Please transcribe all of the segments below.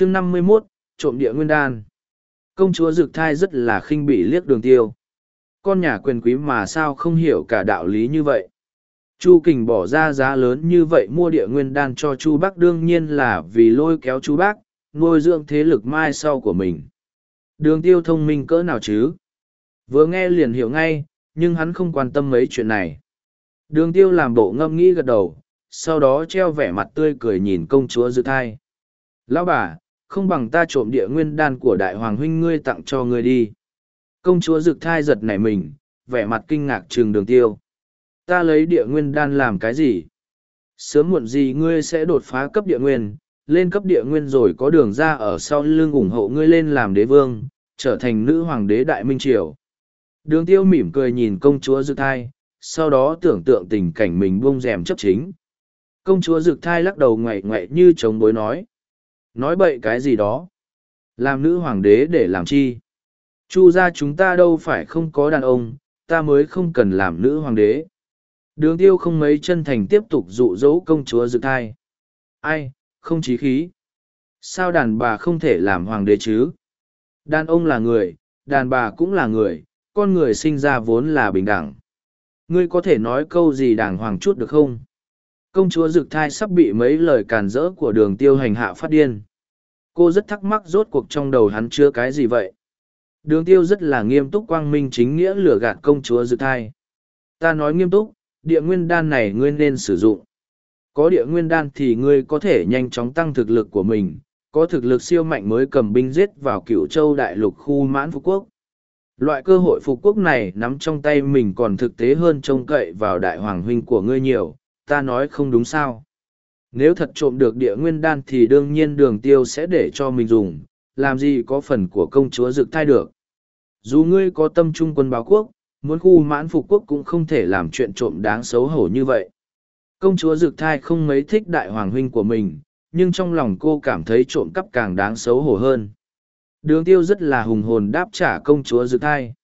chương năm mươi 51, trộm địa nguyên đan. Công chúa Dực Thai rất là khinh bị liếc đường tiêu. Con nhà quyền quý mà sao không hiểu cả đạo lý như vậy. Chu Kình bỏ ra giá lớn như vậy mua địa nguyên đan cho Chu Bắc đương nhiên là vì lôi kéo Chu Bắc, nuôi dưỡng thế lực mai sau của mình. Đường tiêu thông minh cỡ nào chứ? Vừa nghe liền hiểu ngay, nhưng hắn không quan tâm mấy chuyện này. Đường tiêu làm bộ ngâm nghĩ gật đầu, sau đó treo vẻ mặt tươi cười nhìn công chúa dự thai. Lão bà, không bằng ta trộm địa nguyên đan của đại hoàng huynh ngươi tặng cho ngươi đi. Công chúa rực thai giật nảy mình, vẻ mặt kinh ngạc trừng đường tiêu. Ta lấy địa nguyên đan làm cái gì? Sớm muộn gì ngươi sẽ đột phá cấp địa nguyên, lên cấp địa nguyên rồi có đường ra ở sau lưng ủng hộ ngươi lên làm đế vương, trở thành nữ hoàng đế đại minh triều. Đường tiêu mỉm cười nhìn công chúa rực thai, sau đó tưởng tượng tình cảnh mình buông rèm chấp chính. Công chúa rực thai lắc đầu ngoại ngoại như chống bối nói. Nói bậy cái gì đó. Làm nữ hoàng đế để làm chi? Chu ra chúng ta đâu phải không có đàn ông, ta mới không cần làm nữ hoàng đế. Đường tiêu không mấy chân thành tiếp tục dụ dỗ công chúa dự thai. Ai, không chí khí. Sao đàn bà không thể làm hoàng đế chứ? Đàn ông là người, đàn bà cũng là người, con người sinh ra vốn là bình đẳng. Ngươi có thể nói câu gì đàng hoàng chút được không? Công chúa Dực Thai sắp bị mấy lời càn rỡ của đường tiêu hành hạ phát điên. Cô rất thắc mắc rốt cuộc trong đầu hắn chưa cái gì vậy. Đường tiêu rất là nghiêm túc quang minh chính nghĩa lừa gạt công chúa Dực Thai. Ta nói nghiêm túc, địa nguyên đan này ngươi nên sử dụng. Có địa nguyên đan thì ngươi có thể nhanh chóng tăng thực lực của mình, có thực lực siêu mạnh mới cầm binh giết vào cựu châu đại lục khu mãn phú quốc. Loại cơ hội phục quốc này nắm trong tay mình còn thực tế hơn trông cậy vào đại hoàng huynh của ngươi nhiều, ta nói không đúng sao. Nếu thật trộm được địa nguyên đan thì đương nhiên đường tiêu sẽ để cho mình dùng, làm gì có phần của công chúa dực thai được. Dù ngươi có tâm trung quân báo quốc, muốn khu mãn phục quốc cũng không thể làm chuyện trộm đáng xấu hổ như vậy. Công chúa dực thai không mấy thích đại hoàng huynh của mình, nhưng trong lòng cô cảm thấy trộm cắp càng đáng xấu hổ hơn. Đường tiêu rất là hùng hồn đáp trả công chúa dực thai.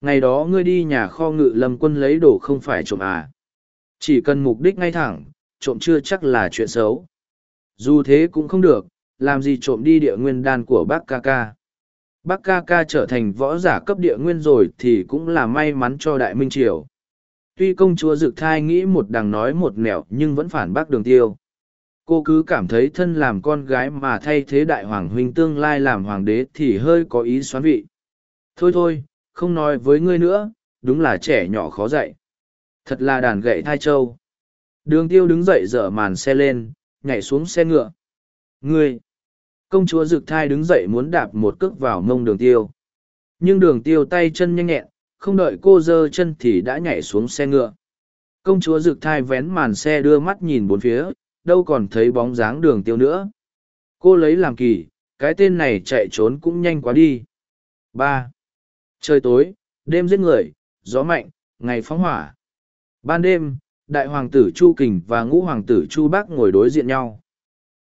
Ngày đó ngươi đi nhà kho ngự lâm quân lấy đồ không phải trộm à. Chỉ cần mục đích ngay thẳng, trộm chưa chắc là chuyện xấu. Dù thế cũng không được, làm gì trộm đi địa nguyên đan của bác ca ca. Bác ca ca trở thành võ giả cấp địa nguyên rồi thì cũng là may mắn cho đại minh triều. Tuy công chúa Dực Thai nghĩ một đằng nói một nẻo nhưng vẫn phản bác đường tiêu. Cô cứ cảm thấy thân làm con gái mà thay thế đại hoàng huynh tương lai làm hoàng đế thì hơi có ý xoán vị. Thôi thôi, không nói với ngươi nữa, đúng là trẻ nhỏ khó dạy. Thật là đàn gậy thai châu. Đường tiêu đứng dậy dở màn xe lên, nhảy xuống xe ngựa. Ngươi! Công chúa rực thai đứng dậy muốn đạp một cước vào mông đường tiêu. Nhưng đường tiêu tay chân nhanh nhẹn, không đợi cô dơ chân thì đã nhảy xuống xe ngựa. Công chúa rực thai vén màn xe đưa mắt nhìn bốn phía, đâu còn thấy bóng dáng đường tiêu nữa. Cô lấy làm kỳ, cái tên này chạy trốn cũng nhanh quá đi. ba Trời tối, đêm giết người, gió mạnh, ngày phóng hỏa. Ban đêm, đại hoàng tử Chu Kình và ngũ hoàng tử Chu Bắc ngồi đối diện nhau.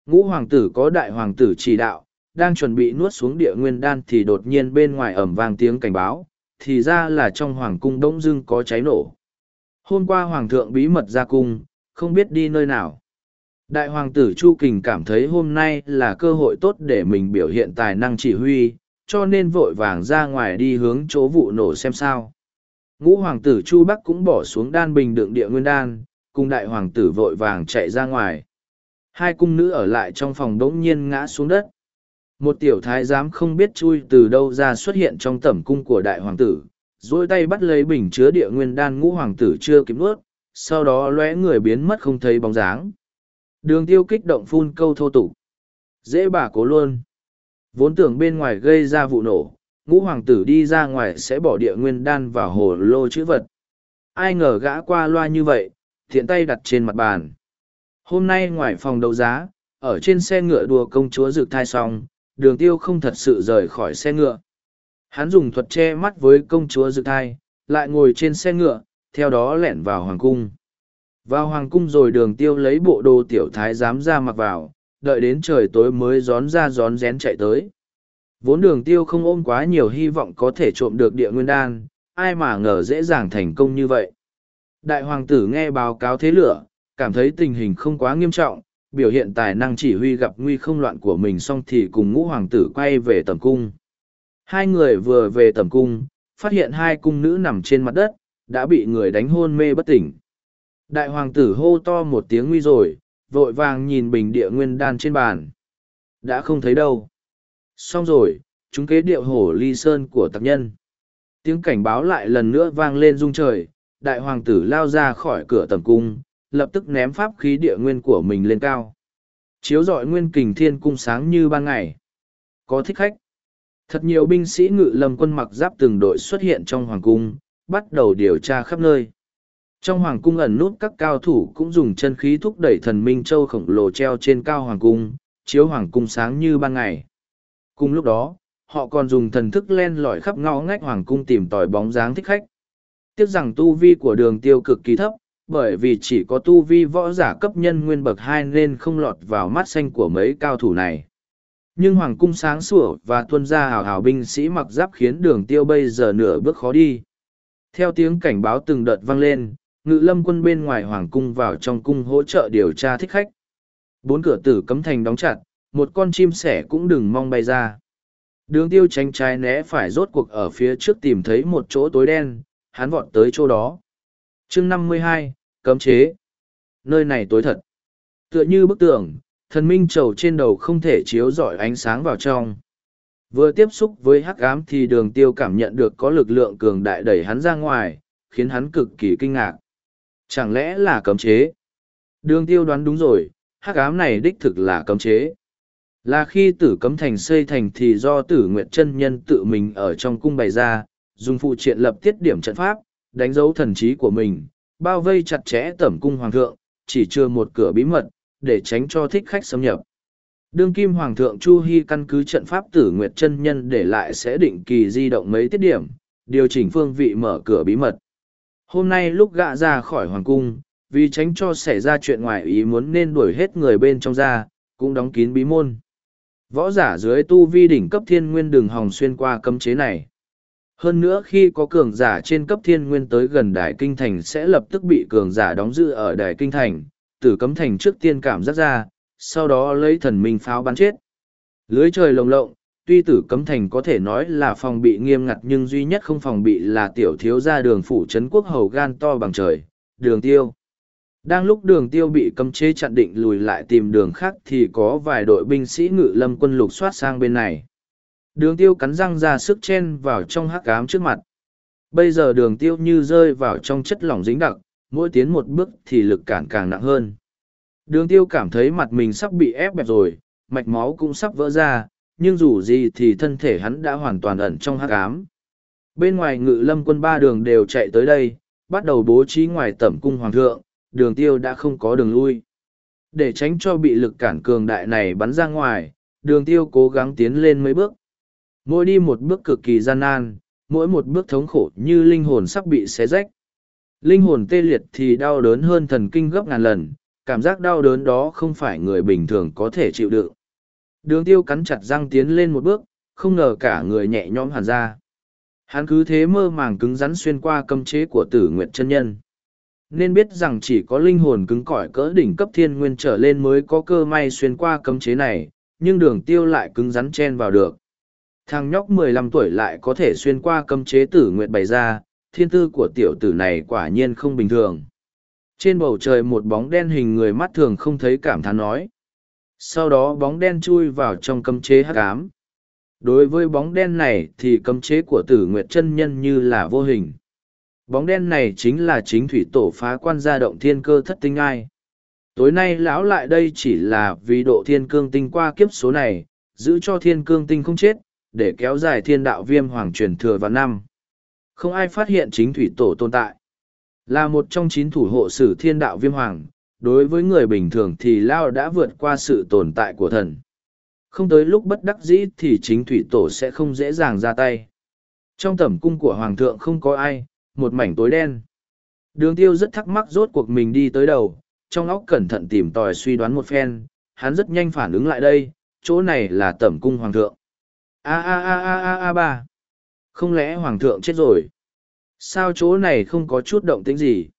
Ngũ hoàng tử có đại hoàng tử chỉ đạo, đang chuẩn bị nuốt xuống địa nguyên đan thì đột nhiên bên ngoài ẩm vang tiếng cảnh báo, thì ra là trong hoàng cung đông dưng có cháy nổ. Hôm qua hoàng thượng bí mật ra cung, không biết đi nơi nào. Đại hoàng tử Chu Kình cảm thấy hôm nay là cơ hội tốt để mình biểu hiện tài năng chỉ huy, cho nên vội vàng ra ngoài đi hướng chỗ vụ nổ xem sao. Ngũ hoàng tử Chu Bắc cũng bỏ xuống đan bình đựng địa nguyên đan, cùng đại hoàng tử vội vàng chạy ra ngoài. Hai cung nữ ở lại trong phòng đống nhiên ngã xuống đất. Một tiểu thái giám không biết chui từ đâu ra xuất hiện trong tẩm cung của đại hoàng tử, dối tay bắt lấy bình chứa địa nguyên đan ngũ hoàng tử chưa kịp nuốt, sau đó lóe người biến mất không thấy bóng dáng. Đường tiêu kích động phun câu thô tục. Dễ bà cố luôn. Vốn tưởng bên ngoài gây ra vụ nổ, ngũ hoàng tử đi ra ngoài sẽ bỏ địa nguyên đan vào hồ lô chữ vật. Ai ngờ gã qua loa như vậy, thiện tay đặt trên mặt bàn. Hôm nay ngoài phòng đấu giá, ở trên xe ngựa đùa công chúa rực thai xong, đường tiêu không thật sự rời khỏi xe ngựa. Hắn dùng thuật che mắt với công chúa rực thai, lại ngồi trên xe ngựa, theo đó lẻn vào hoàng cung. Vào hoàng cung rồi đường tiêu lấy bộ đồ tiểu thái dám ra mặc vào, đợi đến trời tối mới gión ra gión rén chạy tới. Vốn đường tiêu không ôm quá nhiều hy vọng có thể trộm được địa nguyên đan, ai mà ngờ dễ dàng thành công như vậy. Đại hoàng tử nghe báo cáo thế lửa, cảm thấy tình hình không quá nghiêm trọng, biểu hiện tài năng chỉ huy gặp nguy không loạn của mình xong thì cùng ngũ hoàng tử quay về tầm cung. Hai người vừa về tầm cung, phát hiện hai cung nữ nằm trên mặt đất, đã bị người đánh hôn mê bất tỉnh. Đại hoàng tử hô to một tiếng nguy rồi, vội vàng nhìn bình địa nguyên đan trên bàn. Đã không thấy đâu. Xong rồi, chúng kế điệu hổ ly sơn của tặc nhân. Tiếng cảnh báo lại lần nữa vang lên rung trời, đại hoàng tử lao ra khỏi cửa tầm cung, lập tức ném pháp khí địa nguyên của mình lên cao. Chiếu dọi nguyên kình thiên cung sáng như ban ngày. Có thích khách. Thật nhiều binh sĩ ngự lâm quân mặc giáp từng đội xuất hiện trong hoàng cung, bắt đầu điều tra khắp nơi. Trong hoàng cung ẩn nút các cao thủ cũng dùng chân khí thúc đẩy thần Minh Châu khổng lồ treo trên cao hoàng cung, chiếu hoàng cung sáng như ban ngày. Cùng lúc đó, họ còn dùng thần thức len lỏi khắp ngõ ngách hoàng cung tìm tòi bóng dáng thích khách. Tiếc rằng tu vi của đường tiêu cực kỳ thấp, bởi vì chỉ có tu vi võ giả cấp nhân nguyên bậc hai nên không lọt vào mắt xanh của mấy cao thủ này. Nhưng hoàng cung sáng sủa và tuân ra hào hào binh sĩ mặc giáp khiến đường tiêu bây giờ nửa bước khó đi. Theo tiếng cảnh báo từng đợt vang lên, ngự lâm quân bên ngoài hoàng cung vào trong cung hỗ trợ điều tra thích khách. Bốn cửa tử cấm thành đóng chặt, một con chim sẻ cũng đừng mong bay ra. Đường tiêu tránh trái né phải rốt cuộc ở phía trước tìm thấy một chỗ tối đen, hắn vọt tới chỗ đó. chương năm mươi hai cấm chế. Nơi này tối thật. Tựa như bức tường, thần minh trầu trên đầu không thể chiếu rọi ánh sáng vào trong. Vừa tiếp xúc với hắc ám thì đường tiêu cảm nhận được có lực lượng cường đại đẩy hắn ra ngoài, khiến hắn cực kỳ kinh ngạc. Chẳng lẽ là cấm chế? Đường tiêu đoán đúng rồi, hắc ám này đích thực là cấm chế. Là khi tử cấm thành xây thành thì do tử nguyệt chân nhân tự mình ở trong cung bày ra, dùng phụ triện lập tiết điểm trận pháp, đánh dấu thần trí của mình, bao vây chặt chẽ tẩm cung hoàng thượng, chỉ chưa một cửa bí mật, để tránh cho thích khách xâm nhập. Đương kim hoàng thượng Chu Hy căn cứ trận pháp tử nguyệt chân nhân để lại sẽ định kỳ di động mấy tiết điểm, điều chỉnh phương vị mở cửa bí mật. Hôm nay lúc gạ ra khỏi hoàng cung, vì tránh cho xảy ra chuyện ngoài ý muốn nên đuổi hết người bên trong ra, cũng đóng kín bí môn. Võ giả dưới tu vi đỉnh cấp thiên nguyên đường hòng xuyên qua cấm chế này. Hơn nữa khi có cường giả trên cấp thiên nguyên tới gần đài kinh thành sẽ lập tức bị cường giả đóng giữ ở đài kinh thành, tử cấm thành trước tiên cảm giác ra, sau đó lấy thần minh pháo bắn chết. Lưới trời lồng lộng, tuy tử cấm thành có thể nói là phòng bị nghiêm ngặt nhưng duy nhất không phòng bị là tiểu thiếu ra đường phủ trấn quốc hầu gan to bằng trời, đường tiêu. Đang lúc đường tiêu bị cấm chế chặn định lùi lại tìm đường khác thì có vài đội binh sĩ ngự lâm quân lục soát sang bên này. Đường tiêu cắn răng ra sức chen vào trong hắc ám trước mặt. Bây giờ đường tiêu như rơi vào trong chất lỏng dính đặc, mỗi tiến một bước thì lực cản càng nặng hơn. Đường tiêu cảm thấy mặt mình sắp bị ép bẹp rồi, mạch máu cũng sắp vỡ ra, nhưng dù gì thì thân thể hắn đã hoàn toàn ẩn trong hắc ám. Bên ngoài ngự lâm quân ba đường đều chạy tới đây, bắt đầu bố trí ngoài tẩm cung hoàng thượng, đường tiêu đã không có đường lui. Để tránh cho bị lực cản cường đại này bắn ra ngoài, đường tiêu cố gắng tiến lên mấy bước. Mỗi đi một bước cực kỳ gian nan, mỗi một bước thống khổ như linh hồn sắp bị xé rách. Linh hồn tê liệt thì đau đớn hơn thần kinh gấp ngàn lần, cảm giác đau đớn đó không phải người bình thường có thể chịu đựng. Đường tiêu cắn chặt răng tiến lên một bước, không ngờ cả người nhẹ nhõm hẳn ra. Hắn cứ thế mơ màng cứng rắn xuyên qua cấm chế của tử nguyệt chân nhân. Nên biết rằng chỉ có linh hồn cứng cỏi cỡ đỉnh cấp thiên nguyên trở lên mới có cơ may xuyên qua cấm chế này, nhưng đường tiêu lại cứng rắn chen vào được. Thằng nhóc mười lăm tuổi lại có thể xuyên qua cấm chế tử nguyệt bày ra, thiên tư của tiểu tử này quả nhiên không bình thường. Trên bầu trời một bóng đen hình người mắt thường không thấy cảm thán nói. Sau đó bóng đen chui vào trong cấm chế hắc ám. Đối với bóng đen này thì cấm chế của tử nguyệt chân nhân như là vô hình. Bóng đen này chính là chính thủy tổ phá quan gia động thiên cơ thất tinh ai. Tối nay lão lại đây chỉ là vì độ thiên cương tinh qua kiếp số này, giữ cho thiên cương tinh không chết, để kéo dài thiên đạo viêm hoàng truyền thừa vào năm. Không ai phát hiện chính thủy tổ tồn tại. Là một trong chín thủ hộ sử thiên đạo viêm hoàng, đối với người bình thường thì Lao đã vượt qua sự tồn tại của thần. Không tới lúc bất đắc dĩ thì chính thủy tổ sẽ không dễ dàng ra tay. Trong tẩm cung của hoàng thượng không có ai, một mảnh tối đen. Đường tiêu rất thắc mắc rốt cuộc mình đi tới đầu, trong óc cẩn thận tìm tòi suy đoán một phen, hắn rất nhanh phản ứng lại đây, chỗ này là tẩm cung hoàng thượng. A a a a a a ba. Không lẽ hoàng thượng chết rồi? Sao chỗ này không có chút động tĩnh gì?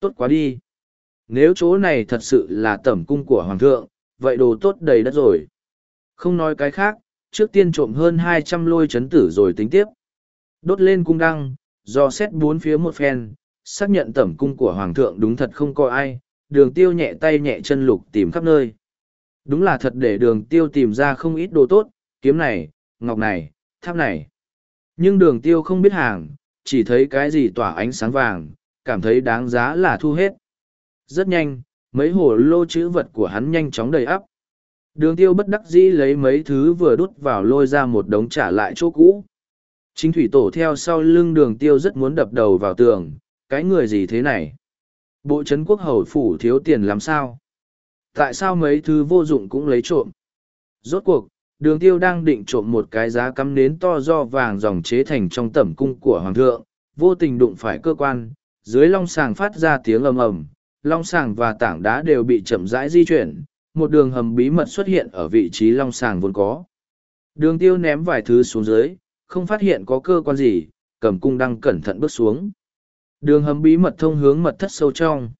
Tốt quá đi. nếu chỗ này thật sự là tẩm cung của hoàng thượng, vậy đồ tốt đầy đất rồi. Không nói cái khác, trước tiên trộm hơn hai trăm lôi chấn tử rồi tính tiếp. Đốt lên cung đăng, do xét bốn phía một phen, xác nhận tẩm cung của hoàng thượng đúng thật không có ai, đường tiêu nhẹ tay nhẹ chân lục tìm khắp nơi. Đúng là thật để đường tiêu tìm ra không ít đồ tốt, kiếm này, ngọc này, tháp này. Nhưng đường tiêu không biết hàng, chỉ thấy cái gì tỏa ánh sáng vàng, cảm thấy đáng giá là thu hết. Rất nhanh, mấy hồ lô chữ vật của hắn nhanh chóng đầy ắp. Đường tiêu bất đắc dĩ lấy mấy thứ vừa đút vào lôi ra một đống trả lại chỗ cũ. Chính thủy tổ theo sau lưng đường tiêu rất muốn đập đầu vào tường, cái người gì thế này? Bộ trấn quốc hầu phủ thiếu tiền làm sao? Tại sao mấy thứ vô dụng cũng lấy trộm? Rốt cuộc, đường tiêu đang định trộm một cái giá cắm nến to do vàng dòng chế thành trong tẩm cung của hoàng thượng, vô tình đụng phải cơ quan, dưới long sàng phát ra tiếng ầm ầm, long sàng và tảng đá đều bị chậm rãi di chuyển, một đường hầm bí mật xuất hiện ở vị trí long sàng vốn có. Đường tiêu ném vài thứ xuống dưới, không phát hiện có cơ quan gì, cầm cung đăng cẩn thận bước xuống. Đường hầm bí mật thông hướng mật thất sâu trong.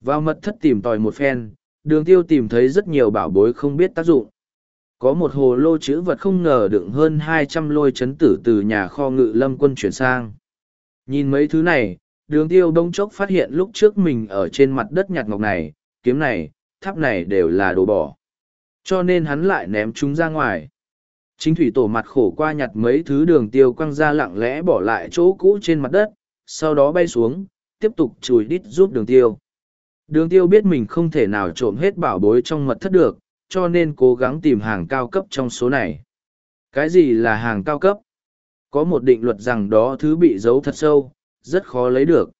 Vào mật thất tìm tòi một phen, đường tiêu tìm thấy rất nhiều bảo bối không biết tác dụng. Có một hồ lô chữ vật không ngờ đựng hơn hai trăm lôi chấn tử từ nhà kho ngự lâm quân chuyển sang. Nhìn mấy thứ này, đường tiêu đông chốc phát hiện lúc trước mình ở trên mặt đất nhặt ngọc này, kiếm này, tháp này đều là đồ bỏ. Cho nên hắn lại ném chúng ra ngoài. Chính thủy tổ mặt khổ qua nhặt mấy thứ đường tiêu quăng ra lặng lẽ bỏ lại chỗ cũ trên mặt đất, sau đó bay xuống, tiếp tục chùi đít giúp đường tiêu. Đường tiêu biết mình không thể nào trộm hết bảo bối trong mật thất được, cho nên cố gắng tìm hàng cao cấp trong số này. Cái gì là hàng cao cấp? Có một định luật rằng đó thứ bị giấu thật sâu, rất khó lấy được.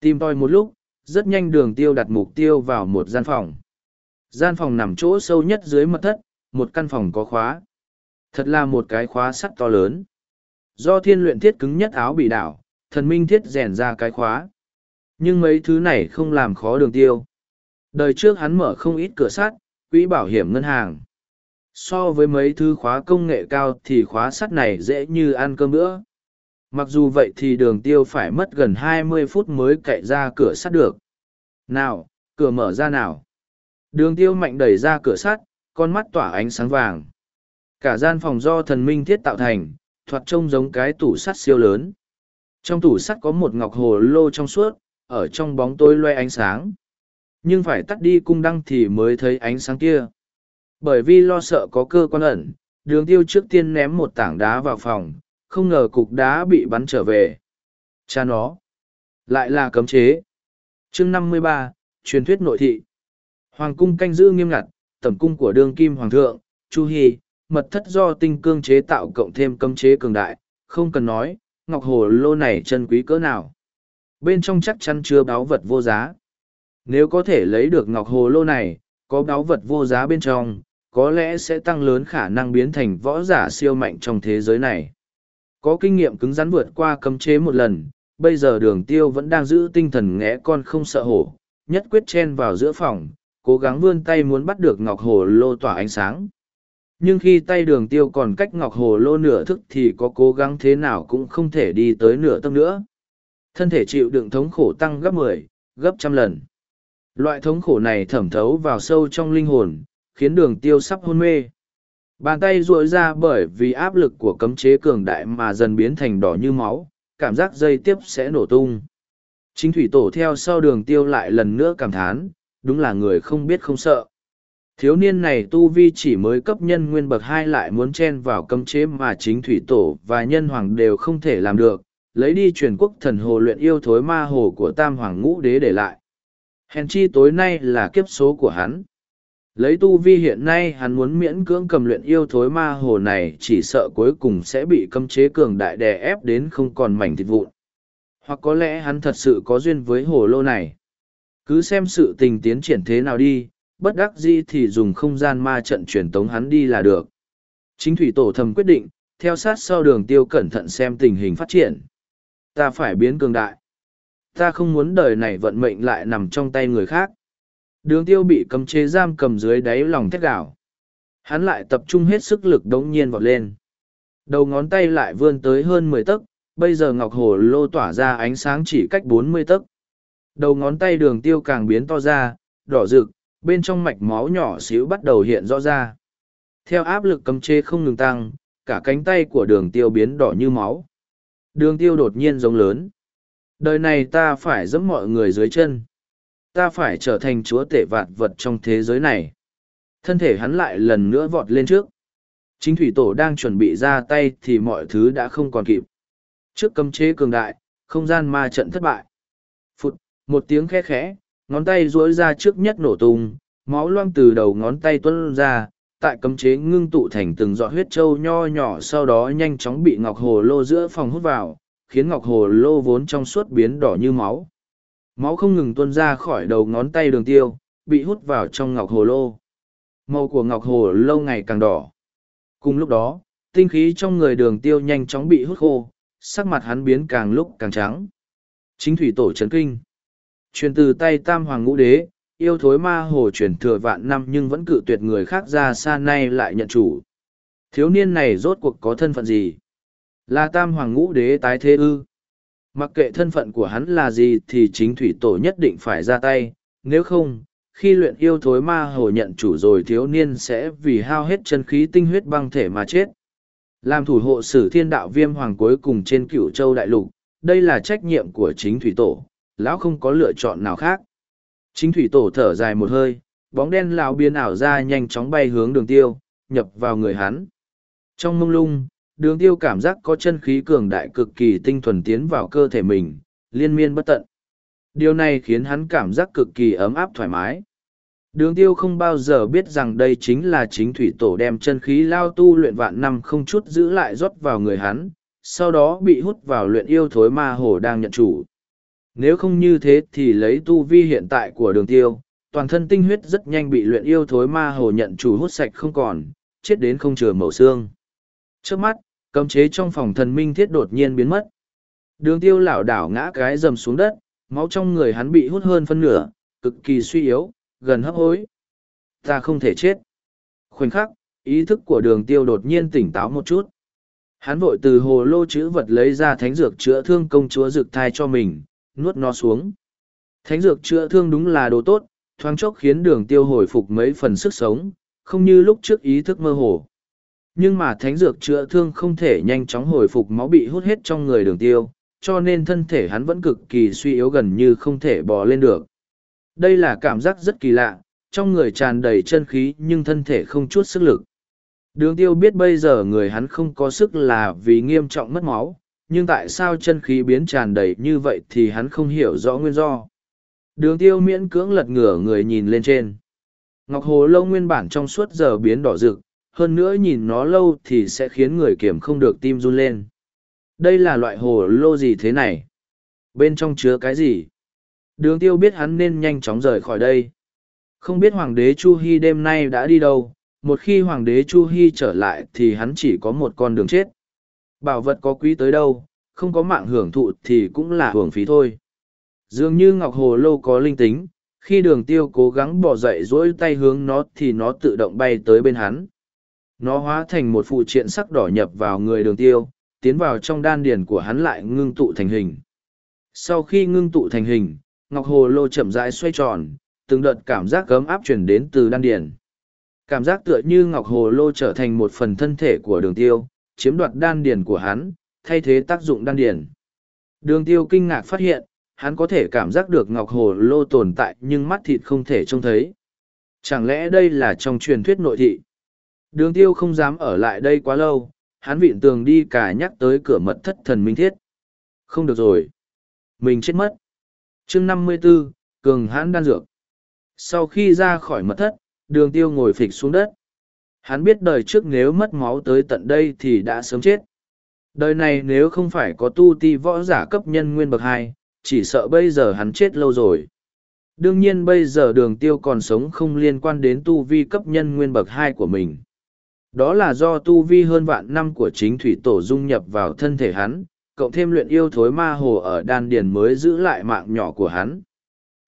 Tìm tòi một lúc, rất nhanh đường tiêu đặt mục tiêu vào một gian phòng. Gian phòng nằm chỗ sâu nhất dưới mật thất, một căn phòng có khóa. Thật là một cái khóa sắt to lớn. Do thiên luyện thiết cứng nhất áo bị đảo, thần minh thiết rèn ra cái khóa. Nhưng mấy thứ này không làm khó đường tiêu. Đời trước hắn mở không ít cửa sắt, quỹ bảo hiểm ngân hàng. So với mấy thứ khóa công nghệ cao thì khóa sắt này dễ như ăn cơm nữa. Mặc dù vậy thì đường tiêu phải mất gần hai mươi phút mới cậy ra cửa sắt được. Nào, cửa mở ra nào. Đường tiêu mạnh đẩy ra cửa sắt, con mắt tỏa ánh sáng vàng. Cả gian phòng do thần minh thiết tạo thành, thoạt trông giống cái tủ sắt siêu lớn. Trong tủ sắt có một ngọc hồ lô trong suốt, ở trong bóng tối loe ánh sáng. Nhưng phải tắt đi cung đăng thì mới thấy ánh sáng kia. Bởi vì lo sợ có cơ quan ẩn, đường tiêu trước tiên ném một tảng đá vào phòng, không ngờ cục đá bị bắn trở về. Cha nó. Lại là cấm chế. chương năm mươi ba truyền thuyết nội thị. Hoàng cung canh giữ nghiêm ngặt, tẩm cung của đương kim hoàng thượng, Chu Hy, mật thất do tinh cương chế tạo cộng thêm cấm chế cường đại, không cần nói, ngọc hồ lô này chân quý cỡ nào. Bên trong chắc chắn chứa báu vật vô giá. Nếu có thể lấy được ngọc hồ lô này, có báu vật vô giá bên trong, có lẽ sẽ tăng lớn khả năng biến thành võ giả siêu mạnh trong thế giới này. Có kinh nghiệm cứng rắn vượt qua cấm chế một lần, bây giờ đường tiêu vẫn đang giữ tinh thần ngẽ con không sợ hổ, nhất quyết chen vào giữa phòng, cố gắng vươn tay muốn bắt được ngọc hồ lô tỏa ánh sáng. Nhưng khi tay đường tiêu còn cách ngọc hồ lô nửa thức thì có cố gắng thế nào cũng không thể đi tới nửa tấc nữa. Thân thể chịu đựng thống khổ tăng gấp mười, gấp trăm lần. Loại thống khổ này thẩm thấu vào sâu trong linh hồn, khiến đường tiêu sắp hôn mê. Bàn tay ruội ra bởi vì áp lực của cấm chế cường đại mà dần biến thành đỏ như máu, cảm giác dây tiếp sẽ nổ tung. Chính thủy tổ theo sau đường tiêu lại lần nữa cảm thán, đúng là người không biết không sợ. Thiếu niên này tu vi chỉ mới cấp nhân nguyên bậc hai lại muốn chen vào cấm chế mà chính thủy tổ và nhân hoàng đều không thể làm được, lấy đi truyền quốc thần hồ luyện yêu thối ma hồ của tam hoàng ngũ đế để lại. Hèn chi tối nay là kiếp số của hắn. Lấy tu vi hiện nay hắn muốn miễn cưỡng cầm luyện yêu thối ma hồ này chỉ sợ cuối cùng sẽ bị cấm chế cường đại đè ép đến không còn mảnh thịt vụn. Hoặc có lẽ hắn thật sự có duyên với hồ lô này. Cứ xem sự tình tiến triển thế nào đi, bất đắc dĩ thì dùng không gian ma trận truyền tống hắn đi là được. Chính thủy tổ thầm quyết định, theo sát sau đường tiêu cẩn thận xem tình hình phát triển. Ta phải biến cường đại. Ta không muốn đời này vận mệnh lại nằm trong tay người khác. Đường tiêu bị cấm chế giam cầm dưới đáy lòng thét gạo. Hắn lại tập trung hết sức lực đống nhiên vọt lên. Đầu ngón tay lại vươn tới hơn mười tấc, bây giờ ngọc hồ lô tỏa ra ánh sáng chỉ cách bốn mươi tấc. Đầu ngón tay đường tiêu càng biến to ra, đỏ rực, bên trong mạch máu nhỏ xíu bắt đầu hiện rõ ra. Theo áp lực cấm chế không ngừng tăng, cả cánh tay của đường tiêu biến đỏ như máu. Đường tiêu đột nhiên giống lớn. Đời này ta phải giẫm mọi người dưới chân. Ta phải trở thành chúa tể vạn vật trong thế giới này. Thân thể hắn lại lần nữa vọt lên trước. Chính thủy tổ đang chuẩn bị ra tay thì mọi thứ đã không còn kịp. Trước cấm chế cường đại, không gian ma trận thất bại. Phụt, một tiếng khẽ khẽ, ngón tay duỗi ra trước nhất nổ tung, máu loang từ đầu ngón tay tuôn ra, tại cấm chế ngưng tụ thành từng giọt huyết trâu nho nhỏ sau đó nhanh chóng bị ngọc hồ lô giữa phòng hút vào, khiến ngọc hồ lô vốn trong suốt biến đỏ như máu. Máu không ngừng tuôn ra khỏi đầu ngón tay đường tiêu, bị hút vào trong ngọc hồ lô. Màu của ngọc hồ lâu ngày càng đỏ. Cùng lúc đó, tinh khí trong người đường tiêu nhanh chóng bị hút khô, sắc mặt hắn biến càng lúc càng trắng. Chính thủy tổ chấn kinh. Truyền từ tay tam hoàng ngũ đế, yêu thối ma hồ truyền thừa vạn năm nhưng vẫn cự tuyệt người khác ra xa nay lại nhận chủ. Thiếu niên này rốt cuộc có thân phận gì? Là tam hoàng ngũ đế tái thế ư? Mặc kệ thân phận của hắn là gì thì chính thủy tổ nhất định phải ra tay, nếu không, khi luyện yêu thối ma hồ nhận chủ rồi thiếu niên sẽ vì hao hết chân khí tinh huyết băng thể mà chết. Làm thủ hộ sử thiên đạo viêm hoàng cuối cùng trên cửu châu đại lục, đây là trách nhiệm của chính thủy tổ, lão không có lựa chọn nào khác. Chính thủy tổ thở dài một hơi, bóng đen lão biến ảo ra nhanh chóng bay hướng đường tiêu, nhập vào người hắn. Trong mông lung, đường tiêu cảm giác có chân khí cường đại cực kỳ tinh thuần tiến vào cơ thể mình, liên miên bất tận. Điều này khiến hắn cảm giác cực kỳ ấm áp thoải mái. Đường tiêu không bao giờ biết rằng đây chính là chính thủy tổ đem chân khí lao tu luyện vạn năm không chút giữ lại rót vào người hắn, sau đó bị hút vào luyện yêu thối ma hồ đang nhận chủ. Nếu không như thế thì lấy tu vi hiện tại của đường tiêu, toàn thân tinh huyết rất nhanh bị luyện yêu thối ma hồ nhận chủ hút sạch không còn, chết đến không chừa mẫu xương. Trước mắt, cấm chế trong phòng thần minh thiết đột nhiên biến mất. Đường tiêu lảo đảo ngã cái dầm xuống đất, máu trong người hắn bị hút hơn phân nửa, cực kỳ suy yếu, gần hấp hối. Ta không thể chết. Khoảnh khắc, ý thức của đường tiêu đột nhiên tỉnh táo một chút. Hắn vội từ hồ lô chữ vật lấy ra thánh dược chữa thương công chúa dược thai cho mình, nuốt nó xuống. Thánh dược chữa thương đúng là đồ tốt, thoáng chốc khiến đường tiêu hồi phục mấy phần sức sống, không như lúc trước ý thức mơ hồ. Nhưng mà thánh dược chữa thương không thể nhanh chóng hồi phục máu bị hút hết trong người đường tiêu, cho nên thân thể hắn vẫn cực kỳ suy yếu gần như không thể bò lên được. Đây là cảm giác rất kỳ lạ, trong người tràn đầy chân khí nhưng thân thể không chút sức lực. Đường tiêu biết bây giờ người hắn không có sức là vì nghiêm trọng mất máu, nhưng tại sao chân khí biến tràn đầy như vậy thì hắn không hiểu rõ nguyên do. Đường tiêu miễn cưỡng lật ngửa người nhìn lên trên. Ngọc hồ lâu nguyên bản trong suốt giờ biến đỏ rực, hơn nữa nhìn nó lâu thì sẽ khiến người kiểm không được tim run lên. Đây là loại hồ lô gì thế này? Bên trong chứa cái gì? Đường tiêu biết hắn nên nhanh chóng rời khỏi đây. Không biết Hoàng đế Chu Hy đêm nay đã đi đâu, một khi Hoàng đế Chu Hy trở lại thì hắn chỉ có một con đường chết. Bảo vật có quý tới đâu, không có mạng hưởng thụ thì cũng là hưởng phí thôi. Dường như Ngọc Hồ Lô có linh tính, khi đường tiêu cố gắng bỏ dậy dỗi tay hướng nó thì nó tự động bay tới bên hắn. Nó hóa thành một phụ triện sắc đỏ nhập vào người đường tiêu, tiến vào trong đan điền của hắn lại ngưng tụ thành hình. Sau khi ngưng tụ thành hình, Ngọc Hồ Lô chậm rãi xoay tròn, từng đợt cảm giác cấm áp chuyển đến từ đan điền. Cảm giác tựa như Ngọc Hồ Lô trở thành một phần thân thể của đường tiêu, chiếm đoạt đan điền của hắn, thay thế tác dụng đan điền. Đường tiêu kinh ngạc phát hiện, hắn có thể cảm giác được Ngọc Hồ Lô tồn tại nhưng mắt thịt không thể trông thấy. Chẳng lẽ đây là trong truyền thuyết nội thị? Đường tiêu không dám ở lại đây quá lâu, hắn vịn tường đi cả nhắc tới cửa mật thất thần minh thiết. Không được rồi. Mình chết mất. chương năm mươi 54, cường hãn đan dược. Sau khi ra khỏi mật thất, đường tiêu ngồi phịch xuống đất. Hắn biết đời trước nếu mất máu tới tận đây thì đã sớm chết. Đời này nếu không phải có tu ti võ giả cấp nhân nguyên bậc hai, chỉ sợ bây giờ hắn chết lâu rồi. Đương nhiên bây giờ đường tiêu còn sống không liên quan đến tu vi cấp nhân nguyên bậc hai của mình. Đó là do tu vi hơn vạn năm của chính thủy tổ dung nhập vào thân thể hắn, cộng thêm luyện yêu thối ma hồ ở đan điền mới giữ lại mạng nhỏ của hắn.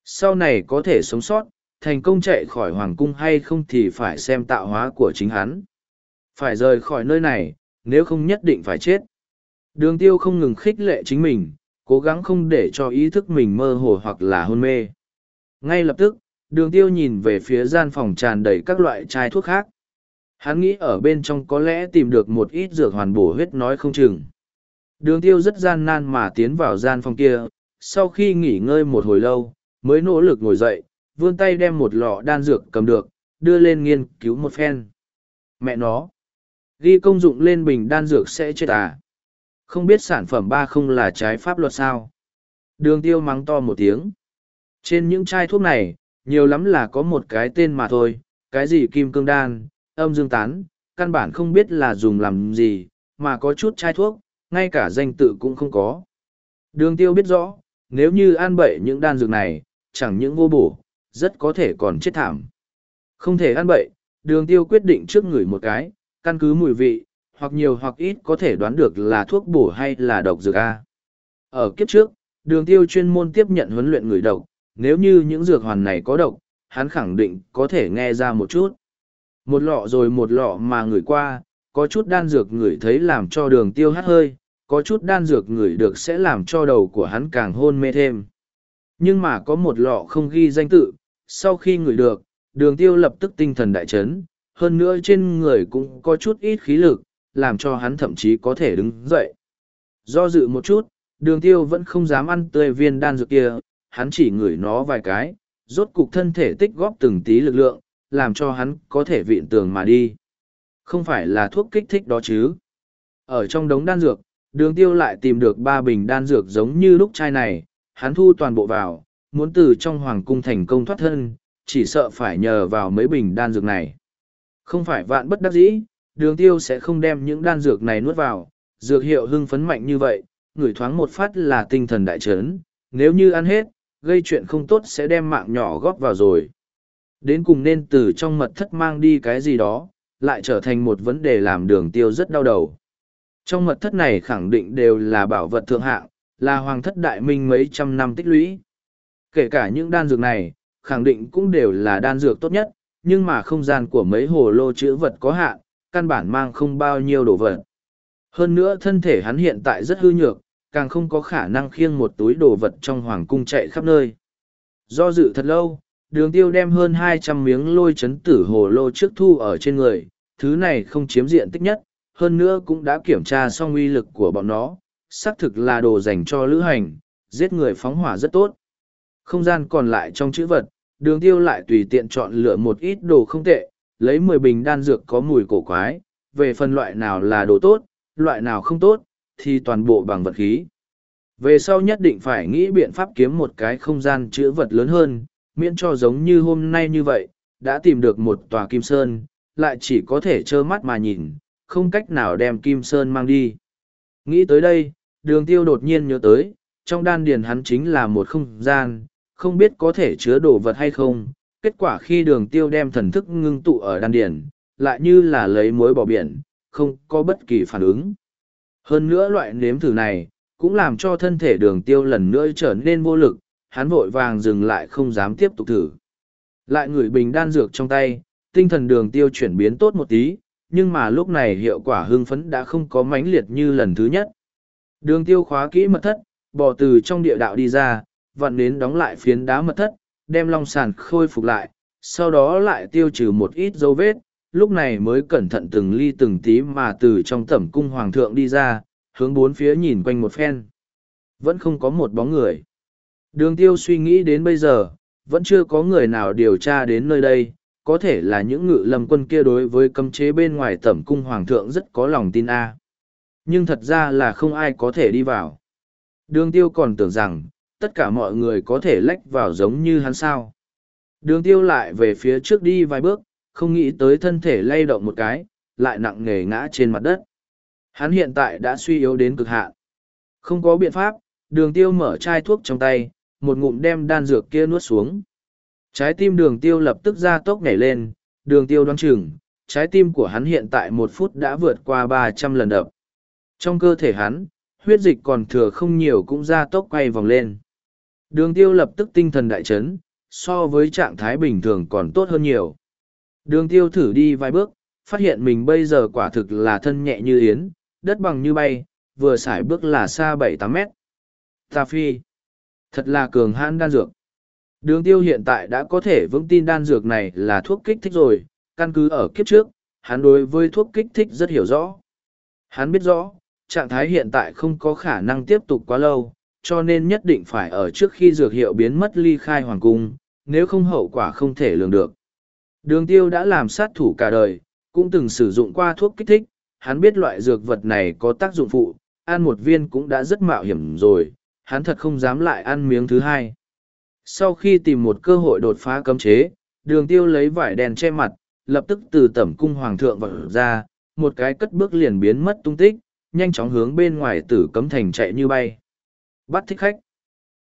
Sau này có thể sống sót, thành công chạy khỏi hoàng cung hay không thì phải xem tạo hóa của chính hắn. Phải rời khỏi nơi này, nếu không nhất định phải chết. Đường tiêu không ngừng khích lệ chính mình, cố gắng không để cho ý thức mình mơ hồ hoặc là hôn mê ngay lập tức đường tiêu nhìn về phía gian phòng tràn đầy các loại chai thuốc khác hắn nghĩ ở bên trong có lẽ tìm được một ít dược hoàn bổ huyết nói không chừng đường tiêu rất gian nan mà tiến vào gian phòng kia sau khi nghỉ ngơi một hồi lâu mới nỗ lực ngồi dậy vươn tay đem một lọ đan dược cầm được, đưa lên nghiên cứu một phen. Mẹ nó, ghi công dụng lên bình đan dược sẽ chết à? Không biết sản phẩm ba không là trái pháp luật sao? Đường tiêu mắng to một tiếng. Trên những chai thuốc này, nhiều lắm là có một cái tên mà thôi, cái gì kim cương đan, âm dương tán, căn bản không biết là dùng làm gì, mà có chút chai thuốc, ngay cả danh tự cũng không có. Đường tiêu biết rõ, nếu như ăn bậy những đan dược này, chẳng những vô bổ rất có thể còn chết thảm không thể ăn bậy đường tiêu quyết định trước người một cái căn cứ mùi vị hoặc nhiều hoặc ít có thể đoán được là thuốc bổ hay là độc dược A. Ở kiếp trước, đường tiêu chuyên môn tiếp nhận huấn luyện người độc, nếu như những dược hoàn này có độc, hắn khẳng định có thể nghe ra một chút. Một lọ rồi một lọ mà người qua, có chút đan dược người thấy làm cho đường tiêu hát hơi, có chút đan dược người được sẽ làm cho đầu của hắn càng hôn mê thêm. Nhưng mà có một lọ không ghi danh tự, sau khi ngửi được, đường tiêu lập tức tinh thần đại chấn, hơn nữa trên người cũng có chút ít khí lực, làm cho hắn thậm chí có thể đứng dậy. Do dự một chút, đường tiêu vẫn không dám ăn tươi viên đan dược kia, hắn chỉ ngửi nó vài cái, rốt cục thân thể tích góp từng tí lực lượng, làm cho hắn có thể vịn tường mà đi. Không phải là thuốc kích thích đó chứ. Ở trong đống đan dược, đường tiêu lại tìm được ba bình đan dược giống như lúc chai này, hắn thu toàn bộ vào, muốn từ trong hoàng cung thành công thoát thân, chỉ sợ phải nhờ vào mấy bình đan dược này. Không phải vạn bất đắc dĩ, đường tiêu sẽ không đem những đan dược này nuốt vào, dược hiệu hưng phấn mạnh như vậy, ngửi thoáng một phát là tinh thần đại chấn, nếu như ăn hết, gây chuyện không tốt sẽ đem mạng nhỏ góp vào rồi. Đến cùng nên từ trong mật thất mang đi cái gì đó, lại trở thành một vấn đề làm đường tiêu rất đau đầu. Trong mật thất này khẳng định đều là bảo vật thượng hạng, là hoàng thất đại minh mấy trăm năm tích lũy. Kể cả những đan dược này, khẳng định cũng đều là đan dược tốt nhất, nhưng mà không gian của mấy hồ lô chữ vật có hạn, căn bản mang không bao nhiêu đồ vật. Hơn nữa thân thể hắn hiện tại rất hư nhược, càng không có khả năng khiêng một túi đồ vật trong hoàng cung chạy khắp nơi. Do dự thật lâu, đường tiêu đem hơn hai trăm miếng lôi chấn tử hồ lô trước thu ở trên người, thứ này không chiếm diện tích nhất, hơn nữa cũng đã kiểm tra xong uy lực của bọn nó, xác thực là đồ dành cho lữ hành, giết người phóng hỏa rất tốt. Không gian còn lại trong chữ vật, đường tiêu lại tùy tiện chọn lựa một ít đồ không tệ, lấy mười bình đan dược có mùi cổ quái, về phần loại nào là đồ tốt, loại nào không tốt, thì toàn bộ bằng vật khí. Về sau nhất định phải nghĩ biện pháp kiếm một cái không gian chữ vật lớn hơn, miễn cho giống như hôm nay như vậy, đã tìm được một tòa kim sơn, lại chỉ có thể trơ mắt mà nhìn, không cách nào đem kim sơn mang đi. Nghĩ tới đây, đường tiêu đột nhiên nhớ tới, trong đan điền hắn chính là một không gian, không biết có thể chứa đồ vật hay không, kết quả khi đường tiêu đem thần thức ngưng tụ ở đan điển, lại như là lấy muối bỏ biển, không có bất kỳ phản ứng. Hơn nữa loại nếm thử này, cũng làm cho thân thể đường tiêu lần nữa trở nên vô lực, hắn vội vàng dừng lại không dám tiếp tục thử. Lại ngửi bình đan dược trong tay, tinh thần đường tiêu chuyển biến tốt một tí, nhưng mà lúc này hiệu quả hưng phấn đã không có mãnh liệt như lần thứ nhất. Đường tiêu khóa kỹ mật thất, bỏ từ trong địa đạo đi ra, vặn đến đóng lại phiến đá mật thất, đem long sàn khôi phục lại, sau đó lại tiêu trừ một ít dấu vết, lúc này mới cẩn thận từng ly từng tí mà từ trong tẩm cung hoàng thượng đi ra, hướng bốn phía nhìn quanh một phen. Vẫn không có một bóng người. Đường tiêu suy nghĩ đến bây giờ, vẫn chưa có người nào điều tra đến nơi đây, có thể là những ngự lâm quân kia đối với cấm chế bên ngoài tẩm cung hoàng thượng rất có lòng tin a. Nhưng thật ra là không ai có thể đi vào. Đường tiêu còn tưởng rằng, tất cả mọi người có thể lách vào giống như hắn sao. Đường tiêu lại về phía trước đi vài bước, không nghĩ tới thân thể lay động một cái, lại nặng nề ngã trên mặt đất. Hắn hiện tại đã suy yếu đến cực hạn. Không có biện pháp, đường tiêu mở chai thuốc trong tay, một ngụm đem đan dược kia nuốt xuống. Trái tim đường tiêu lập tức ra tốc nhảy lên, đường tiêu đoán chừng, trái tim của hắn hiện tại một phút đã vượt qua ba trăm lần đập. Trong cơ thể hắn, huyết dịch còn thừa không nhiều cũng ra tốc quay vòng lên. Đường tiêu lập tức tinh thần đại chấn, so với trạng thái bình thường còn tốt hơn nhiều. Đường tiêu thử đi vài bước, phát hiện mình bây giờ quả thực là thân nhẹ như yến, đất bằng như bay, vừa xài bước là xa bảy tám mét. Ta phi. Thật là cường hãn đan dược. Đường tiêu hiện tại đã có thể vững tin đan dược này là thuốc kích thích rồi, căn cứ ở kiếp trước, hắn đối với thuốc kích thích rất hiểu rõ. Hắn biết rõ, trạng thái hiện tại không có khả năng tiếp tục quá lâu, cho nên nhất định phải ở trước khi dược hiệu biến mất ly khai hoàng cung, nếu không hậu quả không thể lường được. Đường tiêu đã làm sát thủ cả đời, cũng từng sử dụng qua thuốc kích thích, hắn biết loại dược vật này có tác dụng phụ, ăn một viên cũng đã rất mạo hiểm rồi, hắn thật không dám lại ăn miếng thứ hai. Sau khi tìm một cơ hội đột phá cấm chế, đường tiêu lấy vải đèn che mặt, lập tức từ tẩm cung hoàng thượng vật ra, một cái cất bước liền biến mất tung tích, nhanh chóng hướng bên ngoài tử cấm thành chạy như bay. Bắt thích khách.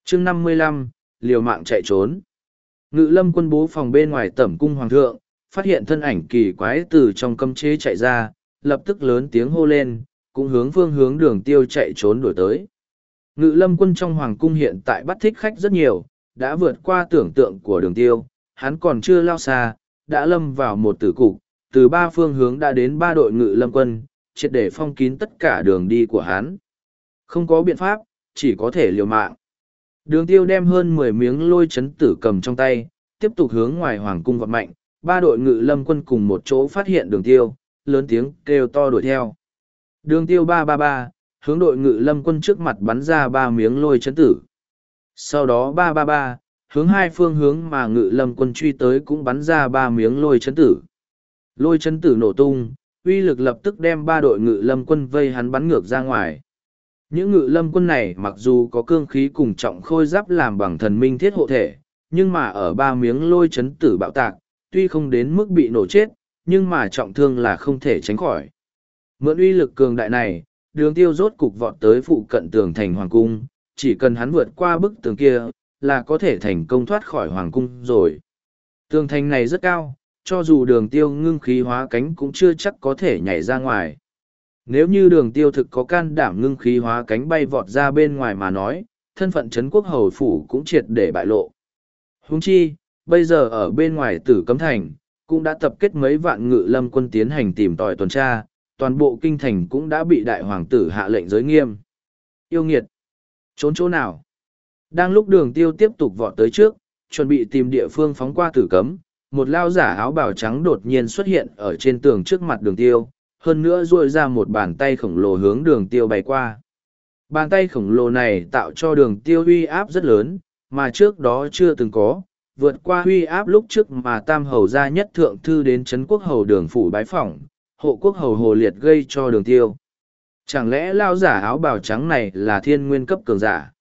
chương năm mươi lăm liều mạng chạy trốn. Ngự lâm quân bố phòng bên ngoài tẩm cung hoàng thượng, phát hiện thân ảnh kỳ quái từ trong cấm chế chạy ra, lập tức lớn tiếng hô lên, cũng hướng phương hướng đường tiêu chạy trốn đuổi tới. Ngự lâm quân trong hoàng cung hiện tại bắt thích khách rất nhiều, đã vượt qua tưởng tượng của đường tiêu, hắn còn chưa lao xa, đã lâm vào một tử cục, từ ba phương hướng đã đến ba đội ngự lâm quân, triệt để phong kín tất cả đường đi của hắn. Không có biện pháp, chỉ có thể liều mạng. Đường tiêu đem hơn mười miếng lôi chấn tử cầm trong tay, tiếp tục hướng ngoài hoàng cung vọt mạnh, ba đội ngự lâm quân cùng một chỗ phát hiện đường tiêu, lớn tiếng kêu to đuổi theo. Đường tiêu ba ba ba, hướng đội ngự lâm quân trước mặt bắn ra ba miếng lôi chấn tử. Sau đó ba ba ba, hướng hai phương hướng mà ngự lâm quân truy tới cũng bắn ra ba miếng lôi chấn tử. Lôi chấn tử nổ tung, uy lực lập tức đem ba đội ngự lâm quân vây hắn bắn ngược ra ngoài. Những ngự lâm quân này mặc dù có cương khí cùng trọng khôi giáp làm bằng thần minh thiết hộ thể, nhưng mà ở ba miếng lôi chấn tử bạo tạc, tuy không đến mức bị nổ chết, nhưng mà trọng thương là không thể tránh khỏi. Mượn uy lực cường đại này, đường tiêu rốt cục vọt tới phụ cận tường thành hoàng cung, chỉ cần hắn vượt qua bức tường kia, là có thể thành công thoát khỏi hoàng cung rồi. Tường thành này rất cao, cho dù đường tiêu ngưng khí hóa cánh cũng chưa chắc có thể nhảy ra ngoài. Nếu như đường tiêu thực có can đảm ngưng khí hóa cánh bay vọt ra bên ngoài mà nói, thân phận chấn quốc hầu phủ cũng triệt để bại lộ. Húng chi, bây giờ ở bên ngoài tử cấm thành, cũng đã tập kết mấy vạn ngự lâm quân tiến hành tìm tòi tuần tra, toàn bộ kinh thành cũng đã bị đại hoàng tử hạ lệnh giới nghiêm. Yêu nghiệt! Trốn chỗ nào? Đang lúc đường tiêu tiếp tục vọt tới trước, chuẩn bị tìm địa phương phóng qua tử cấm, một lao giả áo bào trắng đột nhiên xuất hiện ở trên tường trước mặt đường tiêu, hơn nữa duỗi ra một bàn tay khổng lồ hướng đường tiêu bay qua. Bàn tay khổng lồ này tạo cho đường tiêu uy áp rất lớn, mà trước đó chưa từng có, vượt qua uy áp lúc trước mà tam hầu gia nhất thượng thư đến Trấn quốc hầu đường phủ bái phỏng, hộ quốc hầu hồ liệt gây cho đường tiêu. Chẳng lẽ lao giả áo bào trắng này là thiên nguyên cấp cường giả?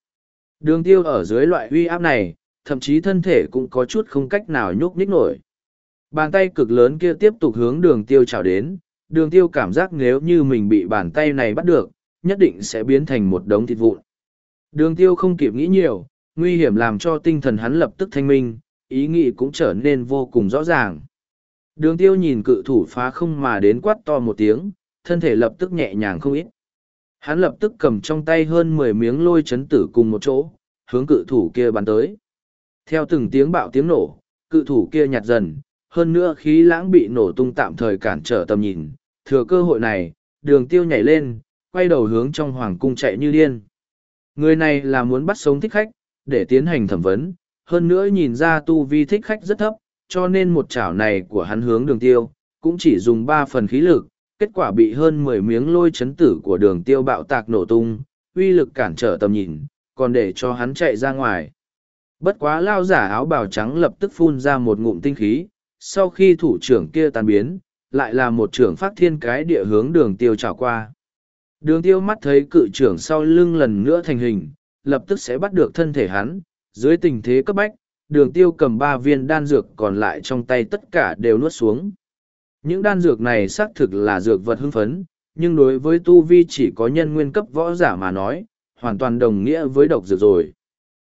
Đường tiêu ở dưới loại uy áp này, thậm chí thân thể cũng có chút không cách nào nhúc nhích nổi. Bàn tay cực lớn kia tiếp tục hướng đường tiêu chào đến, đường tiêu cảm giác nếu như mình bị bàn tay này bắt được, nhất định sẽ biến thành một đống thịt vụn. Đường tiêu không kịp nghĩ nhiều, nguy hiểm làm cho tinh thần hắn lập tức thanh minh, ý nghĩ cũng trở nên vô cùng rõ ràng. Đường tiêu nhìn cự thủ phá không mà đến quát to một tiếng, thân thể lập tức nhẹ nhàng không ít. Hắn lập tức cầm trong tay hơn mười miếng lôi chấn tử cùng một chỗ, hướng cự thủ kia bắn tới. Theo từng tiếng bạo tiếng nổ, cự thủ kia nhạt dần, hơn nữa khí lãng bị nổ tung tạm thời cản trở tầm nhìn. Thừa cơ hội này, đường tiêu nhảy lên, quay đầu hướng trong hoàng cung chạy như điên. Người này là muốn bắt sống thích khách, để tiến hành thẩm vấn, hơn nữa nhìn ra tu vi thích khách rất thấp, cho nên một chảo này của hắn hướng đường tiêu, cũng chỉ dùng ba phần khí lực, kết quả bị hơn mười miếng lôi chấn tử của đường tiêu bạo tạc nổ tung, uy lực cản trở tầm nhìn, còn để cho hắn chạy ra ngoài. Bất quá lao giả áo bào trắng lập tức phun ra một ngụm tinh khí, sau khi thủ trưởng kia tan biến, lại là một trưởng phát thiên cái địa hướng đường tiêu trào qua. Đường tiêu mắt thấy cự trưởng sau lưng lần nữa thành hình, lập tức sẽ bắt được thân thể hắn, dưới tình thế cấp bách, đường tiêu cầm ba viên đan dược còn lại trong tay tất cả đều nuốt xuống. Những đan dược này xác thực là dược vật hưng phấn, nhưng đối với tu vi chỉ có nhân nguyên cấp võ giả mà nói, hoàn toàn đồng nghĩa với độc dược rồi.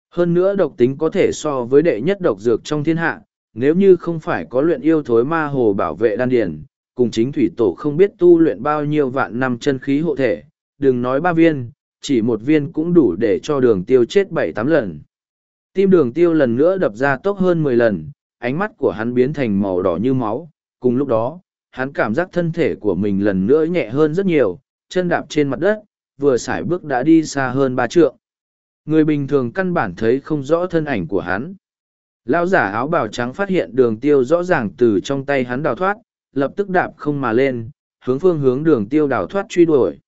Hơn nữa độc tính có thể so với đệ nhất độc dược trong thiên hạ, nếu như không phải có luyện yêu thối ma hồ bảo vệ đan điển, cùng chính thủy tổ không biết tu luyện bao nhiêu vạn năm chân khí hộ thể, đừng nói ba viên, chỉ một viên cũng đủ để cho đường tiêu chết bảy tám lần. Tim đường tiêu lần nữa đập ra tốc hơn mười lần, ánh mắt của hắn biến thành màu đỏ như máu, cùng lúc đó, hắn cảm giác thân thể của mình lần nữa nhẹ hơn rất nhiều, chân đạp trên mặt đất, vừa xài bước đã đi xa hơn ba trượng. người bình thường căn bản thấy không rõ thân ảnh của hắn. Lão giả áo bào trắng phát hiện đường tiêu rõ ràng từ trong tay hắn đào thoát lập tức đạp không mà lên hướng phương hướng đường tiêu đào thoát truy đuổi.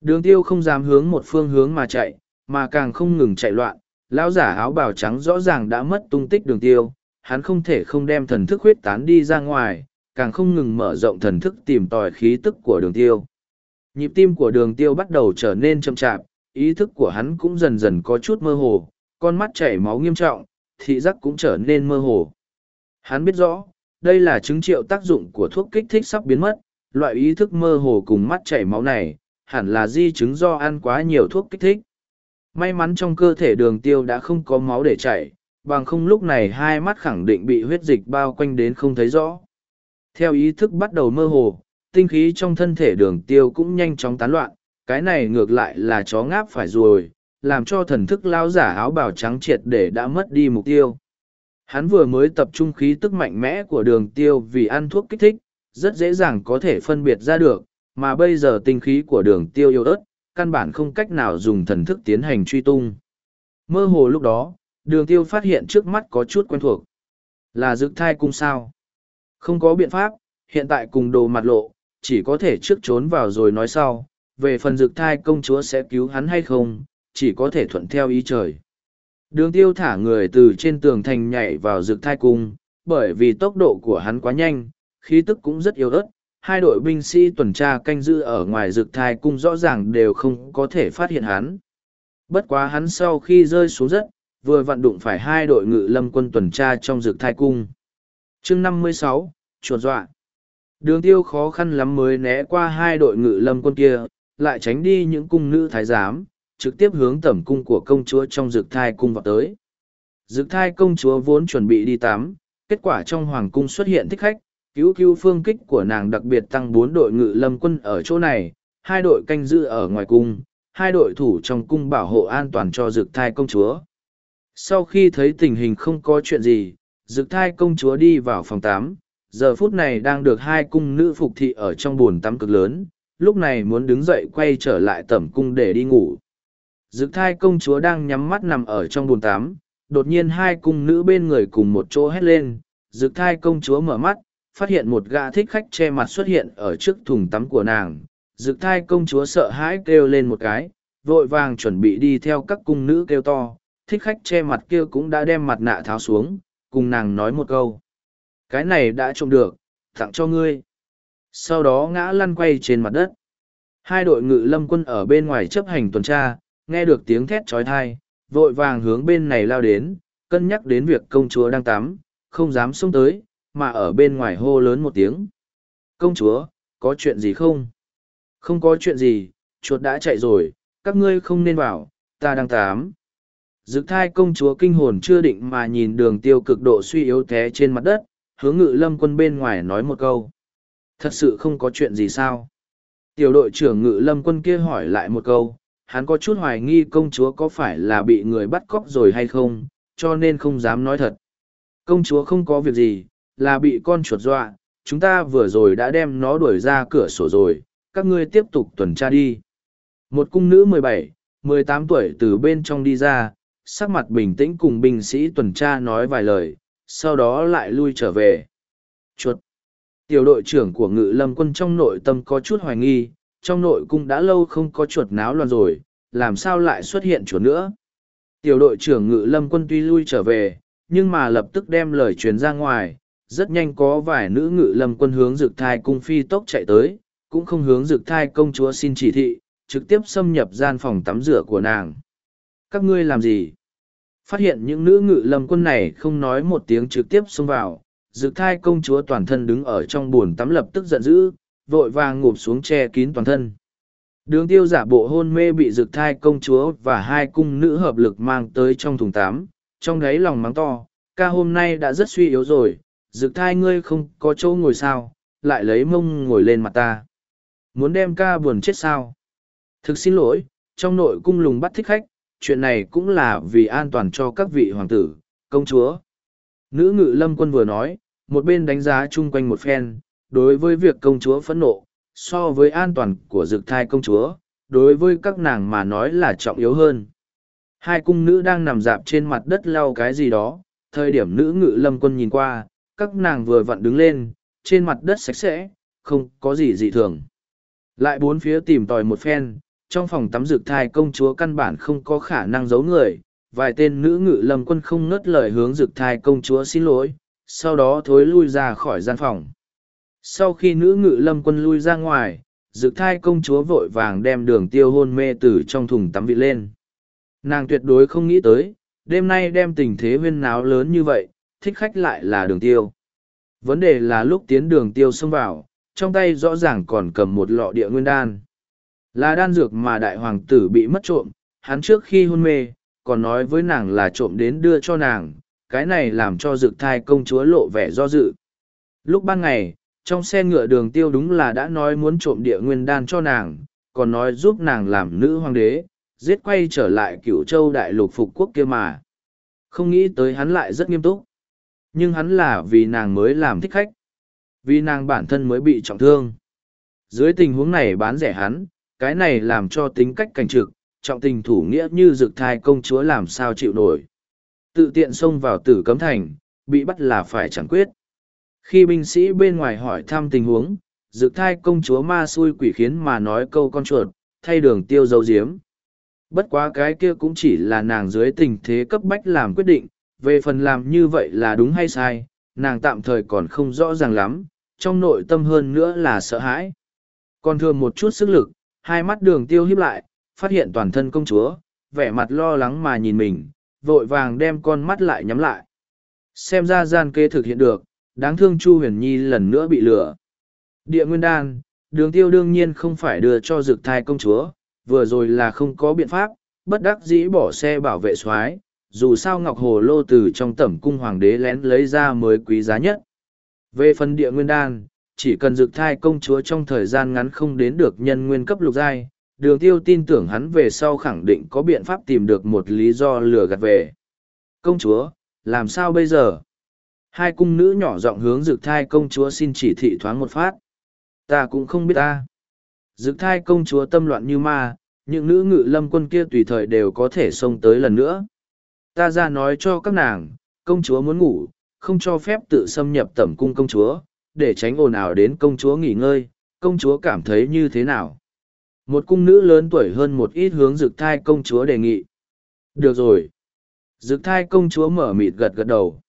Đường tiêu không dám hướng một phương hướng mà chạy mà càng không ngừng chạy loạn. Lão giả áo bào trắng rõ ràng đã mất tung tích đường tiêu hắn không thể không đem thần thức huyết tán đi ra ngoài càng không ngừng mở rộng thần thức tìm tòi khí tức của đường tiêu. Nhịp tim của đường tiêu bắt đầu trở nên chậm chạp, ý thức của hắn cũng dần dần có chút mơ hồ, con mắt chảy máu nghiêm trọng, thị giác cũng trở nên mơ hồ. Hắn biết rõ, đây là chứng triệu tác dụng của thuốc kích thích sắp biến mất, loại ý thức mơ hồ cùng mắt chảy máu này, hẳn là di chứng do ăn quá nhiều thuốc kích thích. May mắn trong cơ thể đường tiêu đã không có máu để chảy, bằng không lúc này hai mắt khẳng định bị huyết dịch bao quanh đến không thấy rõ theo ý thức bắt đầu mơ hồ, tinh khí trong thân thể đường tiêu cũng nhanh chóng tán loạn, cái này ngược lại là chó ngáp phải rồi, làm cho thần thức lao giả áo bào trắng triệt để đã mất đi mục tiêu. Hắn vừa mới tập trung khí tức mạnh mẽ của đường tiêu vì ăn thuốc kích thích, rất dễ dàng có thể phân biệt ra được, mà bây giờ tinh khí của đường tiêu yếu ớt, căn bản không cách nào dùng thần thức tiến hành truy tung. Mơ hồ lúc đó, đường tiêu phát hiện trước mắt có chút quen thuộc. Là dược thai cung sao? Không có biện pháp hiện tại cùng đồ mặt lộ chỉ có thể trước trốn vào rồi nói sau về phần dược thai công chúa sẽ cứu hắn hay không chỉ có thể thuận theo ý trời đường tiêu thả người từ trên tường thành nhảy vào dược thai cung bởi vì tốc độ của hắn quá nhanh khí tức cũng rất yếu ớt hai đội binh sĩ tuần tra canh giữ ở ngoài dược thai cung rõ ràng đều không có thể phát hiện hắn. Bất quá hắn sau khi rơi xuống đất, vừa vặn đụng phải hai đội ngự lâm quân tuần tra trong dược thai cung chương năm mươi sáu chuột dọa. Đường tiêu khó khăn lắm mới né qua hai đội ngự lâm quân kia, lại tránh đi những cung nữ thái giám, trực tiếp hướng tẩm cung của công chúa trong rực thai cung vào tới. Rực thai công chúa vốn chuẩn bị đi tắm, kết quả trong hoàng cung xuất hiện thích khách, cứu cứu phương kích của nàng đặc biệt tăng bốn đội ngự lâm quân ở chỗ này hai đội canh giữ ở ngoài cung hai đội thủ trong cung bảo hộ an toàn cho dực thai công chúa sau khi thấy tình hình không có chuyện gì rực thai công chúa đi vào phòng tám giờ phút này đang được hai cung nữ phục thị ở trong b ồ n tắm cực lớn, lúc này muốn đứng dậy quay trở lại tẩm cung để đi ngủ. Rực thai công chúa đang nhắm mắt nằm ở trong bồn tắm, đột nhiên hai cung nữ bên người cùng một chỗ hét lên rực thai công chúa mở mắt, phát hiện một gã thích khách che mặt xuất hiện ở trước thùng tắm của nàng. Rực thai công chúa sợ hãi kêu lên một cái, vội vàng chuẩn bị đi theo các cung nữ kêu to, thích khách che mặt kia cũng đã đem mặt nạ tháo xuống cùng nàng nói một câu cái này đã trộm được tặng cho ngươi sau đó ngã lăn quay trên mặt đất hai đội ngự lâm quân ở bên ngoài chấp hành tuần tra nghe được tiếng thét trói thai vội vàng hướng bên này lao đến cân nhắc đến việc công chúa đang tắm không dám xông tới mà ở bên ngoài hô lớn một tiếng. Công chúa, có chuyện gì không? Không có chuyện gì, chuột đã chạy rồi, các ngươi không nên vào, ta đang tắm. Dực thai công chúa kinh hồn chưa định mà nhìn đường tiêu cực độ suy yếu té trên mặt đất, hướng ngự lâm quân bên ngoài nói một câu. Thật sự không có chuyện gì sao? Tiểu đội trưởng ngự lâm quân kia hỏi lại một câu, hắn có chút hoài nghi công chúa có phải là bị người bắt cóc rồi hay không, cho nên không dám nói thật. Công chúa không có việc gì, là bị con chuột dọa, chúng ta vừa rồi đã đem nó đuổi ra cửa sổ rồi, các ngươi tiếp tục tuần tra đi. Một cung nữ mười bảy, mười tám tuổi từ bên trong đi ra, sắc mặt bình tĩnh cùng binh sĩ tuần tra nói vài lời, sau đó lại lui trở về. Chuột. Tiểu đội trưởng của ngự lâm quân trong nội tâm có chút hoài nghi, trong nội cung đã lâu không có chuột náo loạn rồi, làm sao lại xuất hiện chuột nữa. Tiểu đội trưởng ngự lâm quân tuy lui trở về, nhưng mà lập tức đem lời truyền ra ngoài, rất nhanh có vài nữ ngự lâm quân hướng dực thai cung phi tốc chạy tới, cũng không hướng dực thai công chúa xin chỉ thị, trực tiếp xâm nhập gian phòng tắm rửa của nàng. Các ngươi làm gì? Phát hiện những nữ ngự lâm quân này không nói một tiếng trực tiếp xông vào, dực thai công chúa toàn thân đứng ở trong bồn tắm lập tức giận dữ, vội vàng ngụp xuống che kín toàn thân. Đường tiêu giả bộ hôn mê bị dực thai công chúa và hai cung nữ hợp lực mang tới trong thùng tắm, trong đáy lòng mắng to, ca hôm nay đã rất suy yếu rồi, dực thai ngươi không có chỗ ngồi sao, lại lấy mông ngồi lên mặt ta. Muốn đem ca buồn chết sao? Thực xin lỗi, trong nội cung lùng bắt thích khách, chuyện này cũng là vì an toàn cho các vị hoàng tử, công chúa. Nữ ngự lâm quân vừa nói, một bên đánh giá chung quanh một phen, đối với việc công chúa phẫn nộ, so với an toàn của dực thai công chúa, đối với các nàng mà nói là trọng yếu hơn. Hai cung nữ đang nằm dạp trên mặt đất lau cái gì đó, thời điểm nữ ngự lâm quân nhìn qua, các nàng vừa vặn đứng lên, trên mặt đất sạch sẽ, không có gì dị thường. Lại bốn phía tìm tòi một phen, trong phòng tắm dược thai công chúa căn bản không có khả năng giấu người, vài tên nữ ngự lâm quân không ngớt lời hướng dược thai công chúa xin lỗi, sau đó thối lui ra khỏi gian phòng. Sau khi nữ ngự lâm quân lui ra ngoài, dược thai công chúa vội vàng đem đường tiêu hôn mê từ trong thùng tắm vị lên. Nàng tuyệt đối không nghĩ tới, đêm nay đem tình thế huyên náo lớn như vậy, thích khách lại là đường tiêu. Vấn đề là lúc tiến đường tiêu xông vào, trong tay rõ ràng còn cầm một lọ địa nguyên đan. Là đan dược mà đại hoàng tử bị mất trộm, hắn trước khi hôn mê, còn nói với nàng là trộm đến đưa cho nàng, cái này làm cho dược thai công chúa lộ vẻ do dự. Lúc ban ngày, trong xe ngựa đường tiêu đúng là đã nói muốn trộm địa nguyên đan cho nàng, còn nói giúp nàng làm nữ hoàng đế, giết quay trở lại cửu châu đại lục phục quốc kia mà. Không nghĩ tới hắn lại rất nghiêm túc. Nhưng hắn là vì nàng mới làm thích khách. Vì nàng bản thân mới bị trọng thương. Dưới tình huống này bán rẻ hắn, cái này làm cho tính cách cảnh trực, trọng tình thủ nghĩa như dực thai công chúa làm sao chịu nổi. Tự tiện xông vào tử cấm thành, bị bắt là phải chẳng quyết. Khi binh sĩ bên ngoài hỏi thăm tình huống, dực thai công chúa ma xui quỷ khiến mà nói câu con chuột, thay đường tiêu dấu diếm. Bất quá cái kia cũng chỉ là nàng dưới tình thế cấp bách làm quyết định, về phần làm như vậy là đúng hay sai, nàng tạm thời còn không rõ ràng lắm, trong nội tâm hơn nữa là sợ hãi. Còn thường một chút sức lực, hai mắt đường tiêu hiếp lại, phát hiện toàn thân công chúa, vẻ mặt lo lắng mà nhìn mình, vội vàng đem con mắt lại nhắm lại. Xem ra gian kế thực hiện được, đáng thương Chu Huyền Nhi lần nữa bị lừa. Địa Nguyên Đan, đường tiêu đương nhiên không phải đưa cho dược thai công chúa, vừa rồi là không có biện pháp, bất đắc dĩ bỏ xe bảo vệ soái dù sao Ngọc Hồ Lô từ trong tẩm cung hoàng đế lén lấy ra mới quý giá nhất. Về phần địa nguyên đan, chỉ cần dược thai công chúa trong thời gian ngắn không đến được nhân nguyên cấp lục giai, đường tiêu tin tưởng hắn về sau khẳng định có biện pháp tìm được một lý do lừa gạt về. Công chúa, làm sao bây giờ? Hai cung nữ nhỏ giọng hướng dược thai công chúa xin chỉ thị thoáng một phát. Ta cũng không biết ta. Dược thai công chúa tâm loạn như ma, những nữ ngự lâm quân kia tùy thời đều có thể xông tới lần nữa. Ta ra nói cho các nàng, công chúa muốn ngủ, không cho phép tự xâm nhập tẩm cung công chúa, để tránh ồn ào đến công chúa nghỉ ngơi, công chúa cảm thấy như thế nào. Một cung nữ lớn tuổi hơn một ít hướng dực thai công chúa đề nghị. Được rồi. Dực thai công chúa mở mịt gật gật đầu.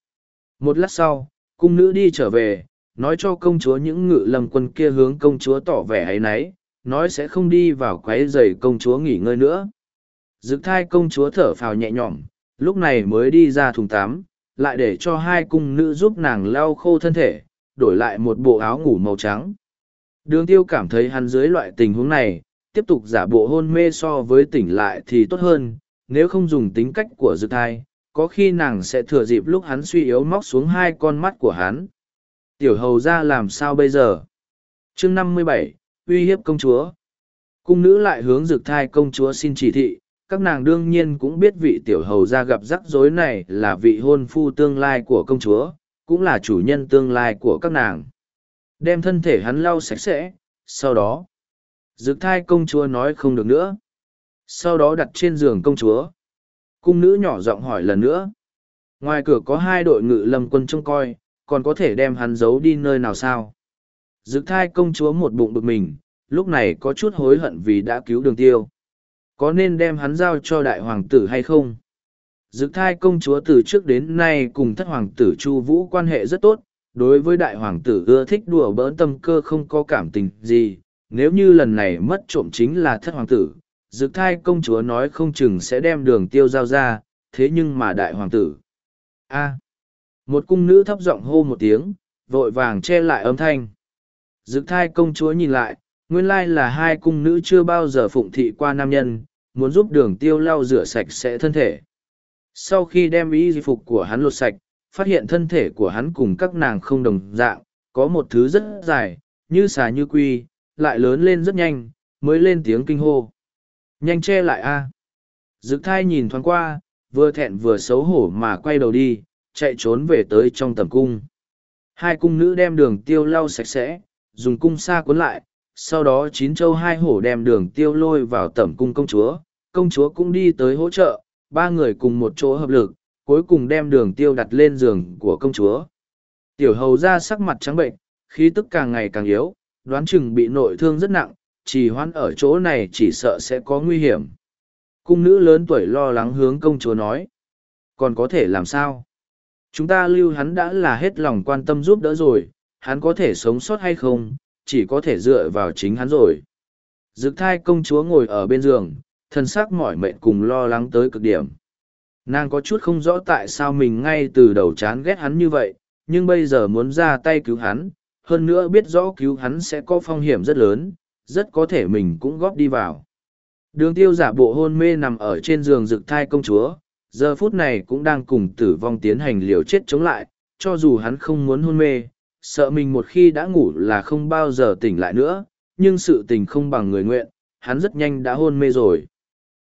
Một lát sau, cung nữ đi trở về, nói cho công chúa những ngự lâm quân kia hướng công chúa tỏ vẻ ấy nấy, nói sẽ không đi vào quấy giày công chúa nghỉ ngơi nữa. Dực thai công chúa thở phào nhẹ nhõm, lúc này mới đi ra thùng tắm, lại để cho hai cung nữ giúp nàng lau khô thân thể, đổi lại một bộ áo ngủ màu trắng. Đường tiêu cảm thấy hắn dưới loại tình huống này, tiếp tục giả bộ hôn mê so với tỉnh lại thì tốt hơn, nếu không dùng tính cách của dược thai, có khi nàng sẽ thừa dịp lúc hắn suy yếu móc xuống hai con mắt của hắn. Tiểu hầu ra làm sao bây giờ? chương năm mươi bảy uy hiếp công chúa. Cung nữ lại hướng dược thai công chúa xin chỉ thị, các nàng đương nhiên cũng biết vị tiểu hầu ra gặp rắc rối này là vị hôn phu tương lai của công chúa, cũng là chủ nhân tương lai của các nàng. Đem thân thể hắn lau sạch sẽ, sau đó, dược thai công chúa nói không được nữa. Sau đó đặt trên giường công chúa. Cung nữ nhỏ giọng hỏi lần nữa. Ngoài cửa có hai đội ngự lâm quân trông coi, còn có thể đem hắn giấu đi nơi nào sao? Dực thai công chúa một bụng bực mình, lúc này có chút hối hận vì đã cứu đường tiêu. Có nên đem hắn giao cho đại hoàng tử hay không? Dực thai công chúa từ trước đến nay cùng thất hoàng tử Chu Vũ quan hệ rất tốt, đối với đại hoàng tử ưa thích đùa bỡn tâm cơ không có cảm tình gì, nếu như lần này mất trộm chính là thất hoàng tử, dực thai công chúa nói không chừng sẽ đem đường tiêu giao ra, thế nhưng mà đại hoàng tử. a một cung nữ thấp giọng hô một tiếng, vội vàng che lại âm thanh. Dực thai công chúa nhìn lại, nguyên lai là hai cung nữ chưa bao giờ phụng thị qua nam nhân, muốn giúp đường tiêu lau rửa sạch sẽ thân thể. Sau khi đem y phục của hắn lột sạch, phát hiện thân thể của hắn cùng các nàng không đồng dạng, có một thứ rất dài, như xà như quy, lại lớn lên rất nhanh, mới lên tiếng kinh hô. Nhanh che lại a Dực thai nhìn thoáng qua, vừa thẹn vừa xấu hổ mà quay đầu đi, chạy trốn về tới trong tầm cung. Hai cung nữ đem đường tiêu lau sạch sẽ, dùng cung xa cuốn lại, sau đó chín châu hai hổ đem đường tiêu lôi vào tẩm cung công chúa, công chúa cũng đi tới hỗ trợ, ba người cùng một chỗ hợp lực, cuối cùng đem đường tiêu đặt lên giường của công chúa. Tiểu hầu ra sắc mặt trắng bệnh, khí tức càng ngày càng yếu, đoán chừng bị nội thương rất nặng, chỉ hoãn ở chỗ này chỉ sợ sẽ có nguy hiểm. Cung nữ lớn tuổi lo lắng hướng công chúa nói. Còn có thể làm sao? Chúng ta lưu hắn đã là hết lòng quan tâm giúp đỡ rồi, hắn có thể sống sót hay không, chỉ có thể dựa vào chính hắn rồi. Dực thai công chúa ngồi ở bên giường, thân xác mỏi mệt cùng lo lắng tới cực điểm. Nàng có chút không rõ tại sao mình ngay từ đầu chán ghét hắn như vậy, nhưng bây giờ muốn ra tay cứu hắn, hơn nữa biết rõ cứu hắn sẽ có phong hiểm rất lớn, rất có thể mình cũng góp đi vào. Đường tiêu giả bộ hôn mê nằm ở trên giường rực thai công chúa, giờ phút này cũng đang cùng tử vong tiến hành liều chết chống lại, cho dù hắn không muốn hôn mê, sợ mình một khi đã ngủ là không bao giờ tỉnh lại nữa, nhưng sự tình không bằng người nguyện, hắn rất nhanh đã hôn mê rồi.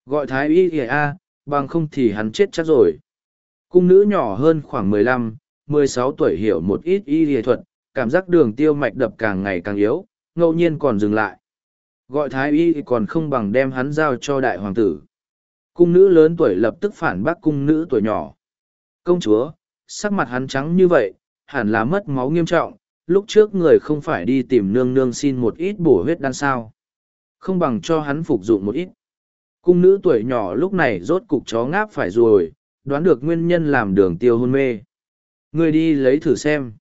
Gọi thái y ỉa a, bằng không thì hắn chết chắc rồi. Cung nữ nhỏ hơn khoảng mười lăm, mười sáu tuổi hiểu một ít y ỉa thuật, cảm giác đường tiêu mạch đập càng ngày càng yếu, ngẫu nhiên còn dừng lại. Gọi thái y còn không bằng đem hắn giao cho đại hoàng tử. Cung nữ lớn tuổi lập tức phản bác cung nữ tuổi nhỏ. Công chúa, sắc mặt hắn trắng như vậy, hẳn là mất máu nghiêm trọng, lúc trước người không phải đi tìm nương nương xin một ít bổ huyết đan sao. Không bằng cho hắn phục dụng một ít. Cung nữ tuổi nhỏ lúc này rốt cục chó ngáp phải rồi, đoán được nguyên nhân làm đường tiêu hôn mê. Người đi lấy thử xem.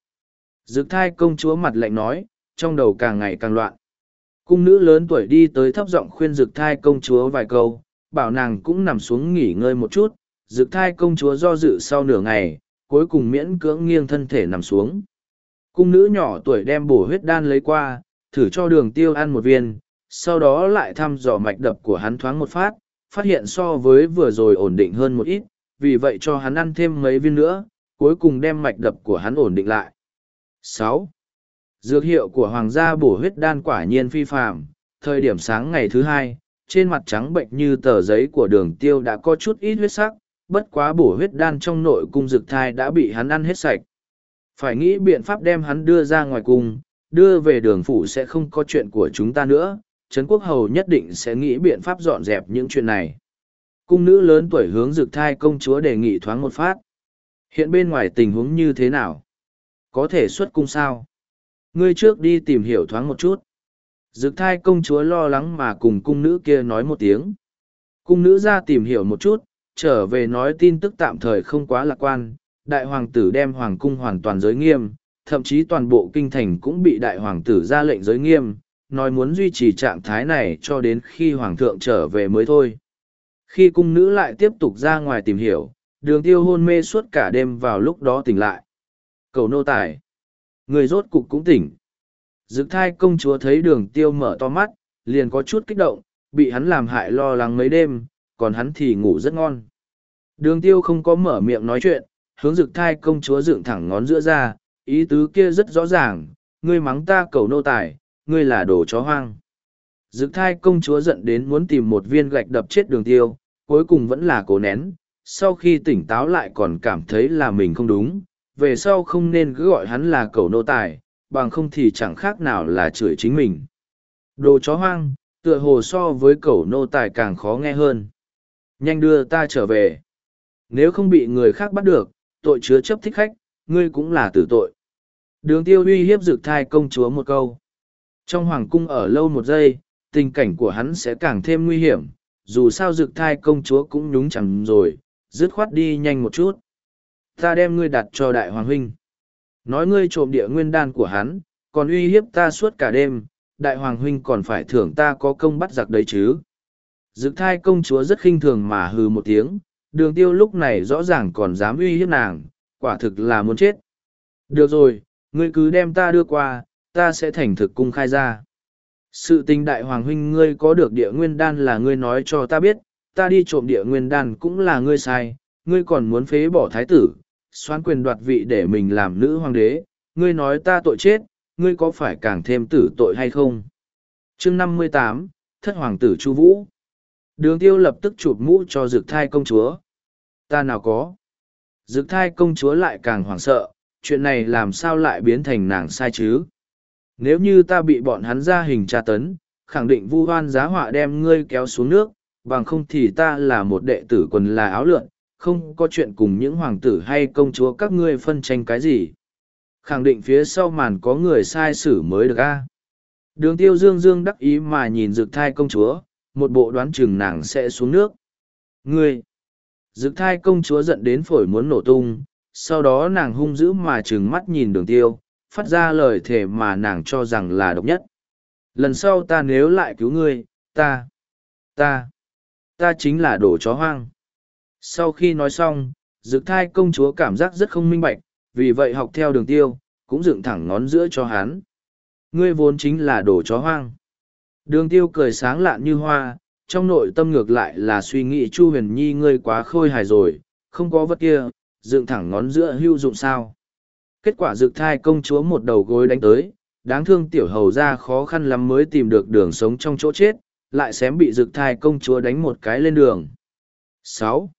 Dực thai công chúa mặt lạnh nói, trong đầu càng ngày càng loạn. Cung nữ lớn tuổi đi tới thấp giọng khuyên dực thai công chúa vài câu, bảo nàng cũng nằm xuống nghỉ ngơi một chút. Dực thai công chúa do dự sau nửa ngày, cuối cùng miễn cưỡng nghiêng thân thể nằm xuống. Cung nữ nhỏ tuổi đem bổ huyết đan lấy qua, thử cho đường tiêu ăn một viên, sau đó lại thăm dò mạch đập của hắn thoáng một phát, phát hiện so với vừa rồi ổn định hơn một ít, vì vậy cho hắn ăn thêm mấy viên nữa, cuối cùng đem mạch đập của hắn ổn định lại. sáu Dược hiệu của hoàng gia bổ huyết đan quả nhiên phi phạm, thời điểm sáng ngày thứ hai, trên mặt trắng bệnh như tờ giấy của đường tiêu đã có chút ít huyết sắc, bất quá bổ huyết đan trong nội cung dược thai đã bị hắn ăn hết sạch. Phải nghĩ biện pháp đem hắn đưa ra ngoài cung, đưa về đường phủ sẽ không có chuyện của chúng ta nữa, Trấn Quốc Hầu nhất định sẽ nghĩ biện pháp dọn dẹp những chuyện này. Cung nữ lớn tuổi hướng dực thai công chúa đề nghị thoáng một phát. Hiện bên ngoài tình huống như thế nào? Có thể xuất cung sao? Ngươi trước đi tìm hiểu thoáng một chút. Dực thai công chúa lo lắng mà cùng cung nữ kia nói một tiếng. Cung nữ ra tìm hiểu một chút, trở về nói tin tức tạm thời không quá lạc quan. Đại hoàng tử đem hoàng cung hoàn toàn giới nghiêm, thậm chí toàn bộ kinh thành cũng bị đại hoàng tử ra lệnh giới nghiêm, nói muốn duy trì trạng thái này cho đến khi hoàng thượng trở về mới thôi. Khi cung nữ lại tiếp tục ra ngoài tìm hiểu, đường tiêu hôn mê suốt cả đêm vào lúc đó tỉnh lại. Cầu nô tài. Người rốt cục cũng tỉnh. Dực thai công chúa thấy đường tiêu mở to mắt, liền có chút kích động, bị hắn làm hại lo lắng mấy đêm, còn hắn thì ngủ rất ngon. Đường tiêu không có mở miệng nói chuyện, hướng dực thai công chúa dựng thẳng ngón giữa ra, ý tứ kia rất rõ ràng, ngươi mắng ta cầu nô tài, ngươi là đồ chó hoang. Dực thai công chúa giận đến muốn tìm một viên gạch đập chết đường tiêu, cuối cùng vẫn là cố nén, sau khi tỉnh táo lại còn cảm thấy là mình không đúng, về sau không nên cứ gọi hắn là cầu nô tài, bằng không thì chẳng khác nào là chửi chính mình. Đồ chó hoang, tựa hồ so với cầu nô tài càng khó nghe hơn. Nhanh đưa ta trở về. Nếu không bị người khác bắt được, tội chứa chấp thích khách, ngươi cũng là tử tội. Đường tiêu uy hiếp dực thai công chúa một câu. Trong hoàng cung ở lâu một giây, tình cảnh của hắn sẽ càng thêm nguy hiểm, dù sao dực thai công chúa cũng nhúng chẳng rồi, dứt khoát đi nhanh một chút. Ta đem ngươi đặt cho đại hoàng huynh. Nói ngươi trộm địa nguyên đan của hắn, còn uy hiếp ta suốt cả đêm, đại hoàng huynh còn phải thưởng ta có công bắt giặc đấy chứ. Dực thai công chúa rất khinh thường mà hừ một tiếng, đường tiêu lúc này rõ ràng còn dám uy hiếp nàng, quả thực là muốn chết. Được rồi, ngươi cứ đem ta đưa qua, ta sẽ thành thực cung khai ra. Sự tình đại hoàng huynh ngươi có được địa nguyên đan là ngươi nói cho ta biết, ta đi trộm địa nguyên đan cũng là ngươi sai, ngươi còn muốn phế bỏ thái tử, xoán quyền đoạt vị để mình làm nữ hoàng đế, ngươi nói ta tội chết, ngươi có phải càng thêm tử tội hay không? chương năm mươi tám Thất Hoàng tử Chu Vũ Đường tiêu lập tức chụp mũ cho dược thai công chúa. Ta nào có? dược thai công chúa lại càng hoảng sợ, chuyện này làm sao lại biến thành nàng sai chứ? Nếu như ta bị bọn hắn ra hình tra tấn, khẳng định vu hoan giá họa đem ngươi kéo xuống nước, bằng không thì ta là một đệ tử quần là áo lượn, không có chuyện cùng những hoàng tử hay công chúa các ngươi phân tranh cái gì. Khẳng định phía sau màn có người sai xử mới được a. Đường tiêu dương dương đắc ý mà nhìn dược thai công chúa, một bộ đoán chừng nàng sẽ xuống nước. Ngươi! Dược thai công chúa giận đến phổi muốn nổ tung, sau đó nàng hung dữ mà trừng mắt nhìn đường tiêu, phát ra lời thề mà nàng cho rằng là độc nhất. Lần sau ta nếu lại cứu ngươi, ta, ta, ta chính là đồ chó hoang. Sau khi nói xong, dực thai công chúa cảm giác rất không minh bạch, vì vậy học theo đường tiêu, cũng dựng thẳng ngón giữa cho hắn. Ngươi vốn chính là đồ chó hoang. Đường tiêu cười sáng lạn như hoa, trong nội tâm ngược lại là suy nghĩ Chu huyền nhi ngươi quá khôi hài rồi, không có vật kia, dựng thẳng ngón giữa hữu dụng sao. Kết quả dược thai công chúa một đầu gối đánh tới, đáng thương tiểu hầu ra khó khăn lắm mới tìm được đường sống trong chỗ chết, lại xém bị dược thai công chúa đánh một cái lên đường. sáu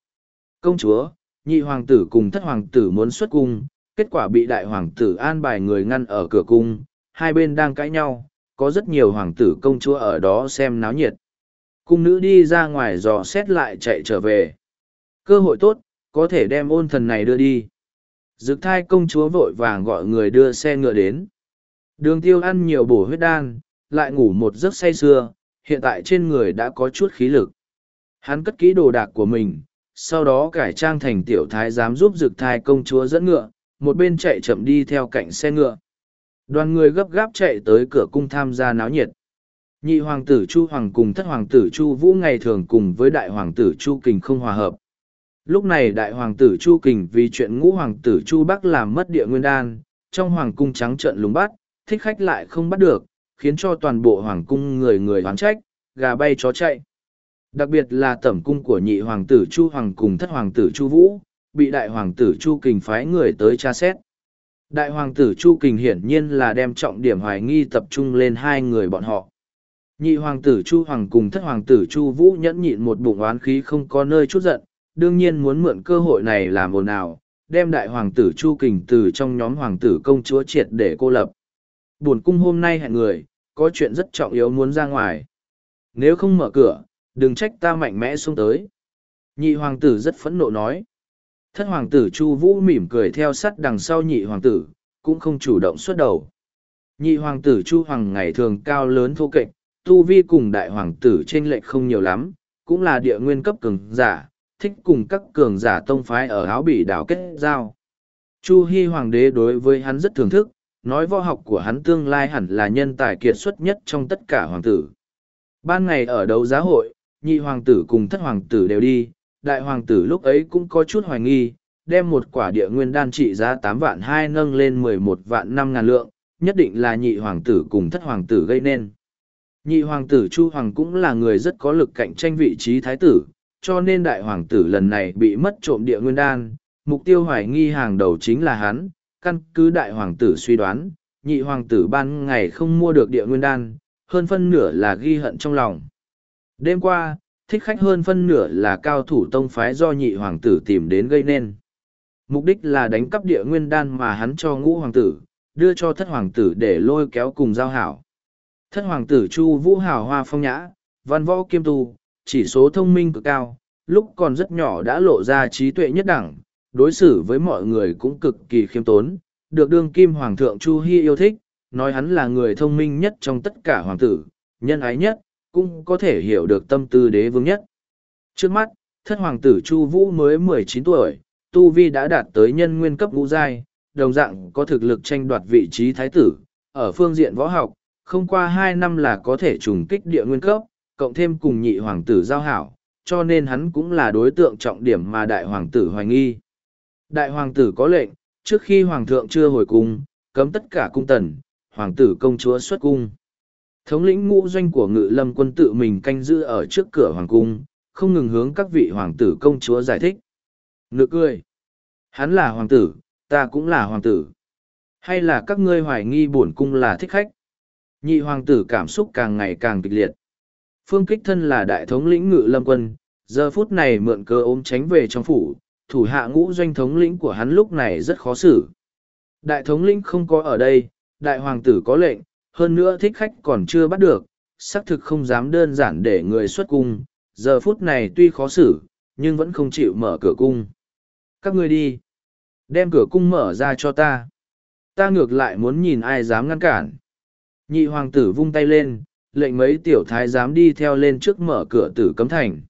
Công chúa, nhị hoàng tử cùng thất hoàng tử muốn xuất cung, kết quả bị đại hoàng tử an bài người ngăn ở cửa cung, hai bên đang cãi nhau, có rất nhiều hoàng tử công chúa ở đó xem náo nhiệt. Cung nữ đi ra ngoài dò xét lại chạy trở về. Cơ hội tốt, có thể đem ôn thần này đưa đi. Dực thai công chúa vội vàng gọi người đưa xe ngựa đến. Đường tiêu ăn nhiều bổ huyết đan, lại ngủ một giấc say sưa, hiện tại trên người đã có chút khí lực. Hắn cất kỹ đồ đạc của mình, sau đó cải trang thành tiểu thái giám giúp dực thai công chúa dẫn ngựa, một bên chạy chậm đi theo cạnh xe ngựa. Đoàn người gấp gáp chạy tới cửa cung tham gia náo nhiệt. Nhị hoàng tử Chu Hoàng cùng thất hoàng tử Chu Vũ ngày thường cùng với đại hoàng tử Chu Kình không hòa hợp. Lúc này đại hoàng tử Chu Kình vì chuyện ngũ hoàng tử Chu Bắc làm mất địa nguyên đan, trong hoàng cung trắng trợn lùng bắt, thích khách lại không bắt được, khiến cho toàn bộ hoàng cung người người hoán trách, gà bay chó chạy. Đặc biệt là tẩm cung của nhị hoàng tử Chu Hoàng cùng thất hoàng tử Chu Vũ, bị đại hoàng tử Chu Kình phái người tới tra xét. Đại hoàng tử Chu Kình hiển nhiên là đem trọng điểm hoài nghi tập trung lên hai người bọn họ. Nhị hoàng tử Chu Hoàng cùng thất hoàng tử Chu Vũ nhẫn nhịn một bụng oán khí không có nơi chút giận, đương nhiên muốn mượn cơ hội này làm ồn ào, đem đại hoàng tử Chu Kình từ trong nhóm hoàng tử công chúa triệt để cô lập. Buồn cung hôm nay hẹn người, có chuyện rất trọng yếu muốn ra ngoài. Nếu không mở cửa, đừng trách ta mạnh mẽ xuống tới. Nhị hoàng tử rất phẫn nộ nói. Thất hoàng tử Chu Vũ mỉm cười theo sát đằng sau nhị hoàng tử, cũng không chủ động xuất đầu. Nhị hoàng tử Chu Hoàng ngày thường cao lớn thô kệch, tu vi cùng đại hoàng tử trên lệch không nhiều lắm, cũng là địa nguyên cấp cường giả, thích cùng các cường giả tông phái ở áo bỉ đảo kết giao. Chu Hy hoàng đế đối với hắn rất thưởng thức, nói võ học của hắn tương lai hẳn là nhân tài kiệt xuất nhất trong tất cả hoàng tử. Ban ngày ở đấu giá hội, nhị hoàng tử cùng thất hoàng tử đều đi, đại hoàng tử lúc ấy cũng có chút hoài nghi, đem một quả địa nguyên đan trị giá tám vạn hai nâng lên mười một vạn năm ngàn lượng, nhất định là nhị hoàng tử cùng thất hoàng tử gây nên. Nhị hoàng tử Chu Hoàng cũng là người rất có lực cạnh tranh vị trí thái tử, cho nên đại hoàng tử lần này bị mất trộm địa nguyên đan, mục tiêu hoài nghi hàng đầu chính là hắn, căn cứ đại hoàng tử suy đoán, nhị hoàng tử ban ngày không mua được địa nguyên đan, hơn phân nửa là ghi hận trong lòng. Đêm qua, thích khách hơn phân nửa là cao thủ tông phái do nhị hoàng tử tìm đến gây nên. Mục đích là đánh cắp địa nguyên đan mà hắn cho ngũ hoàng tử, đưa cho thất hoàng tử để lôi kéo cùng giao hảo. Thất hoàng tử Chu Vũ hào hoa phong nhã, văn võ kiêm tu, chỉ số thông minh cực cao, lúc còn rất nhỏ đã lộ ra trí tuệ nhất đẳng, đối xử với mọi người cũng cực kỳ khiêm tốn, được đương kim hoàng thượng Chu Hi yêu thích, nói hắn là người thông minh nhất trong tất cả hoàng tử, nhân ái nhất, cũng có thể hiểu được tâm tư đế vương nhất. Trước mắt, thất hoàng tử Chu Vũ mới mười chín tuổi, Tu Vi đã đạt tới nhân nguyên cấp ngũ giai, đồng dạng có thực lực tranh đoạt vị trí thái tử, ở phương diện võ học, không qua hai năm là có thể trùng kích địa nguyên cấp, cộng thêm cùng nhị hoàng tử giao hảo, cho nên hắn cũng là đối tượng trọng điểm mà đại hoàng tử hoài nghi. Đại hoàng tử có lệnh, trước khi hoàng thượng chưa hồi cung, cấm tất cả cung tần, hoàng tử công chúa xuất cung. Thống lĩnh ngũ doanh của ngự lâm quân tự mình canh giữ ở trước cửa hoàng cung, không ngừng hướng các vị hoàng tử công chúa giải thích. Nực cười. Hắn là hoàng tử, ta cũng là hoàng tử. Hay là các ngươi hoài nghi bổn cung là thích khách? Nhị hoàng tử cảm xúc càng ngày càng kịch liệt. Phương Kích thân là đại thống lĩnh ngự lâm quân, giờ phút này mượn cơ ôm tránh về trong phủ, thủ hạ ngũ doanh thống lĩnh của hắn lúc này rất khó xử. Đại thống lĩnh không có ở đây, đại hoàng tử có lệnh, hơn nữa thích khách còn chưa bắt được, xác thực không dám đơn giản để người xuất cung, giờ phút này tuy khó xử, nhưng vẫn không chịu mở cửa cung. Các ngươi đi. Đem cửa cung mở ra cho ta. Ta ngược lại muốn nhìn ai dám ngăn cản. Nhị hoàng tử vung tay lên, lệnh mấy tiểu thái giám đi theo lên trước mở cửa tử cấm thành.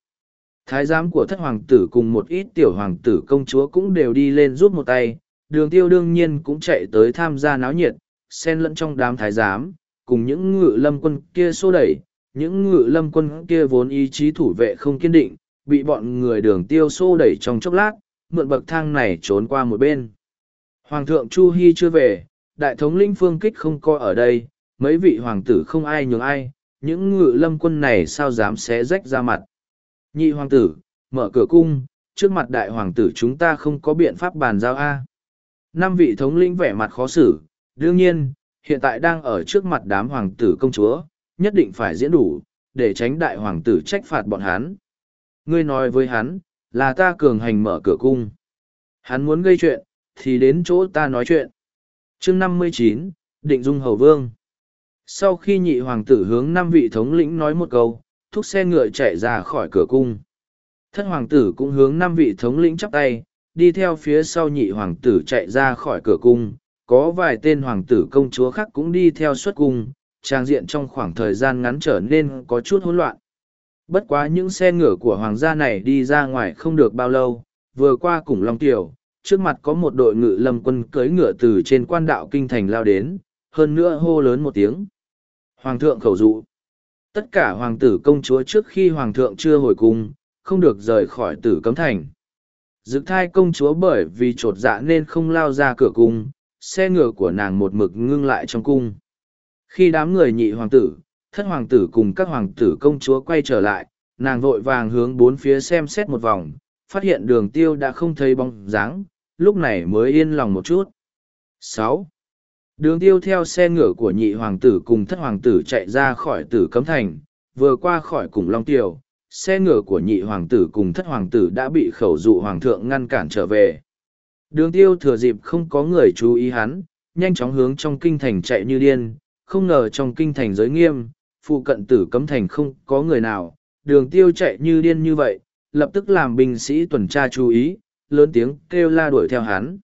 Thái giám của thất hoàng tử cùng một ít tiểu hoàng tử công chúa cũng đều đi lên giúp một tay, đường tiêu đương nhiên cũng chạy tới tham gia náo nhiệt, xen lẫn trong đám thái giám, cùng những ngự lâm quân kia xô đẩy, những ngự lâm quân kia vốn ý chí thủ vệ không kiên định, bị bọn người đường tiêu xô đẩy trong chốc lát, mượn bậc thang này trốn qua một bên. Hoàng thượng Chu Hy chưa về, đại thống linh phương kích không coi ở đây, mấy vị hoàng tử không ai nhường ai, những ngự lâm quân này sao dám xé rách ra mặt. Nhị hoàng tử, mở cửa cung, trước mặt đại hoàng tử chúng ta không có biện pháp bàn giao A. Năm vị thống lĩnh vẻ mặt khó xử, đương nhiên, hiện tại đang ở trước mặt đám hoàng tử công chúa, nhất định phải diễn đủ, để tránh đại hoàng tử trách phạt bọn hắn. Ngươi nói với hắn, là ta cường hành mở cửa cung. Hắn muốn gây chuyện, thì đến chỗ ta nói chuyện. chương năm mươi chín Định Dung Hầu Vương sau khi nhị hoàng tử hướng năm vị thống lĩnh nói một câu, thúc xe ngựa chạy ra khỏi cửa cung. Thất hoàng tử cũng hướng năm vị thống lĩnh chắp tay, đi theo phía sau nhị hoàng tử chạy ra khỏi cửa cung. Có vài tên hoàng tử công chúa khác cũng đi theo xuất cung, trang diện trong khoảng thời gian ngắn trở nên có chút hỗn loạn. Bất quá những xe ngựa của hoàng gia này đi ra ngoài không được bao lâu, vừa qua cùng Long Tiểu, trước mặt có một đội ngự lâm quân cưỡi ngựa từ trên quan đạo kinh thành lao đến, hơn nữa hô lớn một tiếng. Hoàng thượng khẩu dụ. Tất cả hoàng tử công chúa trước khi hoàng thượng chưa hồi cung, không được rời khỏi tử cấm thành. Dực thai công chúa bởi vì trột dạ nên không lao ra cửa cung, xe ngựa của nàng một mực ngưng lại trong cung. Khi đám người nhị hoàng tử, thất hoàng tử cùng các hoàng tử công chúa quay trở lại, nàng vội vàng hướng bốn phía xem xét một vòng, phát hiện đường tiêu đã không thấy bóng dáng, lúc này mới yên lòng một chút. sáu Đường tiêu theo xe ngựa của nhị hoàng tử cùng thất hoàng tử chạy ra khỏi tử cấm thành, vừa qua khỏi cùng Long Tiêu, xe ngựa của nhị hoàng tử cùng thất hoàng tử đã bị khẩu dụ hoàng thượng ngăn cản trở về. Đường tiêu thừa dịp không có người chú ý hắn, nhanh chóng hướng trong kinh thành chạy như điên, không ngờ trong kinh thành giới nghiêm, phụ cận tử cấm thành không có người nào, đường tiêu chạy như điên như vậy, lập tức làm binh sĩ tuần tra chú ý, lớn tiếng kêu la đuổi theo hắn.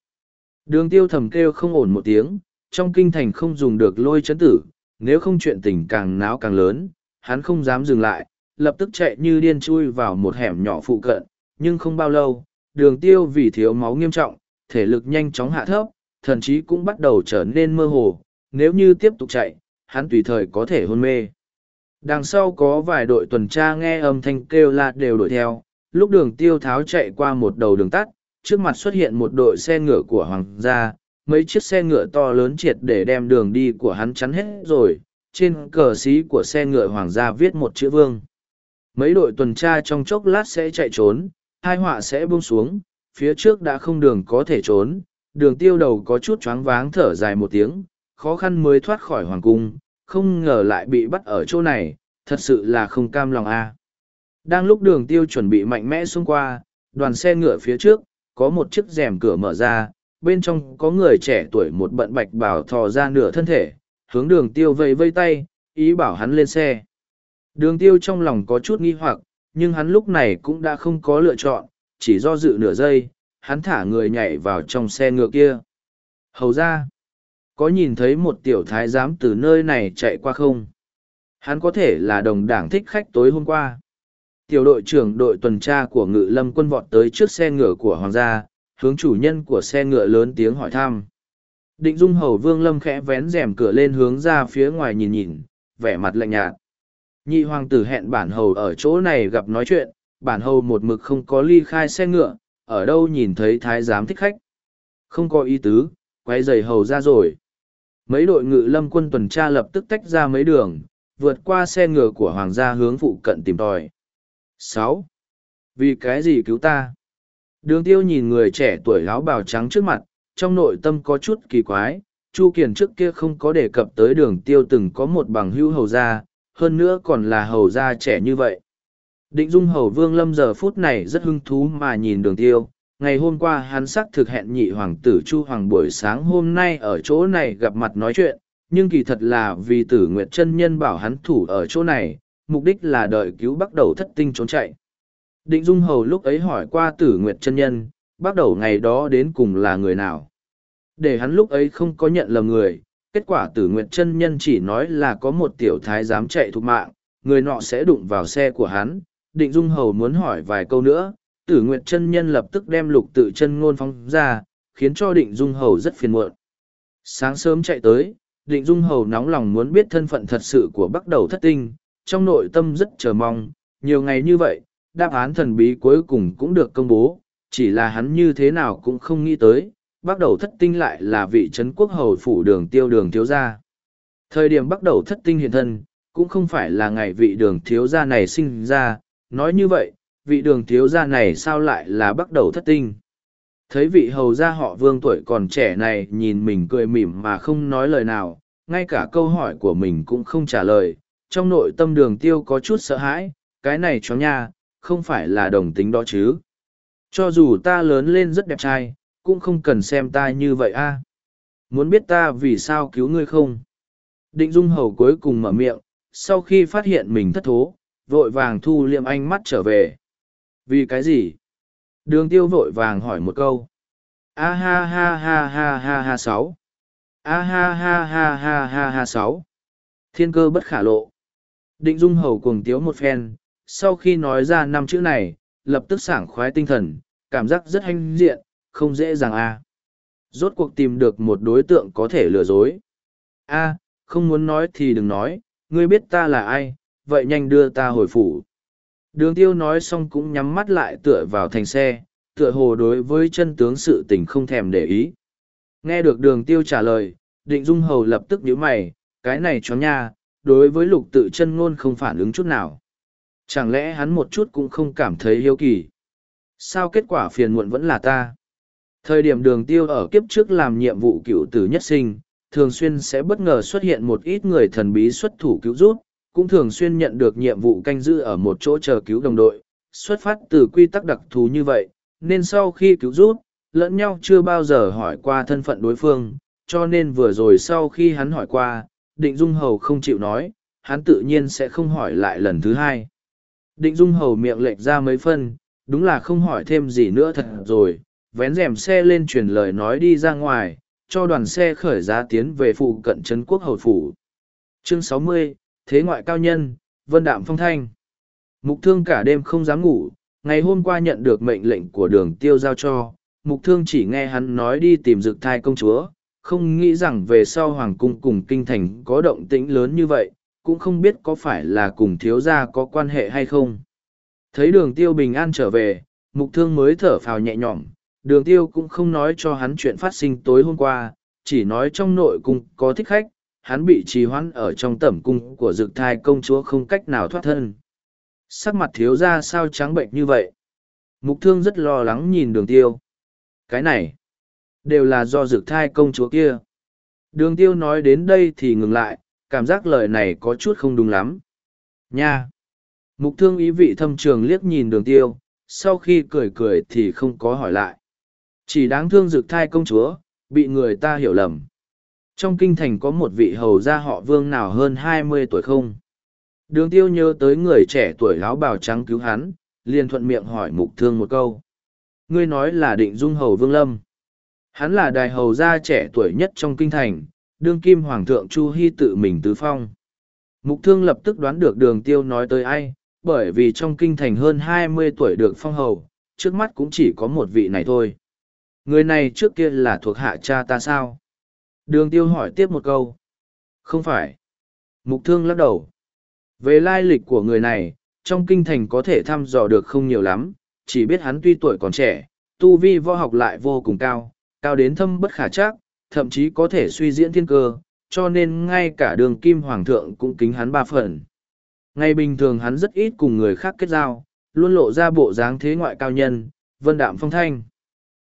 Đường tiêu thầm kêu không ổn một tiếng, trong kinh thành không dùng được lôi chấn tử, nếu không chuyện tình càng náo càng lớn, hắn không dám dừng lại, lập tức chạy như điên chui vào một hẻm nhỏ phụ cận, nhưng không bao lâu, đường tiêu vì thiếu máu nghiêm trọng, thể lực nhanh chóng hạ thấp, thần chí cũng bắt đầu trở nên mơ hồ, nếu như tiếp tục chạy, hắn tùy thời có thể hôn mê. Đằng sau có vài đội tuần tra nghe âm thanh kêu la đều đuổi theo, lúc đường tiêu tháo chạy qua một đầu đường tắt, trước mặt xuất hiện một đội xe ngựa của hoàng gia, mấy chiếc xe ngựa to lớn triệt để đem đường đi của hắn chắn hết rồi, trên cờ xí của xe ngựa hoàng gia viết một chữ vương. Mấy đội tuần tra trong chốc lát sẽ chạy trốn, hai họa sẽ buông xuống, phía trước đã không đường có thể trốn, đường tiêu đầu có chút choáng váng thở dài một tiếng, khó khăn mới thoát khỏi hoàng cung, không ngờ lại bị bắt ở chỗ này, thật sự là không cam lòng a. Đang lúc đường tiêu chuẩn bị mạnh mẽ xung qua, đoàn xe ngựa phía trước, có một chiếc rèm cửa mở ra, bên trong có người trẻ tuổi một bận bạch bảo thò ra nửa thân thể, hướng đường tiêu vây vây tay, ý bảo hắn lên xe. Đường tiêu trong lòng có chút nghi hoặc, nhưng hắn lúc này cũng đã không có lựa chọn, chỉ do dự nửa giây, hắn thả người nhảy vào trong xe ngựa kia. Hầu ra, có nhìn thấy một tiểu thái giám từ nơi này chạy qua không? Hắn có thể là đồng đảng thích khách tối hôm qua. Tiểu đội trưởng đội tuần tra của ngự lâm quân vọt tới trước xe ngựa của hoàng gia, hướng chủ nhân của xe ngựa lớn tiếng hỏi thăm. Định dung hầu vương lâm khẽ vén rèm cửa lên hướng ra phía ngoài nhìn nhìn, vẻ mặt lạnh nhạt. Nhị hoàng tử hẹn bản hầu ở chỗ này gặp nói chuyện, bản hầu một mực không có ly khai xe ngựa, ở đâu nhìn thấy thái giám thích khách. Không có ý tứ, quay giày hầu ra rồi. Mấy đội ngự lâm quân tuần tra lập tức tách ra mấy đường, vượt qua xe ngựa của hoàng gia hướng phụ cận tìm tòi. sáu Vì cái gì cứu ta? Đường tiêu nhìn người trẻ tuổi áo bào trắng trước mặt, trong nội tâm có chút kỳ quái, Chu Kiền trước kia không có đề cập tới đường tiêu từng có một bằng hữu hầu gia, hơn nữa còn là hầu gia trẻ như vậy. Định dung hầu vương lâm giờ phút này rất hứng thú mà nhìn đường tiêu, ngày hôm qua hắn sắc thực hẹn nhị hoàng tử Chu Hoàng buổi sáng hôm nay ở chỗ này gặp mặt nói chuyện, nhưng kỳ thật là vì tử nguyệt chân nhân bảo hắn thủ ở chỗ này, mục đích là đợi cứu bắt đầu thất tinh trốn chạy. Định Dung Hầu lúc ấy hỏi qua tử nguyệt chân nhân, bắt đầu ngày đó đến cùng là người nào. Để hắn lúc ấy không có nhận lầm người, kết quả tử nguyệt chân nhân chỉ nói là có một tiểu thái dám chạy thục mạng, người nọ sẽ đụng vào xe của hắn. Định Dung Hầu muốn hỏi vài câu nữa, tử nguyệt chân nhân lập tức đem lục tự chân ngôn phóng ra, khiến cho định Dung Hầu rất phiền muộn. Sáng sớm chạy tới, định Dung Hầu nóng lòng muốn biết thân phận thật sự của bắt đầu thất tinh, trong nội tâm rất chờ mong, nhiều ngày như vậy, đáp án thần bí cuối cùng cũng được công bố, chỉ là hắn như thế nào cũng không nghĩ tới, bắt đầu thất tinh lại là vị trấn quốc hầu phủ đường tiêu đường thiếu gia. Thời điểm bắt đầu thất tinh hiện thân, cũng không phải là ngày vị đường thiếu gia này sinh ra, nói như vậy, vị đường thiếu gia này sao lại là bắt đầu thất tinh. Thấy vị hầu gia họ vương tuổi còn trẻ này nhìn mình cười mỉm mà không nói lời nào, ngay cả câu hỏi của mình cũng không trả lời, trong nội tâm đường tiêu có chút sợ hãi, cái này chó nha, không phải là đồng tính đó chứ. Cho dù ta lớn lên rất đẹp trai, cũng không cần xem ta như vậy a. Muốn biết ta vì sao cứu ngươi không? Định Dung Hầu cuối cùng mở miệng, sau khi phát hiện mình thất thố, vội vàng thu liệm ánh mắt trở về. Vì cái gì? Đường tiêu vội vàng hỏi một câu. A ha ha ha ha ha ha sáu. A ha ha ha ha ha ha sáu. Thiên cơ bất khả lộ. Định Dung Hầu cuồng tiếu một phen, sau khi nói ra năm chữ này, lập tức sảng khoái tinh thần, cảm giác rất hanh diện, không dễ dàng a. Rốt cuộc tìm được một đối tượng có thể lừa dối. A, không muốn nói thì đừng nói, ngươi biết ta là ai, vậy nhanh đưa ta hồi phủ. Đường tiêu nói xong cũng nhắm mắt lại tựa vào thành xe, tựa hồ đối với chân tướng sự tình không thèm để ý. Nghe được đường tiêu trả lời, định dung hầu lập tức nhíu mày, cái này chó nha, đối với lục tự chân ngôn không phản ứng chút nào. Chẳng lẽ hắn một chút cũng không cảm thấy hiếu kỳ? Sao kết quả phiền muộn vẫn là ta? Thời điểm đường tiêu ở kiếp trước làm nhiệm vụ cựu tử nhất sinh, thường xuyên sẽ bất ngờ xuất hiện một ít người thần bí xuất thủ cứu rút cũng thường xuyên nhận được nhiệm vụ canh giữ ở một chỗ chờ cứu đồng đội, xuất phát từ quy tắc đặc thù như vậy, nên sau khi cứu rút lẫn nhau chưa bao giờ hỏi qua thân phận đối phương, cho nên vừa rồi sau khi hắn hỏi qua, định dung hầu không chịu nói, hắn tự nhiên sẽ không hỏi lại lần thứ hai. Định dung hầu miệng lệch ra mấy phân, đúng là không hỏi thêm gì nữa thật rồi, vén rèm xe lên truyền lời nói đi ra ngoài, cho đoàn xe khởi giá tiến về phụ cận Trấn quốc hầu phủ. Chương sáu mươi Thế ngoại cao nhân, Vân Đạm Phong Thanh. Mục thương cả đêm không dám ngủ, ngày hôm qua nhận được mệnh lệnh của đường tiêu giao cho, mục thương chỉ nghe hắn nói đi tìm dược thai công chúa, không nghĩ rằng về sau hoàng cung cùng kinh thành có động tĩnh lớn như vậy, cũng không biết có phải là cùng thiếu gia có quan hệ hay không. Thấy đường tiêu bình an trở về, mục thương mới thở phào nhẹ nhõm, đường tiêu cũng không nói cho hắn chuyện phát sinh tối hôm qua, chỉ nói trong nội cung có thích khách, hắn bị trì hoãn ở trong tẩm cung của dực thai công chúa không cách nào thoát thân. Sắc mặt thiếu gia sao trắng bệnh như vậy? Mục thương rất lo lắng nhìn đường tiêu. Cái này, đều là do dực thai công chúa kia. Đường tiêu nói đến đây thì ngừng lại, cảm giác lời này có chút không đúng lắm. Nha! Mục thương ý vị thâm trường liếc nhìn đường tiêu, sau khi cười cười thì không có hỏi lại. Chỉ đáng thương dực thai công chúa, bị người ta hiểu lầm. Trong kinh thành có một vị hầu gia họ vương nào hơn hai mươi tuổi không? Đường tiêu nhớ tới người trẻ tuổi áo bào trắng cứu hắn, liền thuận miệng hỏi mục thương một câu. Ngươi nói là định dung hầu vương lâm. Hắn là đài hầu gia trẻ tuổi nhất trong kinh thành, đương kim hoàng thượng Chu Hy tự mình tứ phong. Mục thương lập tức đoán được đường tiêu nói tới ai, bởi vì trong kinh thành hơn hai mươi tuổi được phong hầu, trước mắt cũng chỉ có một vị này thôi. Người này trước kia là thuộc hạ cha ta sao? Đường tiêu hỏi tiếp một câu. Không phải. Mục thương lắc đầu. Về lai lịch của người này, trong kinh thành có thể thăm dò được không nhiều lắm, chỉ biết hắn tuy tuổi còn trẻ, tu vi võ học lại vô cùng cao, cao đến thâm bất khả chắc, thậm chí có thể suy diễn thiên cơ, cho nên ngay cả đường kim hoàng thượng cũng kính hắn ba phần. Ngày bình thường hắn rất ít cùng người khác kết giao, luôn lộ ra bộ dáng thế ngoại cao nhân, vân đạm phong thanh.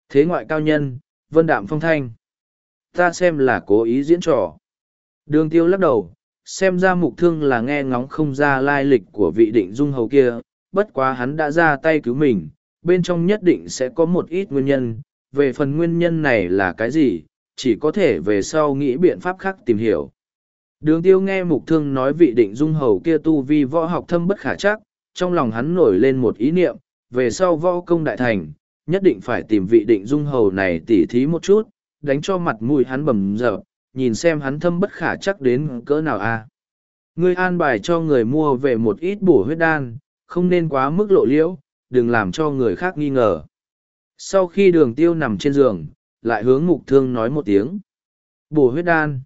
Thế ngoại cao nhân, vân đạm phong thanh. Ta xem là cố ý diễn trò. Đường tiêu lắc đầu, xem ra mục thương là nghe ngóng không ra lai lịch của vị định dung hầu kia, bất quá hắn đã ra tay cứu mình, bên trong nhất định sẽ có một ít nguyên nhân, về phần nguyên nhân này là cái gì, chỉ có thể về sau nghĩ biện pháp khác tìm hiểu. Đường tiêu nghe mục thương nói vị định dung hầu kia tu vi võ học thâm bất khả chắc, trong lòng hắn nổi lên một ý niệm, về sau võ công đại thành, nhất định phải tìm vị định dung hầu này tỉ thí một chút, đánh cho mặt mũi hắn bầm dở, nhìn xem hắn thâm bất khả chắc đến cỡ nào a. Ngươi an bài cho người mua về một ít bổ huyết đan, không nên quá mức lộ liễu, đừng làm cho người khác nghi ngờ. Sau khi đường tiêu nằm trên giường, lại hướng mục thương nói một tiếng. Bổ huyết đan.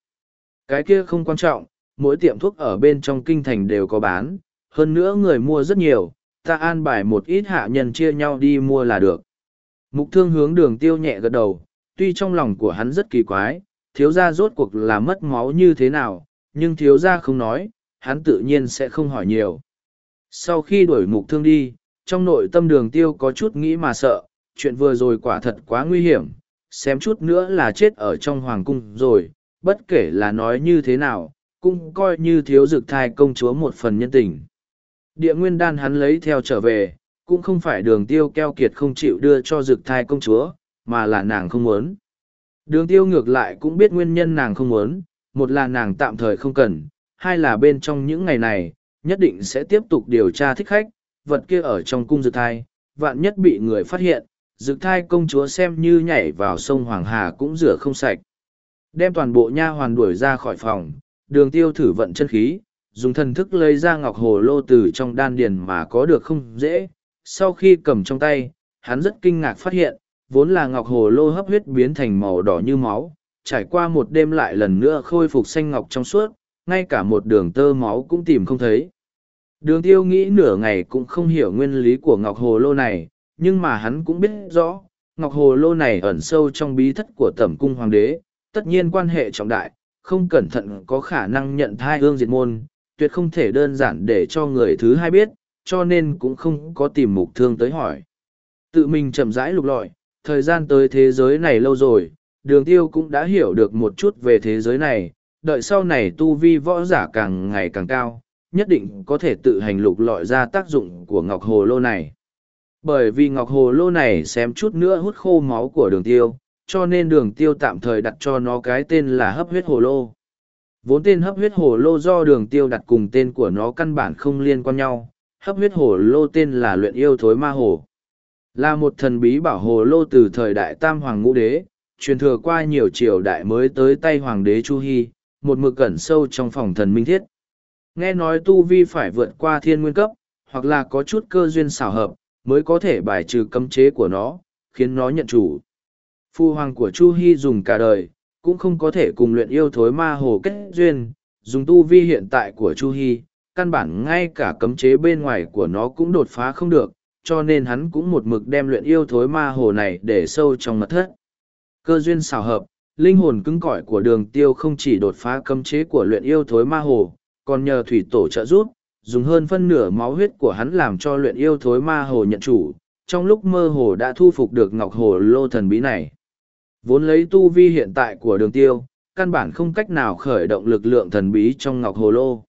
Cái kia không quan trọng, mỗi tiệm thuốc ở bên trong kinh thành đều có bán, hơn nữa người mua rất nhiều, ta an bài một ít hạ nhân chia nhau đi mua là được. Mục thương hướng đường tiêu nhẹ gật đầu, tuy trong lòng của hắn rất kỳ quái, thiếu gia rốt cuộc là mất máu như thế nào, nhưng thiếu gia không nói, hắn tự nhiên sẽ không hỏi nhiều. Sau khi đuổi mục thương đi, trong nội tâm đường tiêu có chút nghĩ mà sợ, chuyện vừa rồi quả thật quá nguy hiểm, xem chút nữa là chết ở trong hoàng cung rồi, bất kể là nói như thế nào, cũng coi như thiếu dực thai công chúa một phần nhân tình. Địa nguyên đan hắn lấy theo trở về, cũng không phải đường tiêu keo kiệt không chịu đưa cho dực thai công chúa, mà là nàng không muốn. Đường tiêu ngược lại cũng biết nguyên nhân nàng không muốn, một là nàng tạm thời không cần, hai là bên trong những ngày này, nhất định sẽ tiếp tục điều tra thích khách, vật kia ở trong cung dực thai, vạn nhất bị người phát hiện, dực thai công chúa xem như nhảy vào sông Hoàng Hà cũng rửa không sạch. Đem toàn bộ nha hoàn đuổi ra khỏi phòng, đường tiêu thử vận chân khí, dùng thần thức lấy ra ngọc hồ lô từ trong đan điền mà có được không dễ. Sau khi cầm trong tay, hắn rất kinh ngạc phát hiện, vốn là ngọc hồ lô hấp huyết biến thành màu đỏ như máu, trải qua một đêm lại lần nữa khôi phục xanh ngọc trong suốt, ngay cả một đường tơ máu cũng tìm không thấy. Đường tiêu nghĩ nửa ngày cũng không hiểu nguyên lý của ngọc hồ lô này, nhưng mà hắn cũng biết rõ, ngọc hồ lô này ẩn sâu trong bí thất của tẩm cung hoàng đế, tất nhiên quan hệ trọng đại, không cẩn thận có khả năng nhận thai hương diệt môn, tuyệt không thể đơn giản để cho người thứ hai biết, cho nên cũng không có tìm mục thương tới hỏi. Tự mình chậm rãi lục lọi, thời gian tới thế giới này lâu rồi, đường tiêu cũng đã hiểu được một chút về thế giới này, đợi sau này tu vi võ giả càng ngày càng cao, nhất định có thể tự hành lục lọi ra tác dụng của ngọc hồ lô này. Bởi vì ngọc hồ lô này xém chút nữa hút khô máu của đường tiêu, cho nên đường tiêu tạm thời đặt cho nó cái tên là hấp huyết hồ lô. Vốn tên hấp huyết hồ lô do đường tiêu đặt cùng tên của nó căn bản không liên quan nhau, hấp huyết hồ lô tên là luyện yêu thối ma hồ. Là một thần bí bảo hồ lô từ thời đại tam hoàng ngũ đế, truyền thừa qua nhiều triều đại mới tới tay hoàng đế Chu Hy, một mực cẩn sâu trong phòng thần minh thiết. Nghe nói tu vi phải vượt qua thiên nguyên cấp, hoặc là có chút cơ duyên xảo hợp, mới có thể bài trừ cấm chế của nó, khiến nó nhận chủ. Phu hoàng của Chu Hy dùng cả đời, cũng không có thể cùng luyện yêu thối ma hồ kết duyên, dùng tu vi hiện tại của Chu Hy, căn bản ngay cả cấm chế bên ngoài của nó cũng đột phá không được, cho nên hắn cũng một mực đem luyện yêu thối ma hồ này để sâu trong mật thất. Cơ duyên xào hợp, linh hồn cứng cỏi của đường tiêu không chỉ đột phá cấm chế của luyện yêu thối ma hồ, còn nhờ thủy tổ trợ giúp, dùng hơn phân nửa máu huyết của hắn làm cho luyện yêu thối ma hồ nhận chủ, trong lúc mơ hồ đã thu phục được ngọc hồ lô thần bí này. Vốn lấy tu vi hiện tại của đường tiêu, căn bản không cách nào khởi động lực lượng thần bí trong ngọc hồ lô.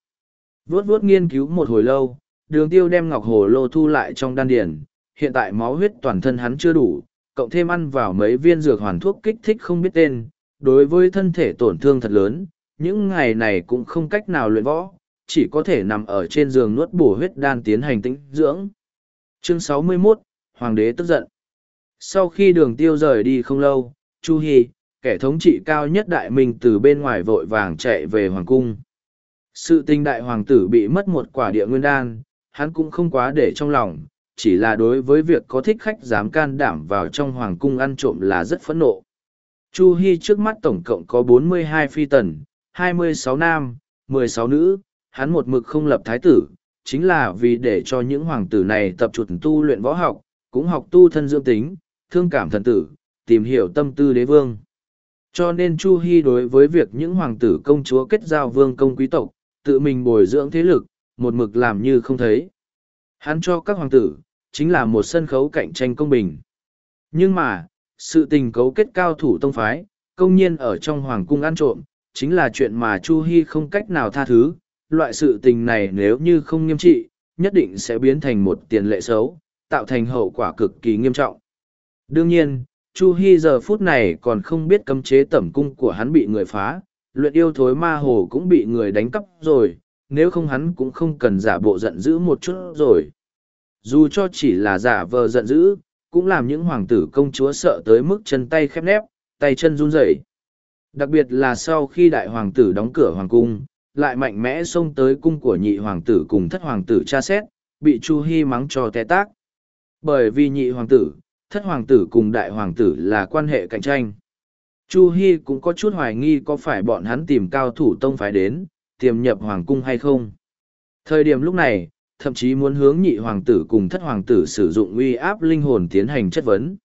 Vốt vốt nghiên cứu một hồi lâu, đường tiêu đem ngọc hồ lô thu lại trong đan điển, hiện tại máu huyết toàn thân hắn chưa đủ, cộng thêm ăn vào mấy viên dược hoàn thuốc kích thích không biết tên, đối với thân thể tổn thương thật lớn, những ngày này cũng không cách nào luyện võ, chỉ có thể nằm ở trên giường nuốt bổ huyết đan tiến hành tĩnh dưỡng. Chương 61, Hoàng đế tức giận. Sau khi đường tiêu rời đi không lâu, Chu Hi, kẻ thống trị cao nhất đại minh từ bên ngoài vội vàng chạy về hoàng cung. Sự tình đại hoàng tử bị mất một quả địa nguyên đan, hắn cũng không quá để trong lòng, chỉ là đối với việc có thích khách dám can đảm vào trong hoàng cung ăn trộm là rất phẫn nộ. Chu Hi trước mắt tổng cộng có 42 phi tần, 26 nam, 16 nữ, hắn một mực không lập thái tử, chính là vì để cho những hoàng tử này tập trụt tu luyện võ học, cũng học tu thân dưỡng tính, thương cảm thần tử, tìm hiểu tâm tư đế vương. Cho nên Chu Hy đối với việc những hoàng tử công chúa kết giao vương công quý tộc, tự mình bồi dưỡng thế lực, một mực làm như không thấy. Hắn cho các hoàng tử, chính là một sân khấu cạnh tranh công bình. Nhưng mà, sự tình cấu kết cao thủ tông phái, công nhiên ở trong hoàng cung ăn trộm, chính là chuyện mà Chu Hy không cách nào tha thứ. Loại sự tình này nếu như không nghiêm trị, nhất định sẽ biến thành một tiền lệ xấu, tạo thành hậu quả cực kỳ nghiêm trọng. Đương nhiên, Chu Hi giờ phút này còn không biết cấm chế tẩm cung của hắn bị người phá, luyện yêu thối ma hồ cũng bị người đánh cắp rồi, nếu không hắn cũng không cần giả bộ giận dữ một chút rồi. Dù cho chỉ là giả vờ giận dữ, cũng làm những hoàng tử công chúa sợ tới mức chân tay khép nép, tay chân run rẩy. Đặc biệt là sau khi đại hoàng tử đóng cửa hoàng cung, lại mạnh mẽ xông tới cung của nhị hoàng tử cùng thất hoàng tử cha xét, bị Chu Hi mắng cho té tác. Bởi vì nhị hoàng tử, thất hoàng tử cùng đại hoàng tử là quan hệ cạnh tranh. Chu Hi cũng có chút hoài nghi có phải bọn hắn tìm cao thủ tông phái đến, tiềm nhập hoàng cung hay không. Thời điểm lúc này, thậm chí muốn hướng nhị hoàng tử cùng thất hoàng tử sử dụng uy áp linh hồn tiến hành chất vấn.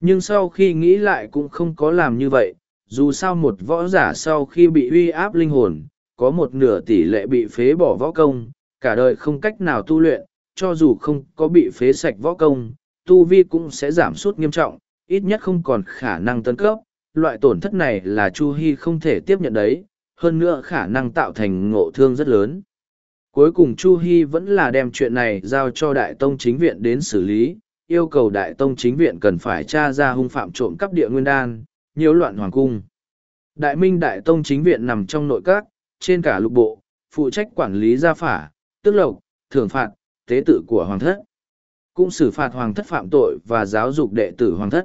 Nhưng sau khi nghĩ lại cũng không có làm như vậy, dù sao một võ giả sau khi bị uy áp linh hồn, có một nửa tỷ lệ bị phế bỏ võ công, cả đời không cách nào tu luyện, cho dù không có bị phế sạch võ công, tu vi cũng sẽ giảm sút nghiêm trọng, ít nhất không còn khả năng tấn cấp. Loại tổn thất này là Chu Hy không thể tiếp nhận đấy, hơn nữa khả năng tạo thành ngộ thương rất lớn. Cuối cùng Chu Hy vẫn là đem chuyện này giao cho Đại Tông Chính Viện đến xử lý, yêu cầu Đại Tông Chính Viện cần phải tra ra hung phạm trộm cắp địa nguyên đan, nhiễu loạn hoàng cung. Đại Minh Đại Tông Chính Viện nằm trong nội các, trên cả lục bộ, phụ trách quản lý gia phả, tức lộc, thưởng phạt, tế tự của hoàng thất. Cũng xử phạt hoàng thất phạm tội và giáo dục đệ tử hoàng thất.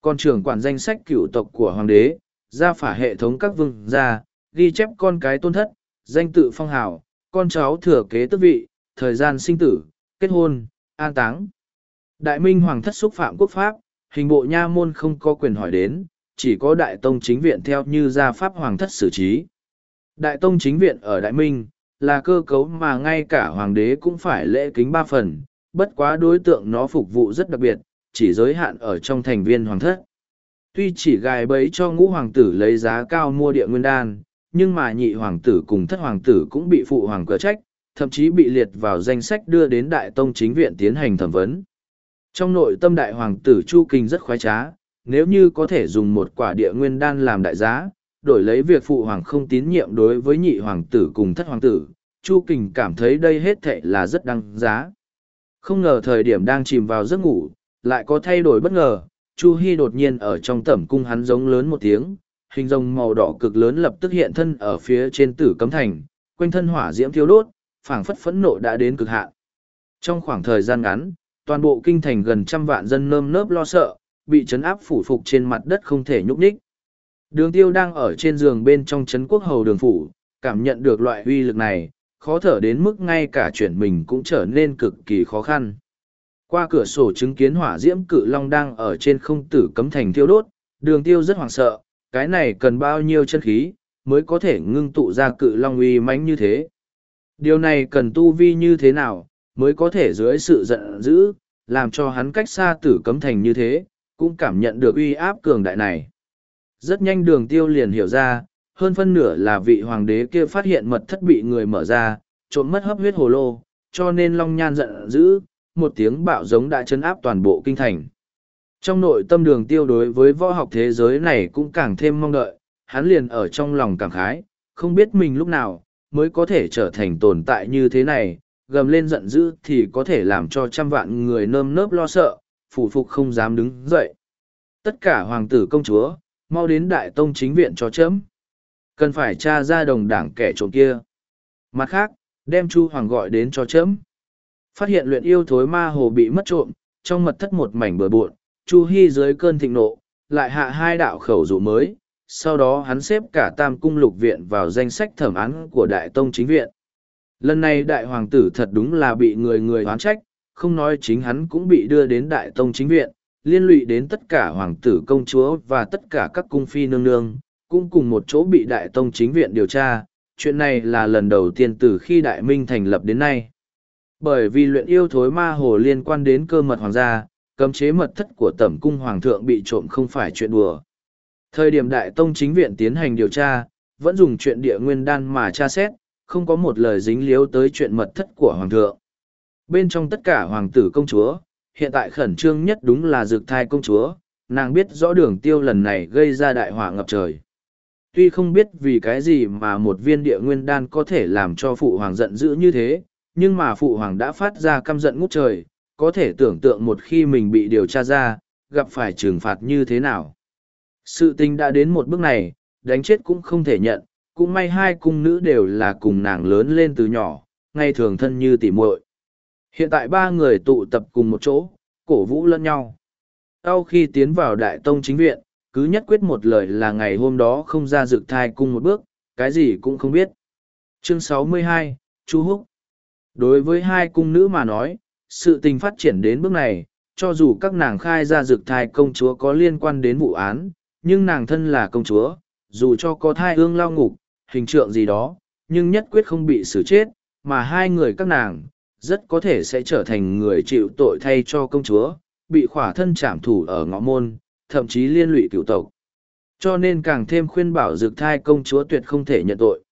Còn trưởng quản danh sách cựu tộc của hoàng đế, gia phả hệ thống các vương gia, ghi chép con cái tôn thất, danh tự phong hào, con cháu thừa kế tước vị, thời gian sinh tử, kết hôn, an táng. Đại minh hoàng thất xúc phạm quốc pháp, hình bộ nha môn không có quyền hỏi đến, chỉ có đại tông chính viện theo như gia pháp hoàng thất xử trí. Đại tông chính viện ở Đại Minh, là cơ cấu mà ngay cả hoàng đế cũng phải lễ kính ba phần, bất quá đối tượng nó phục vụ rất đặc biệt, chỉ giới hạn ở trong thành viên hoàng thất. Tuy chỉ gài bẫy cho ngũ hoàng tử lấy giá cao mua địa nguyên đan, nhưng mà nhị hoàng tử cùng thất hoàng tử cũng bị phụ hoàng cửa trách, thậm chí bị liệt vào danh sách đưa đến đại tông chính viện tiến hành thẩm vấn. Trong nội tâm đại hoàng tử Chu Kinh rất khoái trá, nếu như có thể dùng một quả địa nguyên đan làm đại giá, đổi lấy việc phụ hoàng không tín nhiệm đối với nhị hoàng tử cùng thất hoàng tử, Chu Kình cảm thấy đây hết thệ là rất đăng giá. Không ngờ thời điểm đang chìm vào giấc ngủ, lại có thay đổi bất ngờ, Chu Hi đột nhiên ở trong tẩm cung hắn giống lớn một tiếng, hình rồng màu đỏ cực lớn lập tức hiện thân ở phía trên tử cấm thành, quanh thân hỏa diễm thiêu đốt, phảng phất phẫn nộ đã đến cực hạn. Trong khoảng thời gian ngắn, toàn bộ kinh thành gần trăm vạn dân nơm nớp lo sợ, bị chấn áp phủ phục trên mặt đất không thể nhúc nhích. Đường tiêu đang ở trên giường bên trong chấn quốc hầu đường phủ, cảm nhận được loại uy lực này, khó thở đến mức ngay cả chuyển mình cũng trở nên cực kỳ khó khăn. Qua cửa sổ chứng kiến hỏa diễm cự long đang ở trên không tử cấm thành thiêu đốt, đường tiêu rất hoảng sợ, cái này cần bao nhiêu chân khí, mới có thể ngưng tụ ra cự long uy mãnh như thế. Điều này cần tu vi như thế nào, mới có thể dưới sự giận dữ, làm cho hắn cách xa tử cấm thành như thế, cũng cảm nhận được uy áp cường đại này. Rất nhanh đường tiêu liền hiểu ra, hơn phân nửa là vị hoàng đế kia phát hiện mật thất bị người mở ra, trộm mất hấp huyết hồ lô, cho nên Long Nhan giận dữ, một tiếng bạo giống đã chấn áp toàn bộ kinh thành. Trong nội tâm đường tiêu đối với võ học thế giới này cũng càng thêm mong đợi, hắn liền ở trong lòng cảm khái, không biết mình lúc nào mới có thể trở thành tồn tại như thế này, gầm lên giận dữ thì có thể làm cho trăm vạn người nơm nớp lo sợ, phủ phục không dám đứng dậy. Tất cả hoàng tử công chúa, mau đến đại tông chính viện cho chấm. Cần phải tra ra đồng đảng kẻ trộm kia. Mặt khác, đem Chu Hoàng gọi đến cho chấm. Phát hiện luyện yêu thối ma hồ bị mất trộm, trong mật thất một mảnh bừa bộn, Chu Hy dưới cơn thịnh nộ, lại hạ hai đạo khẩu dụ mới. Sau đó hắn xếp cả tam cung lục viện vào danh sách thẩm án của đại tông chính viện. Lần này đại hoàng tử thật đúng là bị người người oán trách, không nói chính hắn cũng bị đưa đến đại tông chính viện, liên lụy đến tất cả hoàng tử công chúa và tất cả các cung phi nương nương, cũng cùng một chỗ bị đại tông chính viện điều tra. Chuyện này là lần đầu tiên từ khi đại minh thành lập đến nay. Bởi vì luyện yêu thối ma hồ liên quan đến cơ mật hoàng gia, cấm chế mật thất của tẩm cung hoàng thượng bị trộm không phải chuyện đùa. Thời điểm đại tông chính viện tiến hành điều tra, vẫn dùng chuyện địa nguyên đan mà tra xét, không có một lời dính liếu tới chuyện mật thất của hoàng thượng. Bên trong tất cả hoàng tử công chúa, hiện tại khẩn trương nhất đúng là dược thai công chúa, nàng biết rõ đường tiêu lần này gây ra đại họa ngập trời. Tuy không biết vì cái gì mà một viên địa nguyên đan có thể làm cho phụ hoàng giận dữ như thế, nhưng mà phụ hoàng đã phát ra căm giận ngút trời, có thể tưởng tượng một khi mình bị điều tra ra, gặp phải trừng phạt như thế nào. Sự tình đã đến một bước này, đánh chết cũng không thể nhận, cũng may hai cung nữ đều là cùng nàng lớn lên từ nhỏ, ngay thường thân như tỉ muội. Hiện tại ba người tụ tập cùng một chỗ, cổ vũ lẫn nhau. Sau khi tiến vào đại tông chính viện, cứ nhất quyết một lời là ngày hôm đó không ra dược thai cung một bước, cái gì cũng không biết. Chương 62, Chu Húc Đối với hai cung nữ mà nói, sự tình phát triển đến bước này, cho dù các nàng khai ra dược thai công chúa có liên quan đến vụ án, nhưng nàng thân là công chúa, dù cho có thai ương lao ngục, hình trượng gì đó, nhưng nhất quyết không bị xử chết, mà hai người các nàng, rất có thể sẽ trở thành người chịu tội thay cho công chúa, bị khỏa thân trảm thủ ở ngõ môn, thậm chí liên lụy cựu tộc. Cho nên càng thêm khuyên bảo dược thai công chúa tuyệt không thể nhận tội.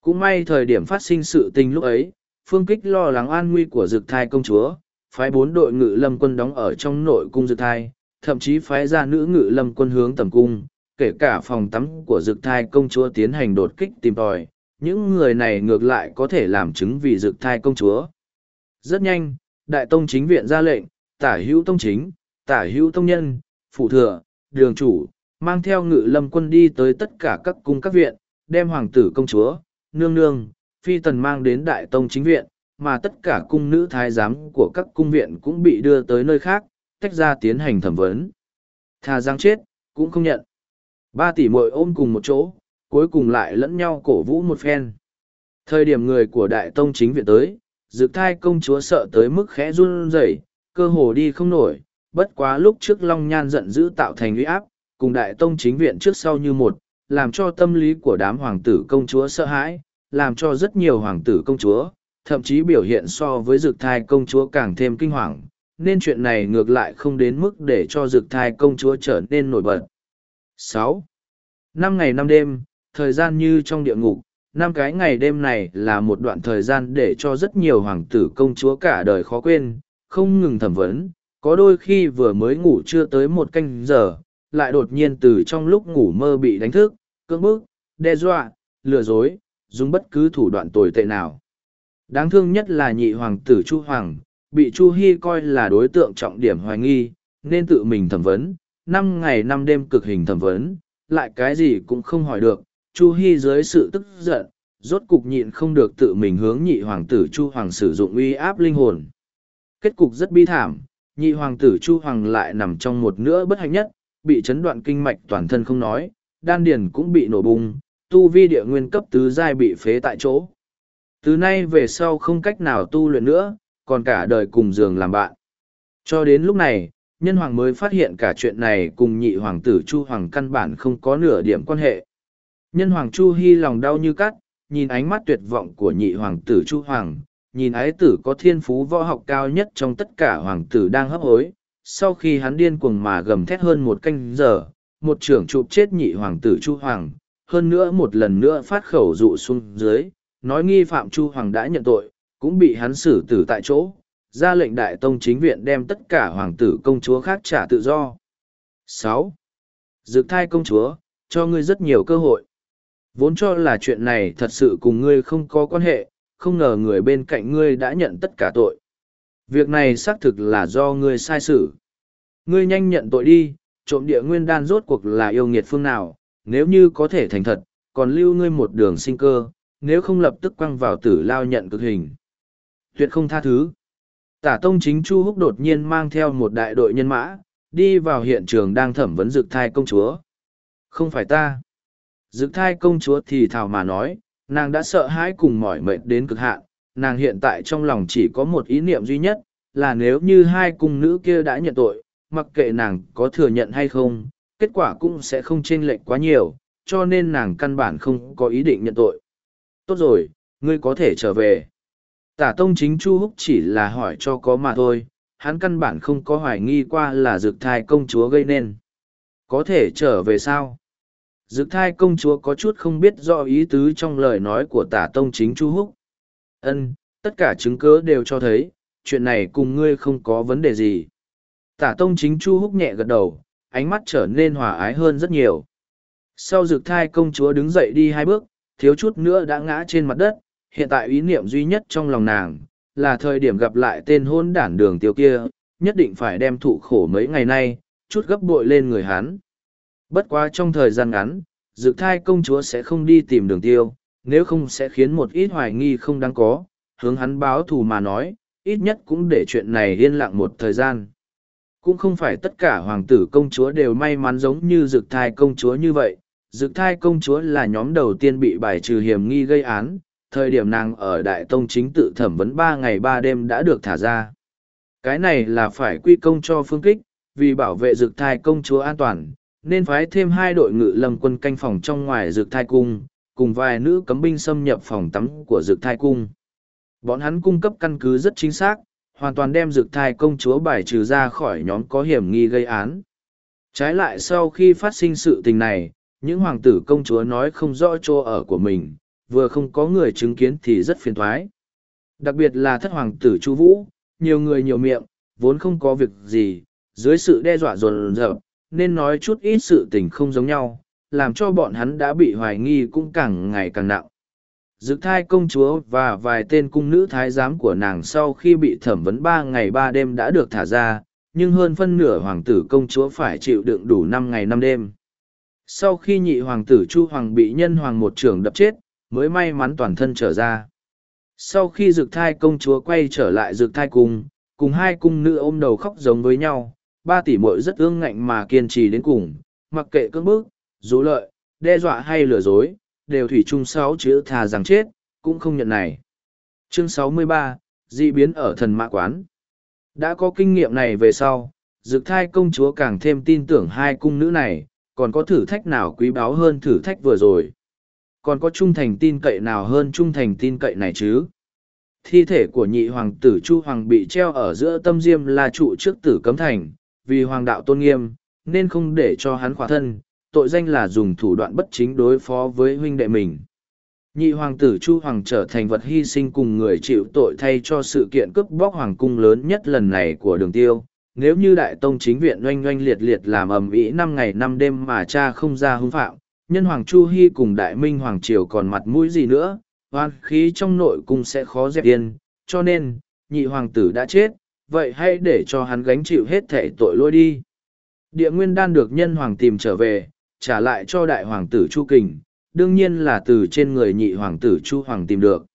Cũng may thời điểm phát sinh sự tình lúc ấy, phương kích lo lắng an nguy của dược thai công chúa, phái bốn đội ngự lâm quân đóng ở trong nội cung dược thai, thậm chí phái ra nữ ngự lâm quân hướng tầm cung, kể cả phòng tắm của dược thai công chúa tiến hành đột kích tìm tòi. Những người này ngược lại có thể làm chứng vì dược thai công chúa. Rất nhanh, Đại Tông chính viện ra lệnh, tả hữu tông chính, tả hữu tông nhân, phụ thừa, đường chủ, mang theo ngự lâm quân đi tới tất cả các cung các viện, đem hoàng tử công chúa, nương nương, phi tần mang đến Đại Tông chính viện, mà tất cả cung nữ thái giám của các cung viện cũng bị đưa tới nơi khác, tách ra tiến hành thẩm vấn. Thà giang chết, cũng không nhận. Ba tỷ muội ôm cùng một chỗ, cuối cùng lại lẫn nhau cổ vũ một phen. Thời điểm người của Đại Tông chính viện tới, dược thai công chúa sợ tới mức khẽ run rẩy, cơ hồ đi không nổi, bất quá lúc trước Long Nhan giận dữ tạo thành uy áp, cùng Đại Tông chính viện trước sau như một, làm cho tâm lý của đám hoàng tử công chúa sợ hãi, làm cho rất nhiều hoàng tử công chúa, thậm chí biểu hiện so với dược thai công chúa càng thêm kinh hoàng, nên chuyện này ngược lại không đến mức để cho dược thai công chúa trở nên nổi bật. sáu Năm ngày năm đêm, thời gian như trong địa ngục, năm cái ngày đêm này là một đoạn thời gian để cho rất nhiều hoàng tử công chúa cả đời khó quên, không ngừng thẩm vấn, có đôi khi vừa mới ngủ chưa tới một canh giờ, lại đột nhiên từ trong lúc ngủ mơ bị đánh thức, cưỡng bức, đe dọa, lừa dối, dùng bất cứ thủ đoạn tồi tệ nào. Đáng thương nhất là nhị hoàng tử Chu Hoàng, bị Chu Hy coi là đối tượng trọng điểm hoài nghi, nên tự mình thẩm vấn, năm ngày năm đêm cực hình thẩm vấn, lại cái gì cũng không hỏi được, Chu Hy dưới sự tức giận, rốt cục nhịn không được tự mình hướng nhị hoàng tử Chu Hoàng sử dụng uy áp linh hồn. Kết cục rất bi thảm, nhị hoàng tử Chu Hoàng lại nằm trong một nửa bất hạnh nhất, bị chấn đoạn kinh mạch toàn thân không nói, đan điền cũng bị nổ bung, tu vi địa nguyên cấp tứ giai bị phế tại chỗ. Từ nay về sau không cách nào tu luyện nữa, còn cả đời cùng giường làm bạn. Cho đến lúc này, nhân hoàng mới phát hiện cả chuyện này cùng nhị hoàng tử Chu Hoàng căn bản không có nửa điểm quan hệ. Nhân hoàng Chu Hy lòng đau như cắt, nhìn ánh mắt tuyệt vọng của nhị hoàng tử Chu Hoàng, nhìn ái tử có thiên phú võ học cao nhất trong tất cả hoàng tử đang hấp hối. Sau khi hắn điên cuồng mà gầm thét hơn một canh giờ, một trưởng chụp chết nhị hoàng tử Chu Hoàng, hơn nữa một lần nữa phát khẩu dụ xuống dưới, nói nghi phạm Chu Hoàng đã nhận tội, cũng bị hắn xử tử tại chỗ, ra lệnh đại tông chính viện đem tất cả hoàng tử công chúa khác trả tự do. sáu Dược thai công chúa, cho ngươi rất nhiều cơ hội. Vốn cho là chuyện này thật sự cùng ngươi không có quan hệ, không ngờ người bên cạnh ngươi đã nhận tất cả tội. Việc này xác thực là do ngươi sai xử. Ngươi nhanh nhận tội đi, trộm địa nguyên đan rốt cuộc là yêu nghiệt phương nào, nếu như có thể thành thật, còn lưu ngươi một đường sinh cơ, nếu không lập tức quăng vào tử lao nhận cực hình. Tuyệt không tha thứ. Tả tông chính Chu Húc đột nhiên mang theo một đại đội nhân mã, đi vào hiện trường đang thẩm vấn dực thai công chúa. Không phải ta. Dực thai công chúa thì thào mà nói, nàng đã sợ hãi cùng mỏi mệt đến cực hạn, nàng hiện tại trong lòng chỉ có một ý niệm duy nhất, là nếu như hai cung nữ kia đã nhận tội, mặc kệ nàng có thừa nhận hay không, kết quả cũng sẽ không chênh lệch quá nhiều, cho nên nàng căn bản không có ý định nhận tội. Tốt rồi, ngươi có thể trở về. Tả tông chính Chu Húc chỉ là hỏi cho có mà thôi, hắn căn bản không có hoài nghi qua là dược thai công chúa gây nên. Có thể trở về sao? Dực thai công chúa có chút không biết rõ ý tứ trong lời nói của tả tông chính Chu Húc. Ân, tất cả chứng cứ đều cho thấy, chuyện này cùng ngươi không có vấn đề gì. Tả tông chính Chu Húc nhẹ gật đầu, ánh mắt trở nên hòa ái hơn rất nhiều. Sau dực thai công chúa đứng dậy đi hai bước, thiếu chút nữa đã ngã trên mặt đất, hiện tại ý niệm duy nhất trong lòng nàng, là thời điểm gặp lại tên hôn đản đường tiêu kia, nhất định phải đem thụ khổ mấy ngày nay, chút gấp bội lên người hắn. Bất quá trong thời gian ngắn, dực thai công chúa sẽ không đi tìm đường tiêu, nếu không sẽ khiến một ít hoài nghi không đáng có, hướng hắn báo thù mà nói, ít nhất cũng để chuyện này yên lặng một thời gian. Cũng không phải tất cả hoàng tử công chúa đều may mắn giống như dực thai công chúa như vậy, dực thai công chúa là nhóm đầu tiên bị bài trừ hiểm nghi gây án, thời điểm nàng ở Đại Tông chính tự thẩm vấn ba ngày ba đêm đã được thả ra. Cái này là phải quy công cho phương kích, vì bảo vệ dực thai công chúa an toàn, nên phái thêm hai đội ngự lâm quân canh phòng trong ngoài dược thai cung, cùng vài nữ cấm binh xâm nhập phòng tắm của dược thai cung. Bọn hắn cung cấp căn cứ rất chính xác, hoàn toàn đem dược thai công chúa bài trừ ra khỏi nhóm có hiểm nghi gây án. Trái lại sau khi phát sinh sự tình này, những hoàng tử công chúa nói không rõ chỗ ở của mình, vừa không có người chứng kiến thì rất phiền thoái. Đặc biệt là thất hoàng tử Chu Vũ, nhiều người nhiều miệng, vốn không có việc gì, dưới sự đe dọa dồn dập, nên nói chút ít sự tình không giống nhau, làm cho bọn hắn đã bị hoài nghi cũng càng ngày càng nặng. Dực thai công chúa và vài tên cung nữ thái giám của nàng sau khi bị thẩm vấn ba ngày ba đêm đã được thả ra, nhưng hơn phân nửa hoàng tử công chúa phải chịu đựng đủ năm ngày năm đêm. Sau khi nhị hoàng tử Chu Hoàng bị nhân hoàng một trưởng đập chết, mới may mắn toàn thân trở ra. Sau khi dực thai công chúa quay trở lại dực thai cung, cùng hai cung nữ ôm đầu khóc giống với nhau, ba tỷ muội rất ương ngạnh mà kiên trì đến cùng, mặc kệ cưỡng bức, dỗ lợi, đe dọa hay lừa dối, đều thủy chung sáu chữ thà rằng chết, cũng không nhận này. Chương 63, dị biến ở thần mã quán. Đã có kinh nghiệm này về sau, dực thai công chúa càng thêm tin tưởng hai cung nữ này, còn có thử thách nào quý báu hơn thử thách vừa rồi. Còn có trung thành tin cậy nào hơn trung thành tin cậy này chứ? Thi thể của nhị hoàng tử Chu Hoàng bị treo ở giữa tâm diêm là trụ trước tử cấm thành, vì hoàng đạo tôn nghiêm, nên không để cho hắn khỏa thân, tội danh là dùng thủ đoạn bất chính đối phó với huynh đệ mình. Nhị hoàng tử Chu Hoàng trở thành vật hy sinh cùng người chịu tội thay cho sự kiện cướp bóc hoàng cung lớn nhất lần này của đường tiêu. Nếu như đại tông chính viện oanh oanh liệt liệt làm ầm ĩ năm ngày năm đêm mà cha không ra hung phạm, nhân hoàng Chu Hy cùng đại minh hoàng triều còn mặt mũi gì nữa, hoan khí trong nội cung sẽ khó dẹp yên, cho nên, nhị hoàng tử đã chết, vậy hãy để cho hắn gánh chịu hết thể tội lỗi đi. Địa nguyên đan được nhân hoàng tìm trở về, trả lại cho đại hoàng tử Chu Kình, đương nhiên là từ trên người nhị hoàng tử Chu Hoàng tìm được.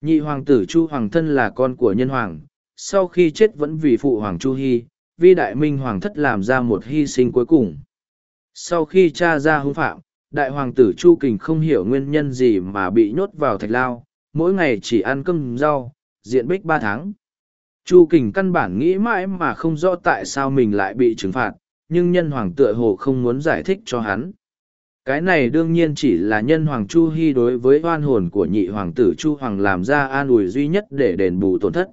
Nhị hoàng tử Chu Hoàng thân là con của nhân hoàng, sau khi chết vẫn vì phụ hoàng Chu Hy, vi đại minh hoàng thất làm ra một hy sinh cuối cùng. Sau khi cha ra hung phạm, đại hoàng tử Chu Kình không hiểu nguyên nhân gì mà bị nhốt vào thạch lao, mỗi ngày chỉ ăn cơm rau, diện bích ba tháng. Chu Kình căn bản nghĩ mãi mà không rõ tại sao mình lại bị trừng phạt, nhưng nhân hoàng tựa hồ không muốn giải thích cho hắn. Cái này đương nhiên chỉ là nhân hoàng Chu Hy đối với oan hồn của nhị hoàng tử Chu Hoàng làm ra an ủi duy nhất để đền bù tổn thất.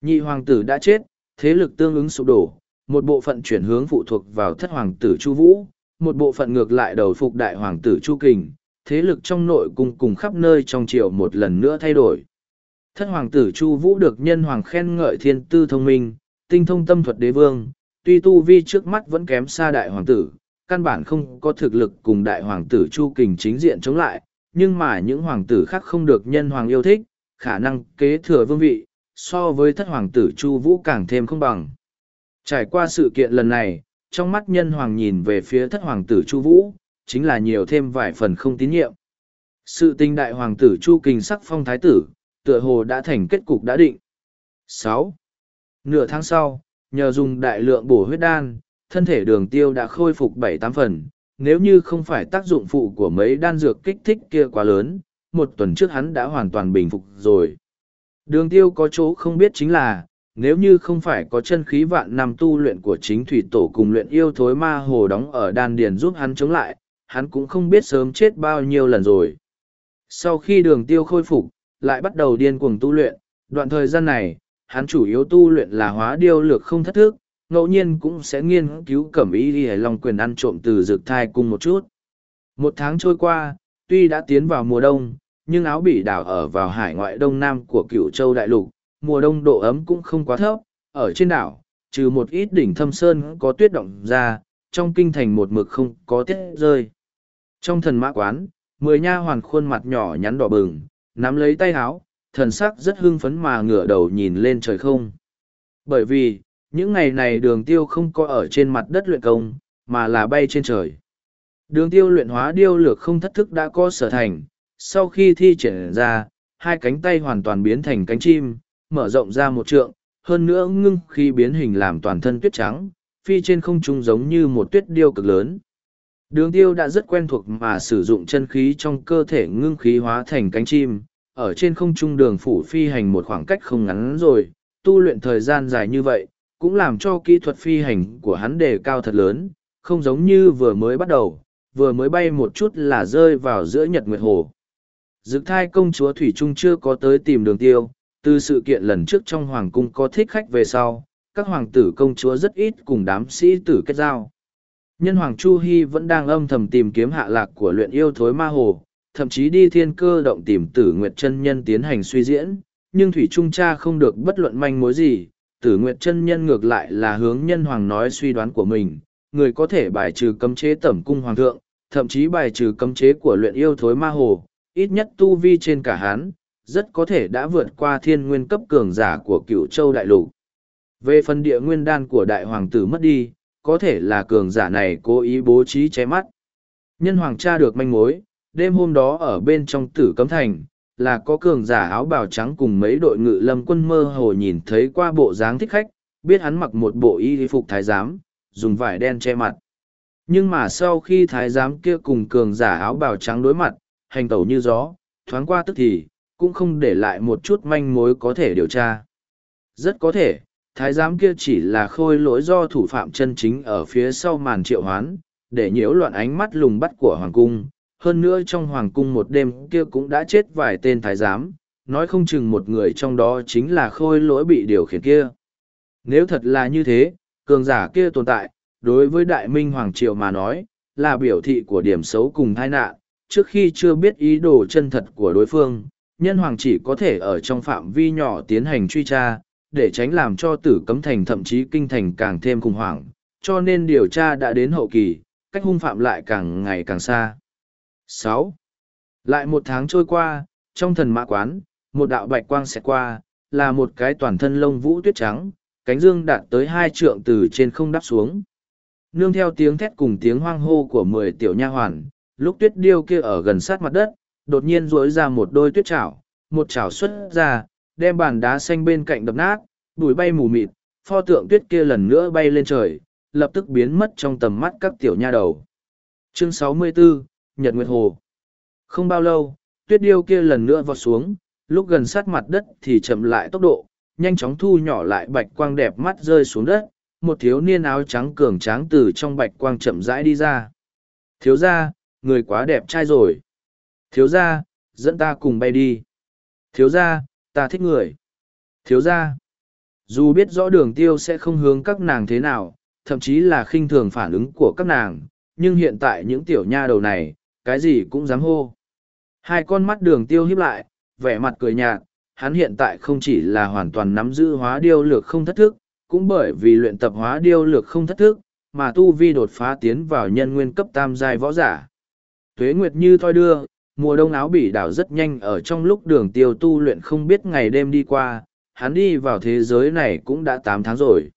Nhị hoàng tử đã chết, thế lực tương ứng sụp đổ, một bộ phận chuyển hướng phụ thuộc vào thất hoàng tử Chu Vũ, một bộ phận ngược lại đầu phục đại hoàng tử Chu Kình, thế lực trong nội cung cùng khắp nơi trong triều một lần nữa thay đổi. Thất hoàng tử Chu Vũ được nhân hoàng khen ngợi thiên tư thông minh, tinh thông tâm thuật đế vương, tuy tu vi trước mắt vẫn kém xa đại hoàng tử, căn bản không có thực lực cùng đại hoàng tử Chu Kình chính diện chống lại, nhưng mà những hoàng tử khác không được nhân hoàng yêu thích, khả năng kế thừa vương vị, so với thất hoàng tử Chu Vũ càng thêm không bằng. Trải qua sự kiện lần này, trong mắt nhân hoàng nhìn về phía thất hoàng tử Chu Vũ, chính là nhiều thêm vài phần không tín nhiệm. Sự tình đại hoàng tử Chu Kình sắc phong thái tử, tựa hồ đã thành kết cục đã định. sáu Nửa tháng sau, nhờ dùng đại lượng bổ huyết đan, thân thể đường tiêu đã khôi phục bảy tám phần, nếu như không phải tác dụng phụ của mấy đan dược kích thích kia quá lớn, một tuần trước hắn đã hoàn toàn bình phục rồi. Đường tiêu có chỗ không biết chính là, nếu như không phải có chân khí vạn năm tu luyện của chính thủy tổ cùng luyện yêu thối ma hồ đóng ở đan điền giúp hắn chống lại, hắn cũng không biết sớm chết bao nhiêu lần rồi. Sau khi đường tiêu khôi phục, lại bắt đầu điên cuồng tu luyện, đoạn thời gian này, hắn chủ yếu tu luyện là hóa điêu lược không thất thức, ngẫu nhiên cũng sẽ nghiên cứu cẩm ý đi long quyền ăn trộm từ dược thai cùng một chút. Một tháng trôi qua, tuy đã tiến vào mùa đông, nhưng áo bị đảo ở vào hải ngoại đông nam của cựu châu đại lục, mùa đông độ ấm cũng không quá thấp, ở trên đảo, trừ một ít đỉnh thâm sơn có tuyết động ra, trong kinh thành một mực không có tiết rơi. Trong thần mã quán, mười nha hoàn khuôn mặt nhỏ nhắn đỏ bừng, nắm lấy tay áo, thần sắc rất hưng phấn mà ngửa đầu nhìn lên trời không. Bởi vì, những ngày này đường tiêu không có ở trên mặt đất luyện công, mà là bay trên trời. Đường tiêu luyện hóa điêu lược không thất thức đã có sở thành, sau khi thi triển ra, hai cánh tay hoàn toàn biến thành cánh chim, mở rộng ra một trượng, hơn nữa ngưng khi biến hình làm toàn thân tuyết trắng, phi trên không trung giống như một tuyết điêu cực lớn. Đường tiêu đã rất quen thuộc mà sử dụng chân khí trong cơ thể ngưng khí hóa thành cánh chim, ở trên không trung đường phủ phi hành một khoảng cách không ngắn rồi, tu luyện thời gian dài như vậy, cũng làm cho kỹ thuật phi hành của hắn đề cao thật lớn, không giống như vừa mới bắt đầu, vừa mới bay một chút là rơi vào giữa nhật nguyệt hồ. Dực thai công chúa Thủy Trung chưa có tới tìm đường tiêu, từ sự kiện lần trước trong hoàng cung có thích khách về sau, các hoàng tử công chúa rất ít cùng đám sĩ tử kết giao. Nhân hoàng Chu Hy vẫn đang âm thầm tìm kiếm hạ lạc của luyện yêu thối ma hồ, thậm chí đi thiên cơ động tìm tử nguyệt chân nhân tiến hành suy diễn, nhưng Thủy Trung cha không được bất luận manh mối gì, tử nguyệt chân nhân ngược lại là hướng nhân hoàng nói suy đoán của mình, người có thể bài trừ cấm chế tẩm cung hoàng thượng, thậm chí bài trừ cấm chế của luyện yêu thối ma hồ, ít nhất tu vi trên cả hán, rất có thể đã vượt qua thiên nguyên cấp cường giả của cựu châu đại lục. Về phần địa nguyên đan của đại hoàng tử mất đi, có thể là cường giả này cố ý bố trí che mắt. Nhân hoàng tra được manh mối, đêm hôm đó ở bên trong tử cấm thành, là có cường giả áo bào trắng cùng mấy đội ngự lâm quân mơ hồ nhìn thấy qua bộ dáng thích khách, biết hắn mặc một bộ y phục thái giám, dùng vải đen che mặt. Nhưng mà sau khi thái giám kia cùng cường giả áo bào trắng đối mặt, hành tẩu như gió, thoáng qua tức thì, cũng không để lại một chút manh mối có thể điều tra. Rất có thể, thái giám kia chỉ là khôi lỗi do thủ phạm chân chính ở phía sau màn triệu hoán, để nhiễu loạn ánh mắt lùng bắt của hoàng cung. Hơn nữa trong hoàng cung một đêm kia cũng đã chết vài tên thái giám, nói không chừng một người trong đó chính là khôi lỗi bị điều khiển kia. Nếu thật là như thế, cường giả kia tồn tại, đối với đại minh hoàng triều mà nói, là biểu thị của điểm xấu cùng tai nạn, trước khi chưa biết ý đồ chân thật của đối phương, nhân hoàng chỉ có thể ở trong phạm vi nhỏ tiến hành truy tra, để tránh làm cho tử cấm thành thậm chí kinh thành càng thêm khủng hoảng, cho nên điều tra đã đến hậu kỳ, cách hung phạm lại càng ngày càng xa. sáu Lại một tháng trôi qua, trong thần mã quán, một đạo bạch quang sẽ qua, là một cái toàn thân lông vũ tuyết trắng, cánh dương đạt tới hai trượng từ trên không đắp xuống. Nương theo tiếng thét cùng tiếng hoang hô của mười tiểu nha hoàn, lúc tuyết điêu kia ở gần sát mặt đất, đột nhiên rỗi ra một đôi tuyết chảo, một chảo xuất ra, đem bàn đá xanh bên cạnh đập nát, đuổi bay mù mịt, pho tượng tuyết kia lần nữa bay lên trời, lập tức biến mất trong tầm mắt các tiểu nha đầu. Chương 64, Nhật Nguyệt Hồ Không bao lâu, tuyết điêu kia lần nữa vọt xuống, lúc gần sát mặt đất thì chậm lại tốc độ, nhanh chóng thu nhỏ lại bạch quang đẹp mắt rơi xuống đất, một thiếu niên áo trắng cường tráng từ trong bạch quang chậm rãi đi ra. Thiếu ra, người quá đẹp trai rồi. Thiếu ra, dẫn ta cùng bay đi. Thiếu ra, ta thích người. Thiếu ra, dù biết rõ đường tiêu sẽ không hướng các nàng thế nào, thậm chí là khinh thường phản ứng của các nàng, nhưng hiện tại những tiểu nha đầu này, cái gì cũng dám hô. Hai con mắt đường tiêu híp lại, vẻ mặt cười nhạt, hắn hiện tại không chỉ là hoàn toàn nắm giữ hóa điêu lược không thất thức, cũng bởi vì luyện tập hóa điêu lược không thất thức, mà tu vi đột phá tiến vào nhân nguyên cấp tam giai võ giả. Tuế Nguyệt như thoi đưa, mùa đông áo bỉ đảo rất nhanh ở trong lúc đường tiêu tu luyện không biết ngày đêm đi qua, hắn đi vào thế giới này cũng đã tám tháng rồi.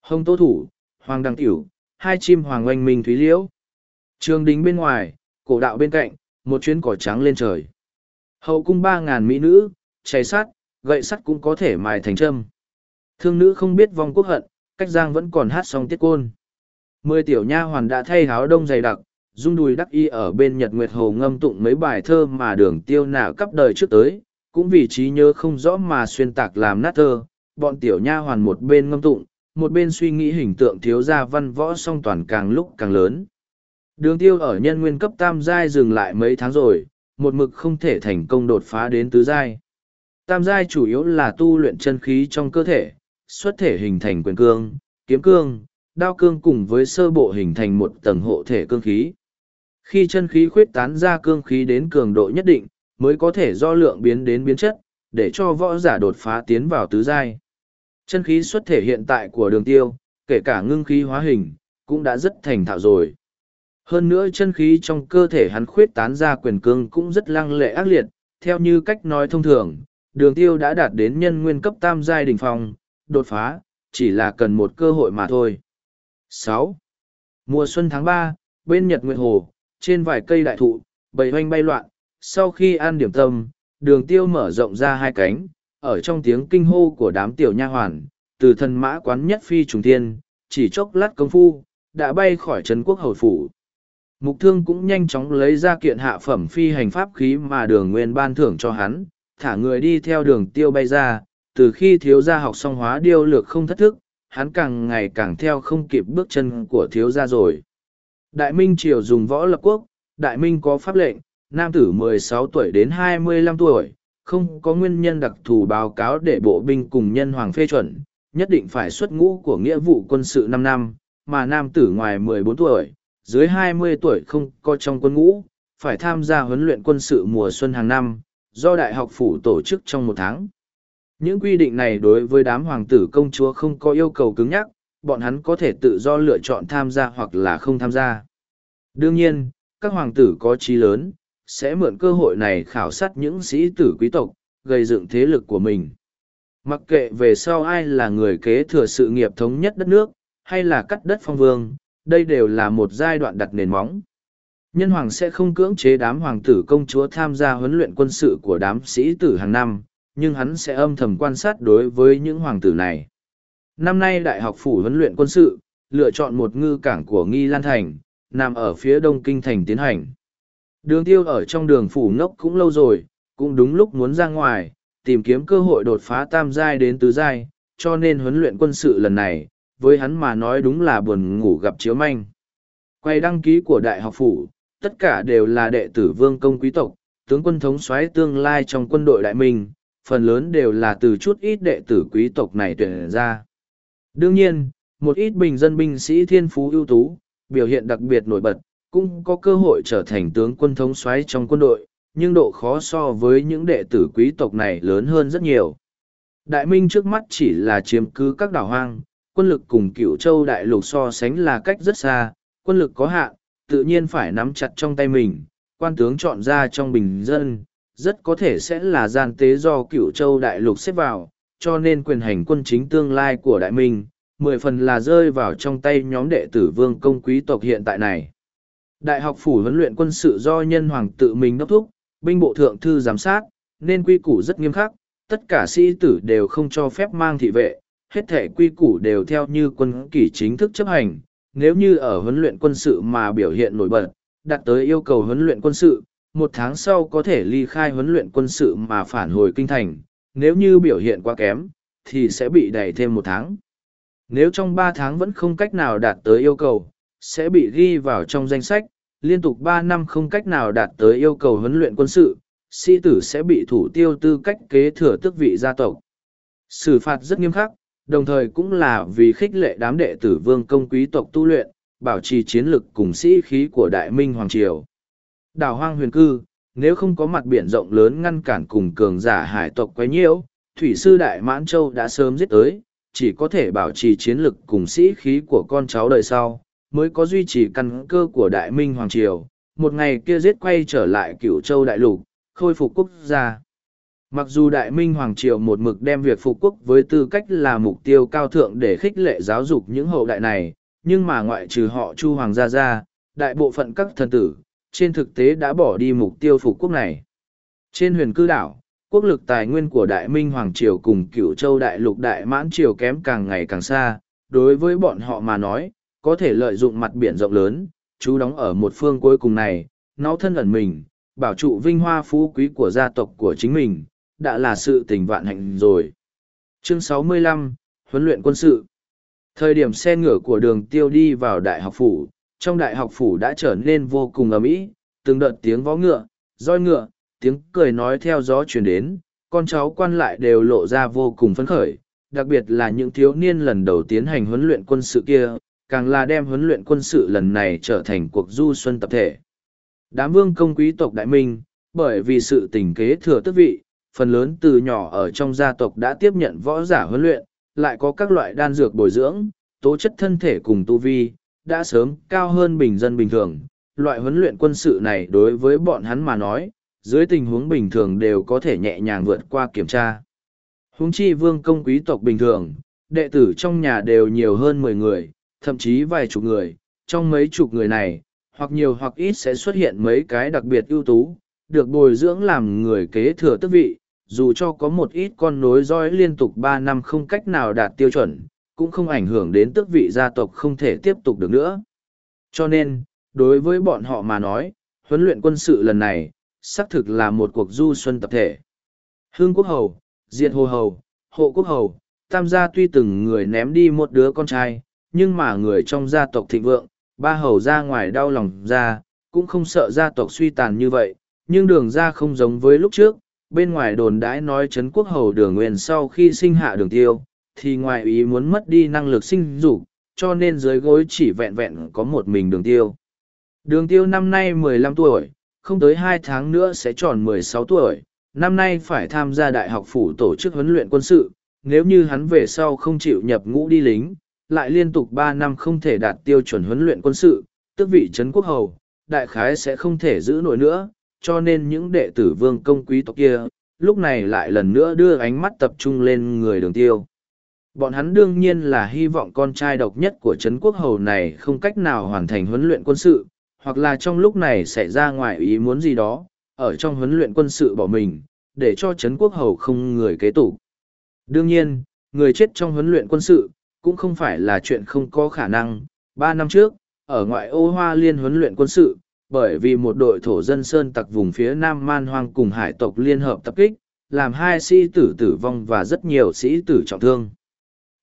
Hồng Tô Thủ, Hoàng Đăng Tiểu, hai chim Hoàng Oanh Minh Thúy Liễu. Trường đính bên ngoài, cổ đạo bên cạnh, một chuyến cỏ trắng lên trời. Hậu cung ba ngàn mỹ nữ, cháy sắt, gậy sắt cũng có thể mài thành trâm. Thương nữ không biết vong quốc hận, cách giang vẫn còn hát xong tiết côn. Mười tiểu nha hoàn đã thay háo đông dày đặc, dung đùi đắc y ở bên Nhật Nguyệt Hồ ngâm tụng mấy bài thơ mà đường tiêu nào cấp đời trước tới, cũng vì trí nhớ không rõ mà xuyên tạc làm nát thơ, bọn tiểu nha hoàn một bên ngâm tụng, một bên suy nghĩ hình tượng thiếu gia văn võ song toàn càng lúc càng lớn. Đường tiêu ở nhân nguyên cấp tam giai dừng lại mấy tháng rồi, một mực không thể thành công đột phá đến tứ giai. Tam giai chủ yếu là tu luyện chân khí trong cơ thể, xuất thể hình thành quyền cương, kiếm cương, đao cương cùng với sơ bộ hình thành một tầng hộ thể cương khí. Khi chân khí khuyết tán ra cương khí đến cường độ nhất định, mới có thể do lượng biến đến biến chất, để cho võ giả đột phá tiến vào tứ giai. Chân khí xuất thể hiện tại của đường tiêu, kể cả ngưng khí hóa hình, cũng đã rất thành thạo rồi. Hơn nữa chân khí trong cơ thể hắn khuyết tán ra quyền cương cũng rất lăng lệ ác liệt, theo như cách nói thông thường, đường tiêu đã đạt đến nhân nguyên cấp tam giai đỉnh phong, đột phá, chỉ là cần một cơ hội mà thôi. 6. Mùa xuân tháng 3, bên Nhật Nguyệt Hồ, trên vài cây đại thụ, bầy hoanh bay loạn, sau khi ăn điểm tâm, đường tiêu mở rộng ra hai cánh, ở trong tiếng kinh hô của đám tiểu nha hoàn, từ thần mã quán nhất phi trùng thiên, chỉ chốc lát công phu, đã bay khỏi trấn quốc hầu phủ. Mục thương cũng nhanh chóng lấy ra kiện hạ phẩm phi hành pháp khí mà đường nguyên ban thưởng cho hắn, thả người đi theo đường tiêu bay ra, từ khi thiếu gia học song hóa điêu lược không thất thức, hắn càng ngày càng theo không kịp bước chân của thiếu gia rồi. Đại Minh Triều dùng võ lập quốc, Đại Minh có pháp lệnh, nam tử 16 tuổi đến 25 tuổi, không có nguyên nhân đặc thù báo cáo để bộ binh cùng nhân hoàng phê chuẩn, nhất định phải xuất ngũ của nghĩa vụ quân sự năm năm, mà nam tử ngoài 14 tuổi, dưới 20 tuổi không có trong quân ngũ, phải tham gia huấn luyện quân sự mùa xuân hàng năm, do đại học phủ tổ chức trong một tháng. Những quy định này đối với đám hoàng tử công chúa không có yêu cầu cứng nhắc, bọn hắn có thể tự do lựa chọn tham gia hoặc là không tham gia. Đương nhiên, các hoàng tử có trí lớn, sẽ mượn cơ hội này khảo sát những sĩ tử quý tộc, gây dựng thế lực của mình. Mặc kệ về sau ai là người kế thừa sự nghiệp thống nhất đất nước, hay là cắt đất phong vương, đây đều là một giai đoạn đặt nền móng. Nhân hoàng sẽ không cưỡng chế đám hoàng tử công chúa tham gia huấn luyện quân sự của đám sĩ tử hàng năm, nhưng hắn sẽ âm thầm quan sát đối với những hoàng tử này. Năm nay Đại học phủ huấn luyện quân sự, lựa chọn một ngư cảng của Nghi Lan Thành, nằm ở phía đông kinh thành tiến hành. Đường tiêu ở trong đường phủ ngốc cũng lâu rồi, cũng đúng lúc muốn ra ngoài, tìm kiếm cơ hội đột phá tam giai đến tứ giai, cho nên huấn luyện quân sự lần này, với hắn mà nói đúng là buồn ngủ gặp chiếu manh. Quay đăng ký của đại học phủ, tất cả đều là đệ tử vương công quý tộc, tướng quân thống soái tương lai trong quân đội đại minh, phần lớn đều là từ chút ít đệ tử quý tộc này tuyển ra. Đương nhiên, một ít bình dân binh sĩ thiên phú ưu tú, biểu hiện đặc biệt nổi bật, cũng có cơ hội trở thành tướng quân thống soái trong quân đội, nhưng độ khó so với những đệ tử quý tộc này lớn hơn rất nhiều. Đại Minh trước mắt chỉ là chiếm cứ các đảo hoang, quân lực cùng cựu châu đại lục so sánh là cách rất xa, quân lực có hạn, tự nhiên phải nắm chặt trong tay mình, quan tướng chọn ra trong bình dân, rất có thể sẽ là gian tế do cựu châu đại lục xếp vào, cho nên quyền hành quân chính tương lai của đại minh, mười phần là rơi vào trong tay nhóm đệ tử vương công quý tộc hiện tại này. Đại học phủ huấn luyện quân sự do nhân hoàng tự mình đốc thúc, binh bộ thượng thư giám sát, nên quy củ rất nghiêm khắc, tất cả sĩ tử đều không cho phép mang thị vệ, hết thể quy củ đều theo như quân kỷ chính thức chấp hành. Nếu như ở huấn luyện quân sự mà biểu hiện nổi bật, đạt tới yêu cầu huấn luyện quân sự, một tháng sau có thể ly khai huấn luyện quân sự mà phản hồi kinh thành, nếu như biểu hiện quá kém, thì sẽ bị đẩy thêm một tháng. Nếu trong ba tháng vẫn không cách nào đạt tới yêu cầu, sẽ bị ghi vào trong danh sách, liên tục ba năm không cách nào đạt tới yêu cầu huấn luyện quân sự, sĩ tử sẽ bị thủ tiêu tư cách kế thừa tước vị gia tộc. Xử phạt rất nghiêm khắc, đồng thời cũng là vì khích lệ đám đệ tử vương công quý tộc tu luyện, bảo trì chiến lực cùng sĩ khí của Đại Minh Hoàng Triều. Đảo hoang huyền cư, nếu không có mặt biển rộng lớn ngăn cản cùng cường giả hải tộc quấy nhiễu, thủy sư Đại Mãn Châu đã sớm giết tới, chỉ có thể bảo trì chiến lực cùng sĩ khí của con cháu đời sau, mới có duy trì căn cơ của Đại Minh Hoàng Triều. Một ngày kia giết quay trở lại cửu châu đại lục, khôi phục quốc gia. Mặc dù Đại Minh Hoàng Triều một mực đem việc phục quốc với tư cách là mục tiêu cao thượng để khích lệ giáo dục những hậu đại này, nhưng mà ngoại trừ họ Chu Hoàng gia ra, đại bộ phận các thần tử, trên thực tế đã bỏ đi mục tiêu phục quốc này. Trên huyền cư đảo, quốc lực tài nguyên của Đại Minh Hoàng Triều cùng cựu châu đại lục Đại Mãn Triều kém càng ngày càng xa, đối với bọn họ mà nói, có thể lợi dụng mặt biển rộng lớn, chú đóng ở một phương cuối cùng này, nó thân ẩn mình, bảo trụ vinh hoa phú quý của gia tộc của chính mình, đã là sự tình vạn hạnh rồi. Chương 65, Huấn luyện quân sự Thời điểm xe ngựa của đường tiêu đi vào đại học phủ, trong đại học phủ đã trở nên vô cùng ầm ĩ từng đợt tiếng vó ngựa, roi ngựa, tiếng cười nói theo gió truyền đến, con cháu quan lại đều lộ ra vô cùng phấn khởi, đặc biệt là những thiếu niên lần đầu tiến hành huấn luyện quân sự kia, càng là đem huấn luyện quân sự lần này trở thành cuộc du xuân tập thể. Đám vương công quý tộc Đại Minh, bởi vì sự tình kế thừa tước vị, phần lớn từ nhỏ ở trong gia tộc đã tiếp nhận võ giả huấn luyện, lại có các loại đan dược bồi dưỡng, tố chất thân thể cùng tu vi, đã sớm cao hơn bình dân bình thường. Loại huấn luyện quân sự này đối với bọn hắn mà nói, dưới tình huống bình thường đều có thể nhẹ nhàng vượt qua kiểm tra. Huống chi vương công quý tộc bình thường, đệ tử trong nhà đều nhiều hơn mười người, thậm chí vài chục người, trong mấy chục người này, hoặc nhiều hoặc ít sẽ xuất hiện mấy cái đặc biệt ưu tú, được bồi dưỡng làm người kế thừa tước vị, dù cho có một ít con nối dõi liên tục ba năm không cách nào đạt tiêu chuẩn, cũng không ảnh hưởng đến tước vị gia tộc không thể tiếp tục được nữa. Cho nên, đối với bọn họ mà nói, huấn luyện quân sự lần này, xác thực là một cuộc du xuân tập thể. Hương quốc hầu, diệt hồ hầu, hộ quốc hầu, tam gia tuy từng người ném đi một đứa con trai, nhưng mà người trong gia tộc thịnh vượng, ba hầu ra ngoài đau lòng ra, cũng không sợ gia tộc suy tàn như vậy, nhưng đường ra không giống với lúc trước, bên ngoài đồn đãi nói Trấn quốc hầu đường nguyên sau khi sinh hạ đường tiêu, thì ngoài ý muốn mất đi năng lực sinh dục, cho nên dưới gối chỉ vẹn vẹn có một mình đường tiêu. Đường tiêu năm nay mười lăm tuổi, không tới hai tháng nữa sẽ tròn mười sáu tuổi, năm nay phải tham gia đại học phủ tổ chức huấn luyện quân sự, nếu như hắn về sau không chịu nhập ngũ đi lính, lại liên tục ba năm không thể đạt tiêu chuẩn huấn luyện quân sự, tức vị trấn quốc hầu, đại khái sẽ không thể giữ nổi nữa, cho nên những đệ tử vương công quý tộc kia, lúc này lại lần nữa đưa ánh mắt tập trung lên người đường tiêu. Bọn hắn đương nhiên là hy vọng con trai độc nhất của Trấn Quốc Hầu này không cách nào hoàn thành huấn luyện quân sự, hoặc là trong lúc này xảy ra ngoài ý muốn gì đó, ở trong huấn luyện quân sự bỏ mình, để cho Trấn Quốc Hầu không người kế tục. Đương nhiên, người chết trong huấn luyện quân sự, cũng không phải là chuyện không có khả năng. Ba năm trước, ở ngoại ô Hoa Liên huấn luyện quân sự, bởi vì một đội thổ dân sơn tặc vùng phía Nam Man Hoang cùng hải tộc liên hợp tập kích, làm hai sĩ tử tử vong và rất nhiều sĩ tử trọng thương.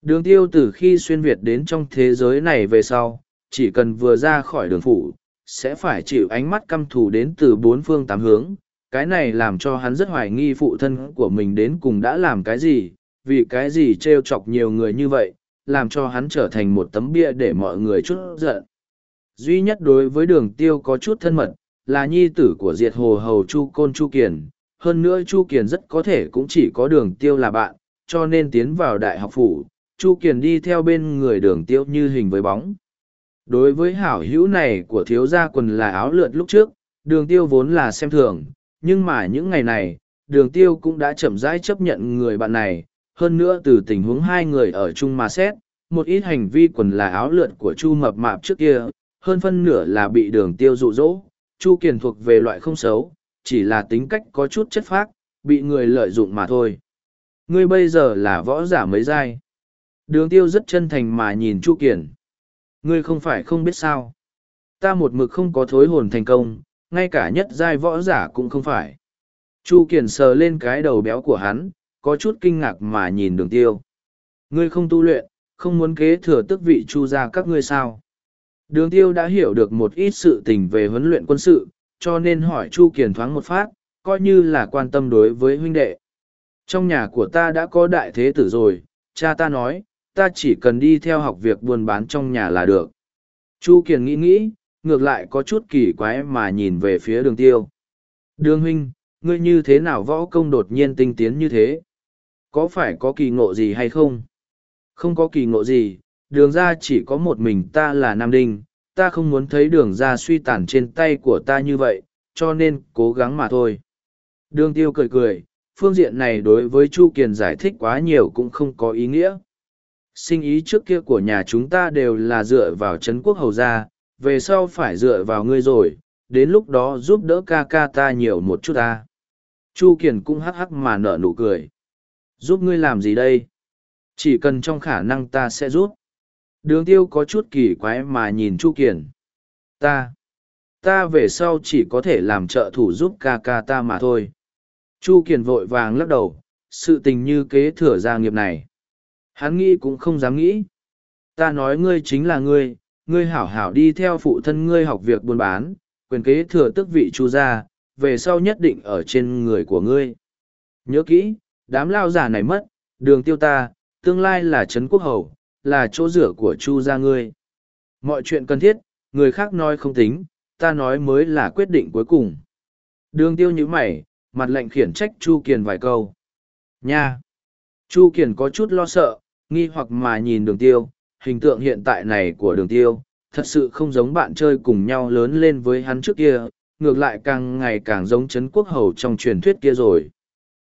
Đường tiêu từ khi xuyên Việt đến trong thế giới này về sau, chỉ cần vừa ra khỏi đường phủ, sẽ phải chịu ánh mắt căm thù đến từ bốn phương tám hướng. Cái này làm cho hắn rất hoài nghi phụ thân của mình đến cùng đã làm cái gì, vì cái gì trêu chọc nhiều người như vậy, làm cho hắn trở thành một tấm bia để mọi người chút giận. Duy nhất đối với đường tiêu có chút thân mật, là nhi tử của diệt hồ hầu Chu Côn Chu Kiền. Hơn nữa Chu Kiền rất có thể cũng chỉ có đường tiêu là bạn, cho nên tiến vào đại học phủ, Chu Kiền đi theo bên người đường tiêu như hình với bóng. Đối với hảo hữu này của thiếu gia quần là áo lượt lúc trước, đường tiêu vốn là xem thường, nhưng mà những ngày này, đường tiêu cũng đã chậm rãi chấp nhận người bạn này, hơn nữa từ tình huống hai người ở chung mà xét, một ít hành vi quần là áo lượt của Chu mập mạp trước kia, hơn phân nửa là bị đường tiêu dụ dỗ, Chu Kiền thuộc về loại không xấu, chỉ là tính cách có chút chất phác, bị người lợi dụng mà thôi. Ngươi bây giờ là võ giả mới giai. Đường tiêu rất chân thành mà nhìn Chu Kiền. Ngươi không phải không biết sao. Ta một mực không có thối hồn thành công, ngay cả nhất giai võ giả cũng không phải. Chu Kiền sờ lên cái đầu béo của hắn, có chút kinh ngạc mà nhìn đường tiêu. Ngươi không tu luyện, không muốn kế thừa tước vị chu gia các ngươi sao. Đường tiêu đã hiểu được một ít sự tình về huấn luyện quân sự, cho nên hỏi Chu Kiền thoáng một phát, coi như là quan tâm đối với huynh đệ. Trong nhà của ta đã có đại thế tử rồi, cha ta nói, ta chỉ cần đi theo học việc buôn bán trong nhà là được. Chu Kiền nghĩ nghĩ, ngược lại có chút kỳ quái mà nhìn về phía đường tiêu. Đường huynh, ngươi như thế nào võ công đột nhiên tinh tiến như thế? Có phải có kỳ ngộ gì hay không? Không có kỳ ngộ gì, đường ra chỉ có một mình ta là Nam Đinh, ta không muốn thấy đường ra suy tàn trên tay của ta như vậy, cho nên cố gắng mà thôi. Đường tiêu cười cười, phương diện này đối với Chu Kiền giải thích quá nhiều cũng không có ý nghĩa. Sinh ý trước kia của nhà chúng ta đều là dựa vào Trấn quốc hầu gia, về sau phải dựa vào ngươi rồi, đến lúc đó giúp đỡ ca ca ta nhiều một chút ta. Chu Kiền cũng hắc hắc mà nở nụ cười. Giúp ngươi làm gì đây? Chỉ cần trong khả năng ta sẽ giúp. Đường tiêu có chút kỳ quái mà nhìn Chu Kiền. Ta, ta về sau chỉ có thể làm trợ thủ giúp ca ca ta mà thôi. Chu Kiền vội vàng lắc đầu, sự tình như kế thừa gia nghiệp này. Hắn nghĩ cũng không dám nghĩ. Ta nói ngươi chính là ngươi, ngươi hảo hảo đi theo phụ thân ngươi học việc buôn bán, quyền kế thừa tức vị chu gia, về sau nhất định ở trên người của ngươi. Nhớ kỹ, đám lao giả này mất, đường tiêu ta, tương lai là Trấn Quốc Hầu, là chỗ rửa của Chu gia ngươi. Mọi chuyện cần thiết, người khác nói không tính, ta nói mới là quyết định cuối cùng. Đường tiêu như mày, mặt lạnh khiển trách Chu Kiền vài câu. Nha! Chu Kiền có chút lo sợ, nghi hoặc mà nhìn đường tiêu, hình tượng hiện tại này của đường tiêu, thật sự không giống bạn chơi cùng nhau lớn lên với hắn trước kia, ngược lại càng ngày càng giống Trấn Quốc Hầu trong truyền thuyết kia rồi.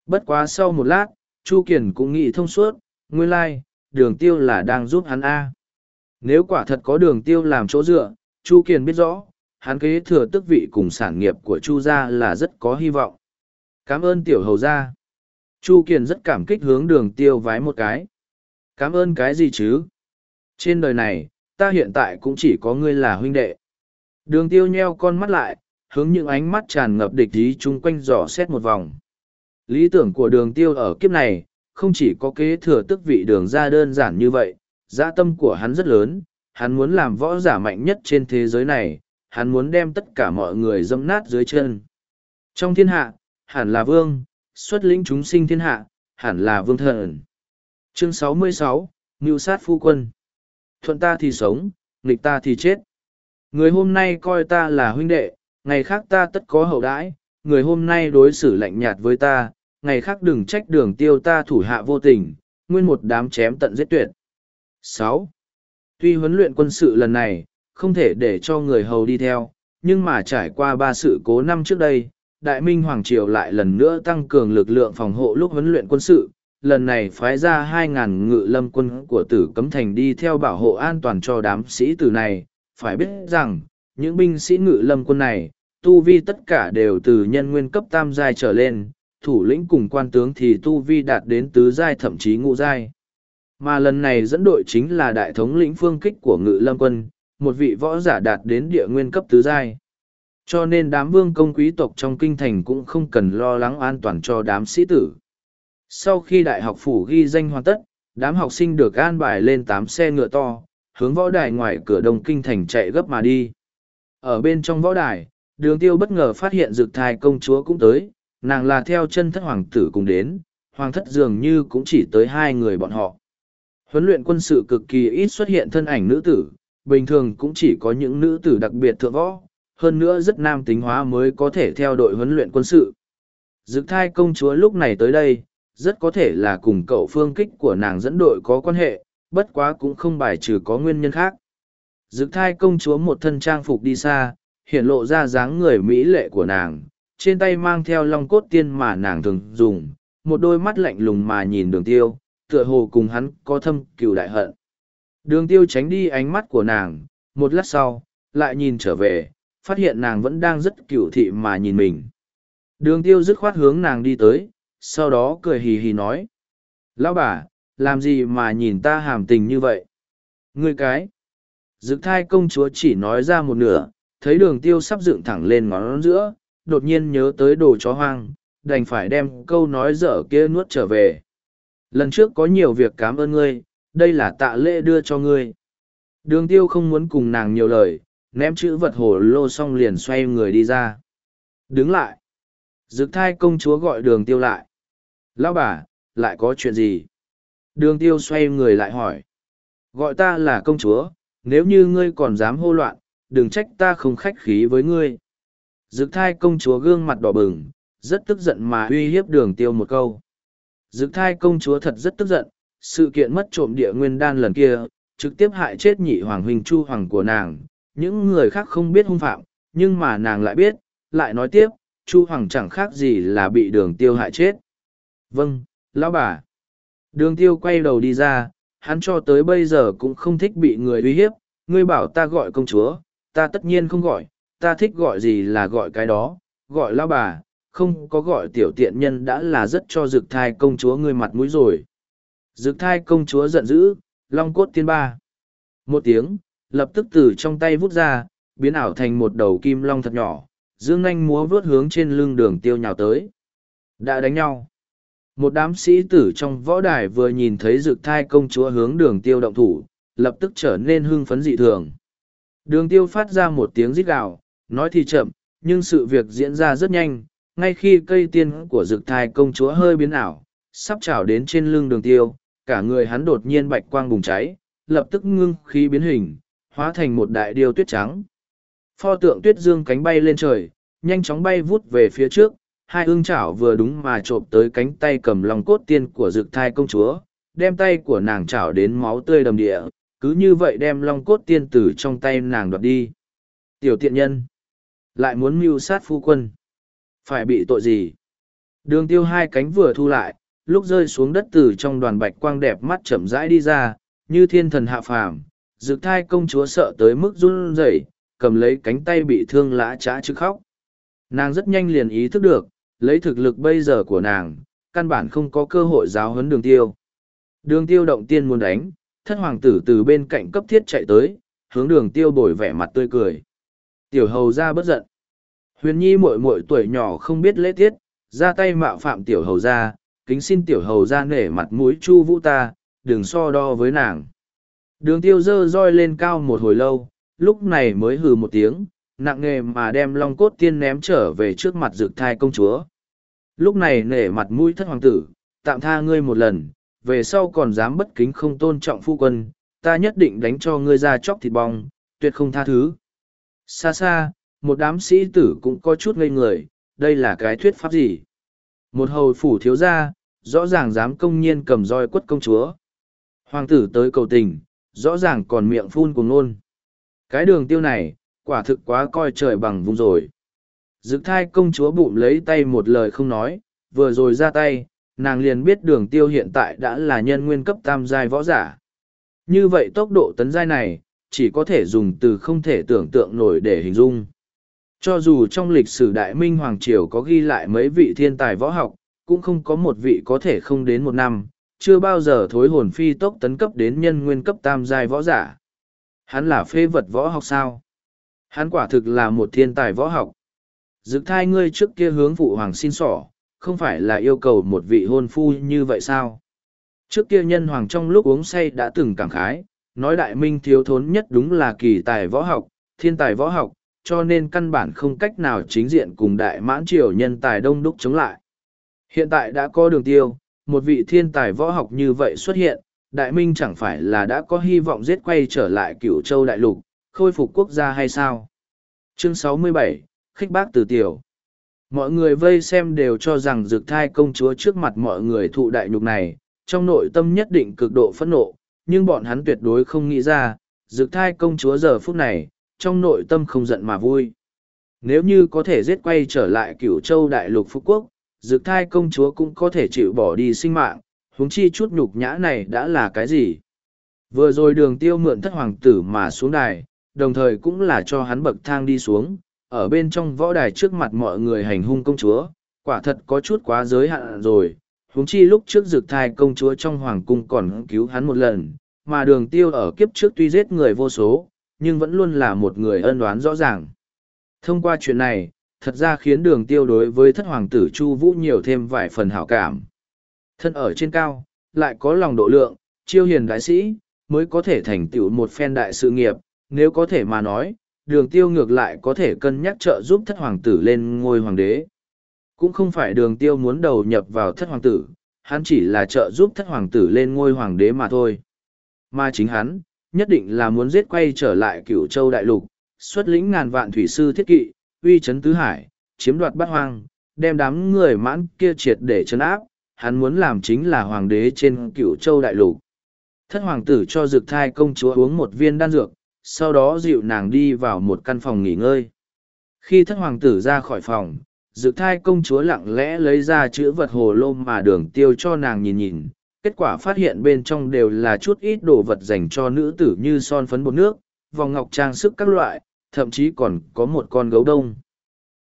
Bất quá sau một lát, Chu Kiền cũng nghĩ thông suốt, nguyên lai, like, đường tiêu là đang giúp hắn A. Nếu quả thật có đường tiêu làm chỗ dựa, Chu Kiền biết rõ, hắn kế thừa tước vị cùng sản nghiệp của chu gia là rất có hy vọng cảm ơn tiểu hầu gia chu kiền rất cảm kích hướng đường tiêu vái một cái. Cảm ơn cái gì chứ? Trên đời này ta hiện tại cũng chỉ có ngươi là huynh đệ. Đường tiêu nheo con mắt lại hướng những ánh mắt tràn ngập địch ý chung quanh dò xét một vòng. Lý tưởng của đường tiêu ở kiếp này không chỉ có kế thừa tước vị đường ra đơn giản như vậy dã tâm của hắn rất lớn hắn muốn làm võ giả mạnh nhất trên thế giới này hắn muốn đem tất cả mọi người dâm nát dưới chân. Trong thiên hạ, hẳn là vương, xuất lĩnh chúng sinh thiên hạ, hẳn là vương thần. Chương 66, Ngưu sát phu quân. Thuận ta thì sống, nghịch ta thì chết. Người hôm nay coi ta là huynh đệ, ngày khác ta tất có hậu đãi, người hôm nay đối xử lạnh nhạt với ta, ngày khác đừng trách đường tiêu ta thủ hạ vô tình, nguyên một đám chém tận giết tuyệt. 6. Tuy huấn luyện quân sự lần này, không thể để cho người hầu đi theo, nhưng mà trải qua ba sự cố năm trước đây, Đại Minh Hoàng Triều lại lần nữa tăng cường lực lượng phòng hộ lúc huấn luyện quân sự, lần này phái ra 2.000 ngự lâm quân của tử cấm thành đi theo bảo hộ an toàn cho đám sĩ tử này, phải biết rằng, những binh sĩ ngự lâm quân này, tu vi tất cả đều từ nhân nguyên cấp tam giai trở lên, thủ lĩnh cùng quan tướng thì tu vi đạt đến tứ giai thậm chí ngũ giai. Mà lần này dẫn đội chính là đại thống lĩnh phương kích của ngự lâm quân, một vị võ giả đạt đến địa nguyên cấp tứ giai. Cho nên đám vương công quý tộc trong kinh thành cũng không cần lo lắng an toàn cho đám sĩ tử. Sau khi đại học phủ ghi danh hoàn tất, đám học sinh được an bài lên tám xe ngựa to, hướng võ đài ngoài cửa đông kinh thành chạy gấp mà đi. Ở bên trong võ đài, đường tiêu bất ngờ phát hiện dược thai công chúa cũng tới, nàng là theo chân thất hoàng tử cùng đến, hoàng thất dường như cũng chỉ tới hai người bọn họ. Huấn luyện quân sự cực kỳ ít xuất hiện thân ảnh nữ tử, bình thường cũng chỉ có những nữ tử đặc biệt thượng võ, hơn nữa rất nam tính hóa mới có thể theo đội huấn luyện quân sự. Dực thai công chúa lúc này tới đây, rất có thể là cùng cậu phương kích của nàng dẫn đội có quan hệ, bất quá cũng không bài trừ có nguyên nhân khác. Dực thai công chúa một thân trang phục đi xa, hiện lộ ra dáng người mỹ lệ của nàng, trên tay mang theo long cốt tiên mà nàng thường dùng, một đôi mắt lạnh lùng mà nhìn đường tiêu, tựa hồ cùng hắn có thâm cừu đại hận. Đường tiêu tránh đi ánh mắt của nàng, một lát sau, lại nhìn trở về, phát hiện nàng vẫn đang rất cựu thị mà nhìn mình. Đường tiêu dứt khoát hướng nàng đi tới, sau đó cười hì hì nói. Lão bà, làm gì mà nhìn ta hàm tình như vậy? Ngươi cái. Dực thai công chúa chỉ nói ra một nửa, thấy đường tiêu sắp dựng thẳng lên ngón giữa, đột nhiên nhớ tới đồ chó hoang, đành phải đem câu nói dở kia nuốt trở về. Lần trước có nhiều việc cảm ơn ngươi, đây là tạ lễ đưa cho ngươi. Đường tiêu không muốn cùng nàng nhiều lời, ném chữ vật hồ lô xong liền xoay người đi ra. Đứng lại. Dực thai công chúa gọi đường tiêu lại. Lão bà, lại có chuyện gì? Đường tiêu xoay người lại hỏi. Gọi ta là công chúa, nếu như ngươi còn dám hô loạn, đừng trách ta không khách khí với ngươi. Dực thai công chúa gương mặt đỏ bừng, rất tức giận mà uy hiếp đường tiêu một câu. Dực thai công chúa thật rất tức giận, sự kiện mất trộm địa nguyên đan lần kia, trực tiếp hại chết nhị hoàng huynh chu hoàng của nàng. Những người khác không biết hung phạm, nhưng mà nàng lại biết, lại nói tiếp, chu hoàng chẳng khác gì là bị đường tiêu hại chết. Vâng, lão bà. Đường tiêu quay đầu đi ra, hắn cho tới bây giờ cũng không thích bị người uy hiếp, ngươi bảo ta gọi công chúa, ta tất nhiên không gọi, ta thích gọi gì là gọi cái đó, gọi lão bà, không có gọi tiểu tiện nhân đã là rất cho dực thai công chúa ngươi mặt mũi rồi. Dực thai công chúa giận dữ, long cốt tiên ba. Một tiếng, lập tức từ trong tay vút ra, biến ảo thành một đầu kim long thật nhỏ, dương nanh múa vớt hướng trên lưng đường tiêu nhào tới. Đã đánh nhau. Một đám sĩ tử trong võ đài vừa nhìn thấy rực thai công chúa hướng đường tiêu động thủ, lập tức trở nên hưng phấn dị thường. Đường tiêu phát ra một tiếng rít gào, nói thì chậm, nhưng sự việc diễn ra rất nhanh, ngay khi cây tiên của rực thai công chúa hơi biến ảo, sắp trào đến trên lưng đường tiêu, cả người hắn đột nhiên bạch quang bùng cháy, lập tức ngưng khí biến hình, hóa thành một đại điêu tuyết trắng. Pho tượng tuyết dương cánh bay lên trời, nhanh chóng bay vút về phía trước, hai ương chảo vừa đúng mà trộm tới cánh tay cầm lòng cốt tiên của dực thai công chúa, đem tay của nàng chảo đến máu tươi đầm địa, cứ như vậy đem long cốt tiên tử trong tay nàng đoạt đi. Tiểu tiện nhân, lại muốn mưu sát phu quân. Phải bị tội gì? Đường tiêu hai cánh vừa thu lại, lúc rơi xuống đất từ trong đoàn bạch quang đẹp mắt chậm rãi đi ra, như thiên thần hạ phàm, dực thai công chúa sợ tới mức run rẩy, cầm lấy cánh tay bị thương lã trá chứ khóc. Nàng rất nhanh liền ý thức được, lấy thực lực bây giờ của nàng, căn bản không có cơ hội giáo huấn đường tiêu. Đường tiêu động tiên muốn đánh, thất hoàng tử từ bên cạnh cấp thiết chạy tới, hướng đường tiêu bồi vẻ mặt tươi cười. Tiểu hầu ra bất giận. Huyền nhi muội muội tuổi nhỏ không biết lễ tiết, ra tay mạo phạm tiểu hầu ra, kính xin tiểu hầu ra nể mặt mũi chu vũ ta, đừng so đo với nàng. Đường tiêu dơ roi lên cao một hồi lâu, lúc này mới hừ một tiếng, nặng nề mà đem long cốt tiên ném trở về trước mặt dược thai công chúa. Lúc này nể mặt mũi thất hoàng tử, tạm tha ngươi một lần, về sau còn dám bất kính không tôn trọng phu quân, ta nhất định đánh cho ngươi ra chóc thịt bong, tuyệt không tha thứ. Xa xa, một đám sĩ tử cũng có chút ngây người, đây là cái thuyết pháp gì? Một hầu phủ thiếu gia, rõ ràng dám công nhiên cầm roi quất công chúa. Hoàng tử tới cầu tình, rõ ràng còn miệng phun cùng nôn. Cái đường tiêu này, quả thực quá coi trời bằng vùng rồi. Dực thai công chúa bụng lấy tay một lời không nói, vừa rồi ra tay, nàng liền biết đường tiêu hiện tại đã là nhân nguyên cấp tam giai võ giả. Như vậy tốc độ tấn giai này, chỉ có thể dùng từ không thể tưởng tượng nổi để hình dung. Cho dù trong lịch sử Đại Minh Hoàng Triều có ghi lại mấy vị thiên tài võ học, cũng không có một vị có thể không đến một năm, chưa bao giờ thối hồn phi tốc tấn cấp đến nhân nguyên cấp tam giai võ giả. Hắn là phê vật võ học sao? Hắn quả thực là một thiên tài võ học. Dực thai ngươi trước kia hướng phụ hoàng xin sỏ, không phải là yêu cầu một vị hôn phu như vậy sao? Trước kia nhân hoàng trong lúc uống say đã từng cảm khái, nói đại minh thiếu thốn nhất đúng là kỳ tài võ học, thiên tài võ học, cho nên căn bản không cách nào chính diện cùng đại mãn triều nhân tài đông đúc chống lại. Hiện tại đã có đường tiêu, một vị thiên tài võ học như vậy xuất hiện, đại minh chẳng phải là đã có hy vọng giết quay trở lại cửu châu đại lục, khôi phục quốc gia hay sao? Chương 67, Khích bác từ tiểu. Mọi người vây xem đều cho rằng dược thai công chúa trước mặt mọi người thụ đại nhục này, trong nội tâm nhất định cực độ phẫn nộ, nhưng bọn hắn tuyệt đối không nghĩ ra, dược thai công chúa giờ phút này, trong nội tâm không giận mà vui. Nếu như có thể giết quay trở lại cửu châu đại lục phú quốc, dược thai công chúa cũng có thể chịu bỏ đi sinh mạng, huống chi chút nhục nhã này đã là cái gì. Vừa rồi đường tiêu mượn thất hoàng tử mà xuống đài, đồng thời cũng là cho hắn bậc thang đi xuống, ở bên trong võ đài trước mặt mọi người hành hung công chúa, quả thật có chút quá giới hạn rồi. Huống chi lúc trước dược thai công chúa trong hoàng cung còn cứu hắn một lần, mà đường tiêu ở kiếp trước tuy giết người vô số, nhưng vẫn luôn là một người ân oán rõ ràng. Thông qua chuyện này, thật ra khiến đường tiêu đối với thất hoàng tử Chu Vũ nhiều thêm vài phần hảo cảm. Thân ở trên cao, lại có lòng độ lượng, chiêu hiền đại sĩ, mới có thể thành tựu một phen đại sự nghiệp, nếu có thể mà nói, đường tiêu ngược lại có thể cân nhắc trợ giúp thất hoàng tử lên ngôi hoàng đế. Cũng không phải đường tiêu muốn đầu nhập vào thất hoàng tử, hắn chỉ là trợ giúp thất hoàng tử lên ngôi hoàng đế mà thôi. Mà chính hắn, nhất định là muốn giết quay trở lại cửu châu đại lục, xuất lĩnh ngàn vạn thủy sư thiết kỵ, uy chấn tứ hải, chiếm đoạt bát hoang, đem đám người mãn kia triệt để chấn áp, hắn muốn làm chính là hoàng đế trên cửu châu đại lục. Thất hoàng tử cho dược thai công chúa uống một viên đan dược, sau đó dịu nàng đi vào một căn phòng nghỉ ngơi. Khi thất hoàng tử ra khỏi phòng, dược thai công chúa lặng lẽ lấy ra chữ vật hồ lô mà đường tiêu cho nàng nhìn nhìn. Kết quả phát hiện bên trong đều là chút ít đồ vật dành cho nữ tử như son phấn bột nước, vòng ngọc trang sức các loại, thậm chí còn có một con gấu đông.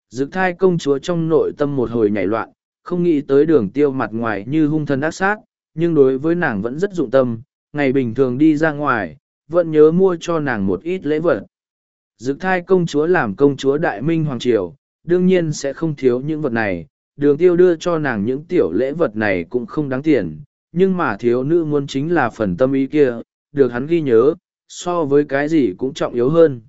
Dực thai công chúa trong nội tâm một hồi nhảy loạn, không nghĩ tới đường tiêu mặt ngoài như hung thần ác sát, nhưng đối với nàng vẫn rất dụng tâm, ngày bình thường đi ra ngoài, vẫn nhớ mua cho nàng một ít lễ vật. Dực thai công chúa làm công chúa Đại Minh Hoàng Triều, đương nhiên sẽ không thiếu những vật này, đường tiêu đưa cho nàng những tiểu lễ vật này cũng không đáng tiền, nhưng mà thiếu nữ muốn chính là phần tâm ý kia, được hắn ghi nhớ, so với cái gì cũng trọng yếu hơn.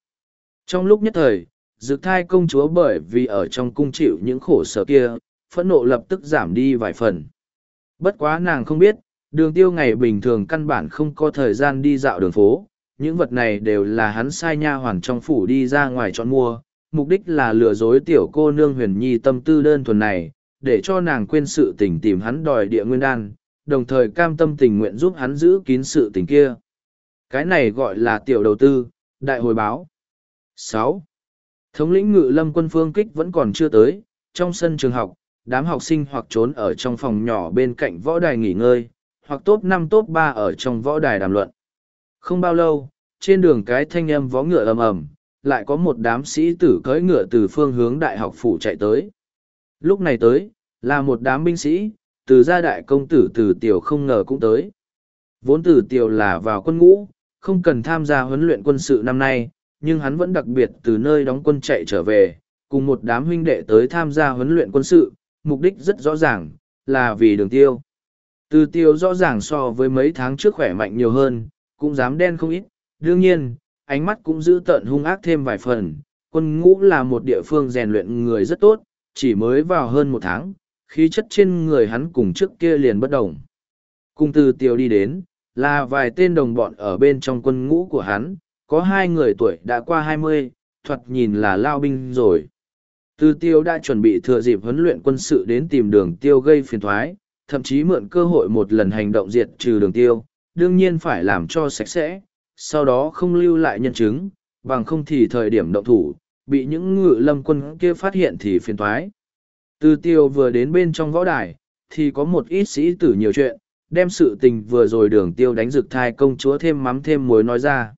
Trong lúc nhất thời, dược thai công chúa bởi vì ở trong cung chịu những khổ sở kia, phẫn nộ lập tức giảm đi vài phần. Bất quá nàng không biết, đường tiêu ngày bình thường căn bản không có thời gian đi dạo đường phố, những vật này đều là hắn sai nha hoàn trong phủ đi ra ngoài chọn mua, mục đích là lừa dối tiểu cô nương huyền nhi tâm tư đơn thuần này, để cho nàng quên sự tình tìm hắn đòi địa nguyên đan, đồng thời cam tâm tình nguyện giúp hắn giữ kín sự tình kia. Cái này gọi là tiểu đầu tư, đại hồi báo sáu Thống lĩnh ngự lâm quân phương kích vẫn còn chưa tới, trong sân trường học, đám học sinh hoặc trốn ở trong phòng nhỏ bên cạnh võ đài nghỉ ngơi, hoặc top năm top ba ở trong võ đài đàm luận. Không bao lâu, trên đường cái thanh âm vó ngựa ầm ầm, lại có một đám sĩ tử cưỡi ngựa từ phương hướng đại học phủ chạy tới. Lúc này tới, là một đám binh sĩ, từ gia đại công tử từ tiểu không ngờ cũng tới. Vốn từ tiểu là vào quân ngũ, không cần tham gia huấn luyện quân sự năm nay, nhưng hắn vẫn đặc biệt từ nơi đóng quân chạy trở về, cùng một đám huynh đệ tới tham gia huấn luyện quân sự, mục đích rất rõ ràng, là vì đường tiêu. Từ tiêu rõ ràng so với mấy tháng trước khỏe mạnh nhiều hơn, cũng dám đen không ít, đương nhiên, ánh mắt cũng giữ tợn hung ác thêm vài phần. Quân ngũ là một địa phương rèn luyện người rất tốt, chỉ mới vào hơn một tháng, khí chất trên người hắn cùng trước kia liền bất đồng. Cùng từ tiêu đi đến, là vài tên đồng bọn ở bên trong quân ngũ của hắn, có hai người tuổi đã qua hai mươi, thoạt nhìn là lao binh rồi. Từ tiêu đã chuẩn bị thừa dịp huấn luyện quân sự đến tìm đường tiêu gây phiền thoái, thậm chí mượn cơ hội một lần hành động diệt trừ đường tiêu, đương nhiên phải làm cho sạch sẽ, sau đó không lưu lại nhân chứng, bằng không thì thời điểm động thủ, bị những ngự lâm quân kia phát hiện thì phiền thoái. Từ tiêu vừa đến bên trong võ đài, thì có một ít sĩ tử nhiều chuyện, đem sự tình vừa rồi đường tiêu đánh rực thai công chúa thêm mắm thêm muối nói ra.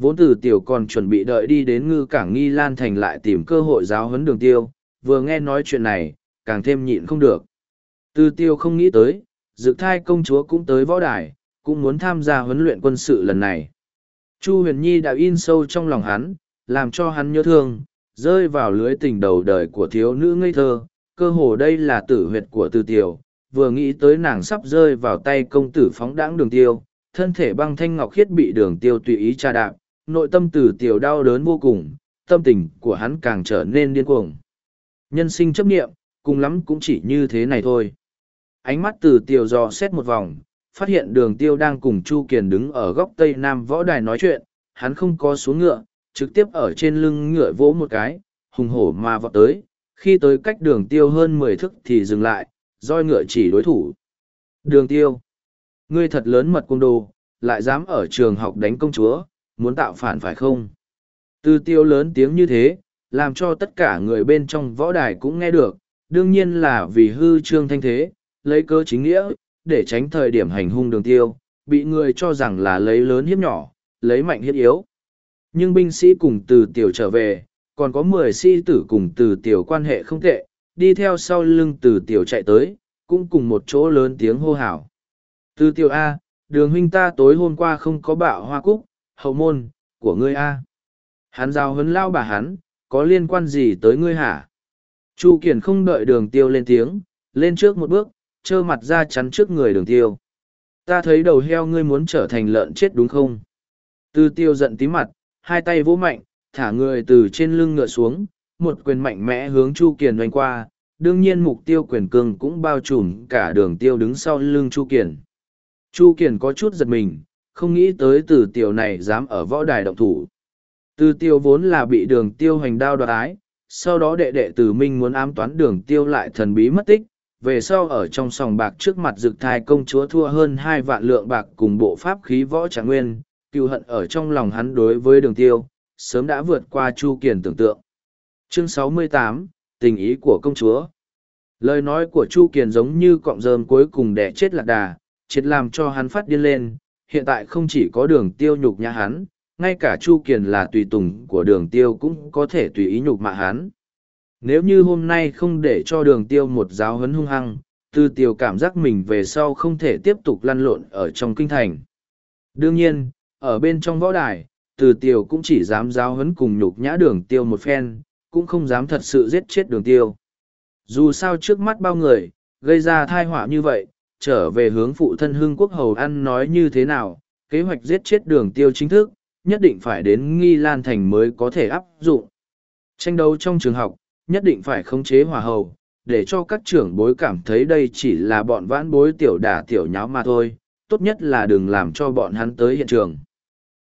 Vốn từ tiểu còn chuẩn bị đợi đi đến ngư cảng nghi lan thành lại tìm cơ hội giáo huấn đường tiêu, vừa nghe nói chuyện này, càng thêm nhịn không được. Từ tiêu không nghĩ tới, dự thai công chúa cũng tới võ đài, cũng muốn tham gia huấn luyện quân sự lần này. Chu huyền nhi đã in sâu trong lòng hắn, làm cho hắn nhớ thương, rơi vào lưới tình đầu đời của thiếu nữ ngây thơ, cơ hồ đây là tử huyệt của từ tiểu, vừa nghĩ tới nàng sắp rơi vào tay công tử phóng đãng đường tiêu, thân thể băng thanh ngọc khiết bị đường tiêu tùy ý tra đạp, nội tâm từ tiểu đau đớn vô cùng, tâm tình của hắn càng trở nên điên cuồng. Nhân sinh chấp nghiệm, cùng lắm cũng chỉ như thế này thôi. Ánh mắt từ tiểu dò xét một vòng, phát hiện đường tiêu đang cùng Chu Kiền đứng ở góc tây nam võ đài nói chuyện, hắn không có xuống ngựa, trực tiếp ở trên lưng ngựa vỗ một cái, hùng hổ mà vọt tới, khi tới cách đường tiêu hơn mười thước thì dừng lại, roi ngựa chỉ đối thủ. Đường tiêu, ngươi thật lớn mật cung đồ, lại dám ở trường học đánh công chúa, muốn tạo phản phải không? Từ tiêu lớn tiếng như thế, làm cho tất cả người bên trong võ đài cũng nghe được, đương nhiên là vì hư trương thanh thế, lấy cơ chính nghĩa, để tránh thời điểm hành hung đường tiêu, bị người cho rằng là lấy lớn hiếp nhỏ, lấy mạnh hiếp yếu. Nhưng binh sĩ cùng từ tiểu trở về, còn có mười sĩ tử cùng từ tiểu quan hệ không tệ, đi theo sau lưng từ tiểu chạy tới, cũng cùng một chỗ lớn tiếng hô hào. Từ tiểu A, đường huynh ta tối hôm qua không có bạo hoa cúc, hậu môn, của ngươi A. Hắn giao hấn lao bà hắn, có liên quan gì tới ngươi hả? Chu Kiển không đợi đường tiêu lên tiếng, lên trước một bước, trơ mặt ra chắn trước người đường tiêu. Ta thấy đầu heo ngươi muốn trở thành lợn chết đúng không? Tư tiêu giận tí mặt, hai tay vỗ mạnh, thả người từ trên lưng ngựa xuống, một quyền mạnh mẽ hướng Chu Kiển doanh qua, đương nhiên mục tiêu quyền cương cũng bao trùm cả đường tiêu đứng sau lưng Chu Kiển. Chu Kiển có chút giật mình, không nghĩ tới từ tiêu này dám ở võ đài động thủ. Từ tiêu vốn là bị đường tiêu hành đao đoạt ái, sau đó đệ đệ từ minh muốn ám toán đường tiêu lại thần bí mất tích, về sau ở trong sòng bạc trước mặt dực thai công chúa thua hơn hai vạn lượng bạc cùng bộ pháp khí võ trạng nguyên, cựu hận ở trong lòng hắn đối với đường tiêu, sớm đã vượt qua chu kiền tưởng tượng. Chương 68, Tình ý của công chúa Lời nói của Chu Kiền giống như cọng rơm cuối cùng để chết lạc đà, chết làm cho hắn phát điên lên, hiện tại không chỉ có đường tiêu nhục nhã hắn, ngay cả Chu Kiền là tùy tùng của đường tiêu cũng có thể tùy ý nhục mạ hắn. Nếu như hôm nay không để cho đường tiêu một giáo huấn hung hăng, tư tiêu cảm giác mình về sau không thể tiếp tục lăn lộn ở trong kinh thành. Đương nhiên, ở bên trong võ đài, từ tiêu cũng chỉ dám giáo huấn cùng nhục nhã đường tiêu một phen, cũng không dám thật sự giết chết đường tiêu. Dù sao trước mắt bao người, gây ra thai họa như vậy, trở về hướng phụ thân hương quốc hầu ăn nói như thế nào, kế hoạch giết chết đường tiêu chính thức, nhất định phải đến nghi lan thành mới có thể áp dụng. Tranh đấu trong trường học, nhất định phải khống chế hòa hầu, để cho các trưởng bối cảm thấy đây chỉ là bọn vãn bối tiểu đả tiểu nháo mà thôi, tốt nhất là đừng làm cho bọn hắn tới hiện trường.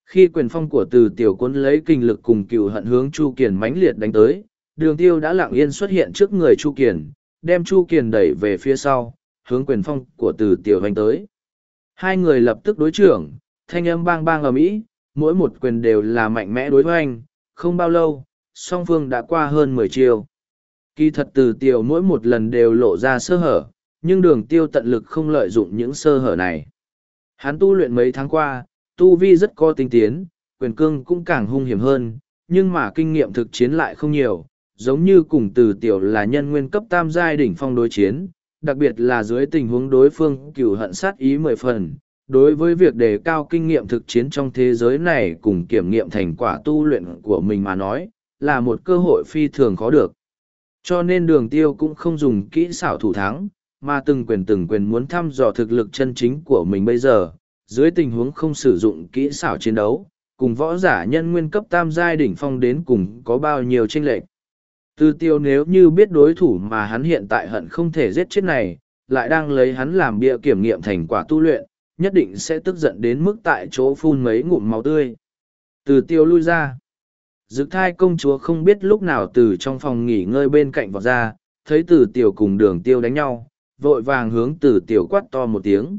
Khi quyền phong của từ tiểu quân lấy kinh lực cùng cựu hận hướng Chu Kiền mãnh liệt đánh tới, đường tiêu đã lặng yên xuất hiện trước người Chu Kiền, đem Chu Kiền đẩy về phía sau, hướng quyền phong của từ tiểu Hoành tới. Hai người lập tức đối trưởng, thanh âm bang bang ở mỹ, mỗi một quyền đều là mạnh mẽ đối hoành, không bao lâu, song phương đã qua hơn mười chiều. Kỳ thật từ tiểu mỗi một lần đều lộ ra sơ hở, nhưng đường tiêu tận lực không lợi dụng những sơ hở này. Hắn tu luyện mấy tháng qua, tu vi rất có tinh tiến, quyền cương cũng càng hung hiểm hơn, nhưng mà kinh nghiệm thực chiến lại không nhiều, giống như cùng từ tiểu là nhân nguyên cấp tam giai đỉnh phong đối chiến, đặc biệt là dưới tình huống đối phương cựu hận sát ý mười phần. Đối với việc đề cao kinh nghiệm thực chiến trong thế giới này cùng kiểm nghiệm thành quả tu luyện của mình mà nói, là một cơ hội phi thường khó được. Cho nên đường tiêu cũng không dùng kỹ xảo thủ thắng, mà từng quyền từng quyền muốn thăm dò thực lực chân chính của mình bây giờ, dưới tình huống không sử dụng kỹ xảo chiến đấu, cùng võ giả nhân nguyên cấp tam giai đỉnh phong đến cùng có bao nhiêu tranh lệch. Từ tiêu nếu như biết đối thủ mà hắn hiện tại hận không thể giết chết này, lại đang lấy hắn làm bia kiểm nghiệm thành quả tu luyện, nhất định sẽ tức giận đến mức tại chỗ phun mấy ngụm máu tươi. Từ tiêu lui ra. Dực thai công chúa không biết lúc nào từ trong phòng nghỉ ngơi bên cạnh vọt ra, thấy từ tiểu cùng đường tiêu đánh nhau, vội vàng hướng từ tiểu quát to một tiếng.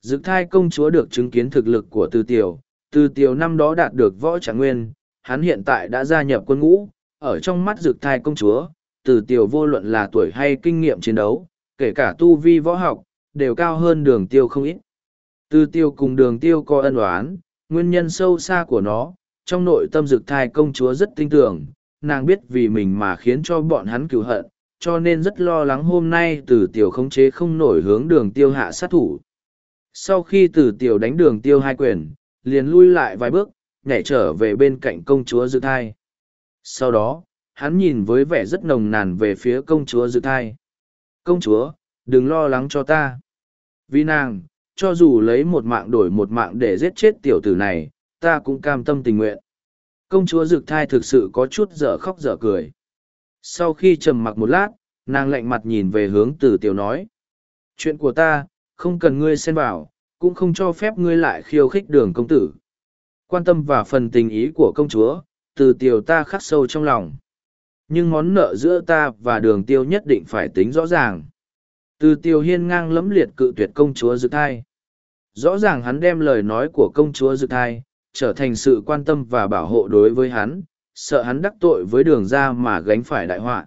Dực thai công chúa được chứng kiến thực lực của từ tiểu, từ tiểu năm đó đạt được võ trạng nguyên, hắn hiện tại đã gia nhập quân ngũ, ở trong mắt dực thai công chúa, từ tiểu vô luận là tuổi hay kinh nghiệm chiến đấu, kể cả tu vi võ học, đều cao hơn đường tiêu không ít. Từ tiêu cùng đường tiêu có ân oán, nguyên nhân sâu xa của nó, trong nội tâm dực thai công chúa rất tin tưởng, nàng biết vì mình mà khiến cho bọn hắn cựu hận, cho nên rất lo lắng hôm nay từ tiểu khống chế không nổi hướng đường tiêu hạ sát thủ. Sau khi từ tiểu đánh đường tiêu hai quyền, liền lui lại vài bước, nhảy trở về bên cạnh công chúa dực thai. Sau đó, hắn nhìn với vẻ rất nồng nàn về phía công chúa dực thai. Công chúa, đừng lo lắng cho ta. Vì nàng, cho dù lấy một mạng đổi một mạng để giết chết tiểu tử này, ta cũng cam tâm tình nguyện. Công chúa Dực Thai thực sự có chút dở khóc dở cười. Sau khi trầm mặc một lát, nàng lạnh mặt nhìn về hướng từ tiểu nói. Chuyện của ta, không cần ngươi xen vào, cũng không cho phép ngươi lại khiêu khích đường công tử. Quan tâm và phần tình ý của công chúa, từ tiểu ta khắc sâu trong lòng. Nhưng món nợ giữa ta và đường tiêu nhất định phải tính rõ ràng. Từ tiêu hiên ngang lẫm liệt cự tuyệt công chúa dự Thai. Rõ ràng hắn đem lời nói của công chúa dự Thai, trở thành sự quan tâm và bảo hộ đối với hắn, sợ hắn đắc tội với đường ra mà gánh phải đại họa.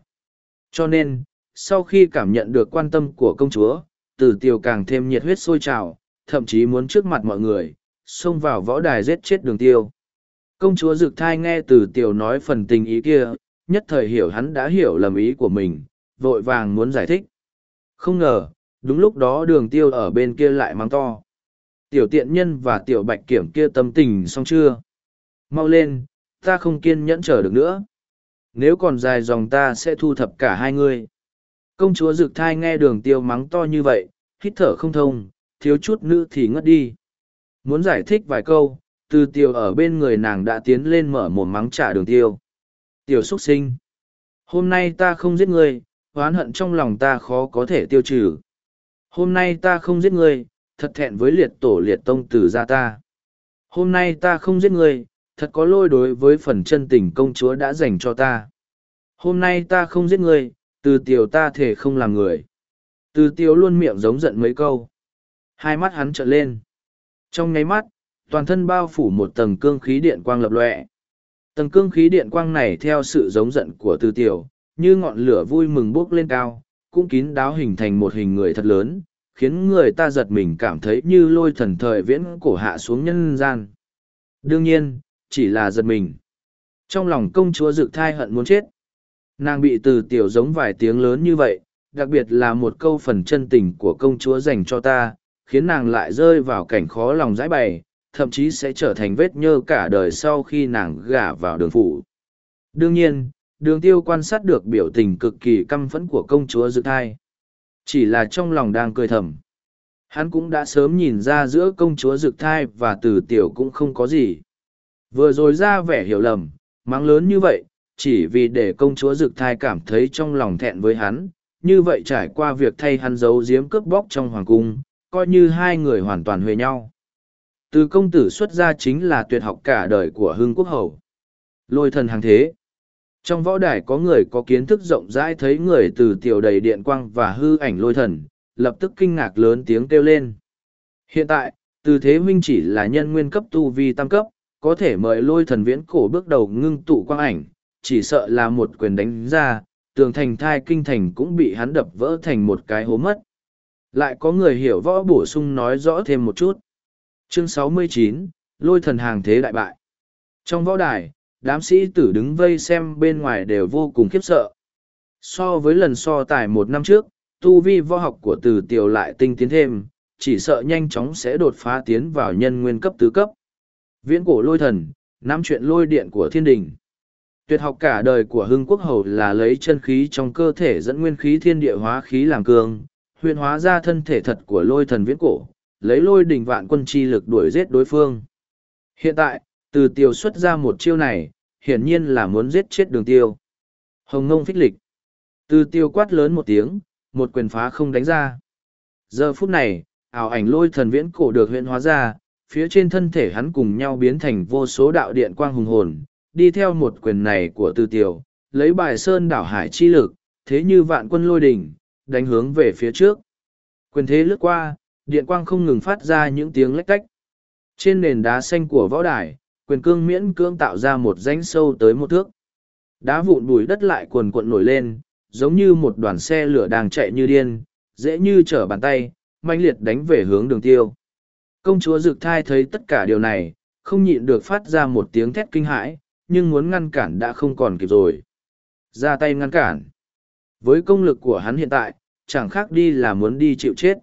Cho nên, sau khi cảm nhận được quan tâm của công chúa, tử tiêu càng thêm nhiệt huyết sôi trào, thậm chí muốn trước mặt mọi người, xông vào võ đài giết chết đường tiêu. Công chúa Dực Thai nghe từ tiểu nói phần tình ý kia, nhất thời hiểu hắn đã hiểu lầm ý của mình, vội vàng muốn giải thích. Không ngờ, đúng lúc đó đường tiêu ở bên kia lại mang to. Tiểu tiện nhân và tiểu bạch kiểm kia tâm tình xong chưa? Mau lên ta không kiên nhẫn chờ được nữa. Nếu còn dài dòng ta sẽ thu thập cả hai ngươi. Công chúa rực thai nghe đường tiêu mắng to như vậy hít thở không thông thiếu chút nữa thì ngất đi. Muốn giải thích vài câu từ tiêu ở bên người nàng đã tiến lên mở mồm mắng trả đường tiêu tiểu xuất sinh hôm nay ta không giết ngươi oán hận trong lòng ta khó có thể tiêu trừ hôm nay ta không giết ngươi thật thẹn với liệt tổ liệt tông từ gia ta. Hôm nay ta không giết ngươi, thật có lôi đối với phần chân tình công chúa đã dành cho ta. Hôm nay ta không giết ngươi, từ tiểu ta thể không làm người. Từ tiểu luôn miệng giống giận mấy câu. Hai mắt hắn trợn lên. Trong nháy mắt, toàn thân bao phủ một tầng cương khí điện quang lập lọe. Tầng cương khí điện quang này theo sự giống giận của từ tiểu, như ngọn lửa vui mừng bốc lên cao, cũng kín đáo hình thành một hình người thật lớn, khiến người ta giật mình cảm thấy như lôi thần thời viễn cổ hạ xuống nhân gian. Đương nhiên, chỉ là giật mình. Trong lòng công chúa dực thai hận muốn chết. Nàng bị từ tiểu giống vài tiếng lớn như vậy, đặc biệt là một câu phần chân tình của công chúa dành cho ta, khiến nàng lại rơi vào cảnh khó lòng giải bày, thậm chí sẽ trở thành vết nhơ cả đời sau khi nàng gả vào đường phủ. Đương nhiên, đường tiêu quan sát được biểu tình cực kỳ căm phẫn của công chúa dự thai. Chỉ là trong lòng đang cười thầm. Hắn cũng đã sớm nhìn ra giữa công chúa Dực Thai và Tử Tiểu cũng không có gì. Vừa rồi ra vẻ hiểu lầm, mang lớn như vậy, chỉ vì để công chúa Dực Thai cảm thấy trong lòng thẹn với hắn, như vậy trải qua việc thay hắn giấu giếm cướp bóc trong hoàng cung, coi như hai người hoàn toàn huề nhau. Từ công tử xuất ra chính là tuyệt học cả đời của hưng quốc hầu. Lôi thần hàng thế. Trong võ đài có người có kiến thức rộng rãi thấy người từ tiểu đầy điện quang và hư ảnh lôi thần, lập tức kinh ngạc lớn tiếng kêu lên. Hiện tại, từ thế huynh chỉ là nhân nguyên cấp tu vi tam cấp, có thể mời lôi thần viễn cổ bước đầu ngưng tụ quang ảnh, chỉ sợ là một quyền đánh ra, tường thành thai kinh thành cũng bị hắn đập vỡ thành một cái hố mất. Lại có người hiểu võ bổ sung nói rõ thêm một chút. Chương 69, Lôi thần hàng thế đại bại. Trong võ đài, đám sĩ tử đứng vây xem bên ngoài đều vô cùng khiếp sợ. So với lần so tài một năm trước, tu vi võ học của từ tiểu lại tinh tiến thêm, chỉ sợ nhanh chóng sẽ đột phá tiến vào nhân nguyên cấp tứ cấp. Viễn cổ lôi thần, nắm chuyện lôi điện của thiên đình. Tuyệt học cả đời của hưng quốc hầu là lấy chân khí trong cơ thể dẫn nguyên khí thiên địa hóa khí làm cường, huyền hóa ra thân thể thật của lôi thần viễn cổ, lấy lôi đỉnh vạn quân chi lực đuổi giết đối phương. Hiện tại, từ tiêu xuất ra một chiêu này, hiển nhiên là muốn giết chết đường tiêu. Hồng ngông phích lịch. Từ tiêu quát lớn một tiếng, một quyền phá không đánh ra. Giờ phút này, ảo ảnh lôi thần viễn cổ được huyện hóa ra, phía trên thân thể hắn cùng nhau biến thành vô số đạo điện quang hùng hồn, đi theo một quyền này của từ tiêu, lấy bài sơn đảo hải chi lực, thế như vạn quân lôi đỉnh, đánh hướng về phía trước. Quyền thế lướt qua, điện quang không ngừng phát ra những tiếng lách cách. Trên nền đá xanh của võ đài, quyền cương miễn cương tạo ra một rãnh sâu tới một thước. Đá vụn bùi đất lại cuồn cuộn nổi lên, giống như một đoàn xe lửa đang chạy như điên, dễ như trở bàn tay, manh liệt đánh về hướng đường tiêu. Công chúa Dực Thai thấy tất cả điều này, không nhịn được phát ra một tiếng thét kinh hãi, nhưng muốn ngăn cản đã không còn kịp rồi. Ra tay ngăn cản. Với công lực của hắn hiện tại, chẳng khác đi là muốn đi chịu chết.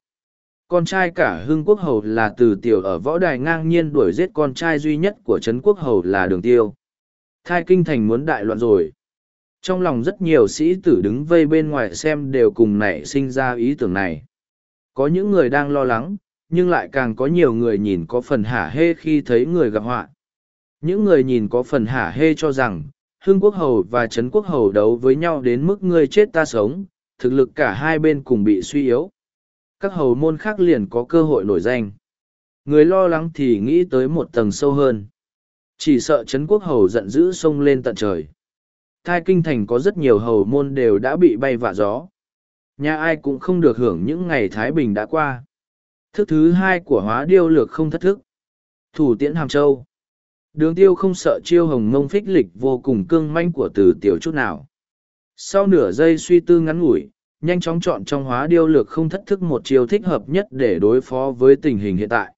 Con trai cả hưng quốc hầu là từ tiểu ở võ đài ngang nhiên đuổi giết con trai duy nhất của Trấn quốc hầu là đường tiêu. Thai kinh thành muốn đại loạn rồi. Trong lòng rất nhiều sĩ tử đứng vây bên ngoài xem đều cùng nảy sinh ra ý tưởng này. Có những người đang lo lắng, nhưng lại càng có nhiều người nhìn có phần hả hê khi thấy người gặp họa. Những người nhìn có phần hả hê cho rằng, Hưng Quốc Hầu và Trấn Quốc Hầu đấu với nhau đến mức ngươi chết ta sống, thực lực cả hai bên cùng bị suy yếu. Các hầu môn khác liền có cơ hội nổi danh. Người lo lắng thì nghĩ tới một tầng sâu hơn. Chỉ sợ Trấn Quốc Hầu giận dữ xông lên tận trời. Thai kinh thành có rất nhiều hầu môn đều đã bị bay vạ gió. Nhà ai cũng không được hưởng những ngày Thái Bình đã qua. Thức thứ hai của hóa điêu lược không thất thức. Thủ tiễn Hàm Châu. Đường tiêu không sợ chiêu hồng ngông phích lịch vô cùng cương manh của từ tiểu chút nào. Sau nửa giây suy tư ngắn ngủi, nhanh chóng chọn trong hóa điêu lược không thất thức một chiêu thích hợp nhất để đối phó với tình hình hiện tại.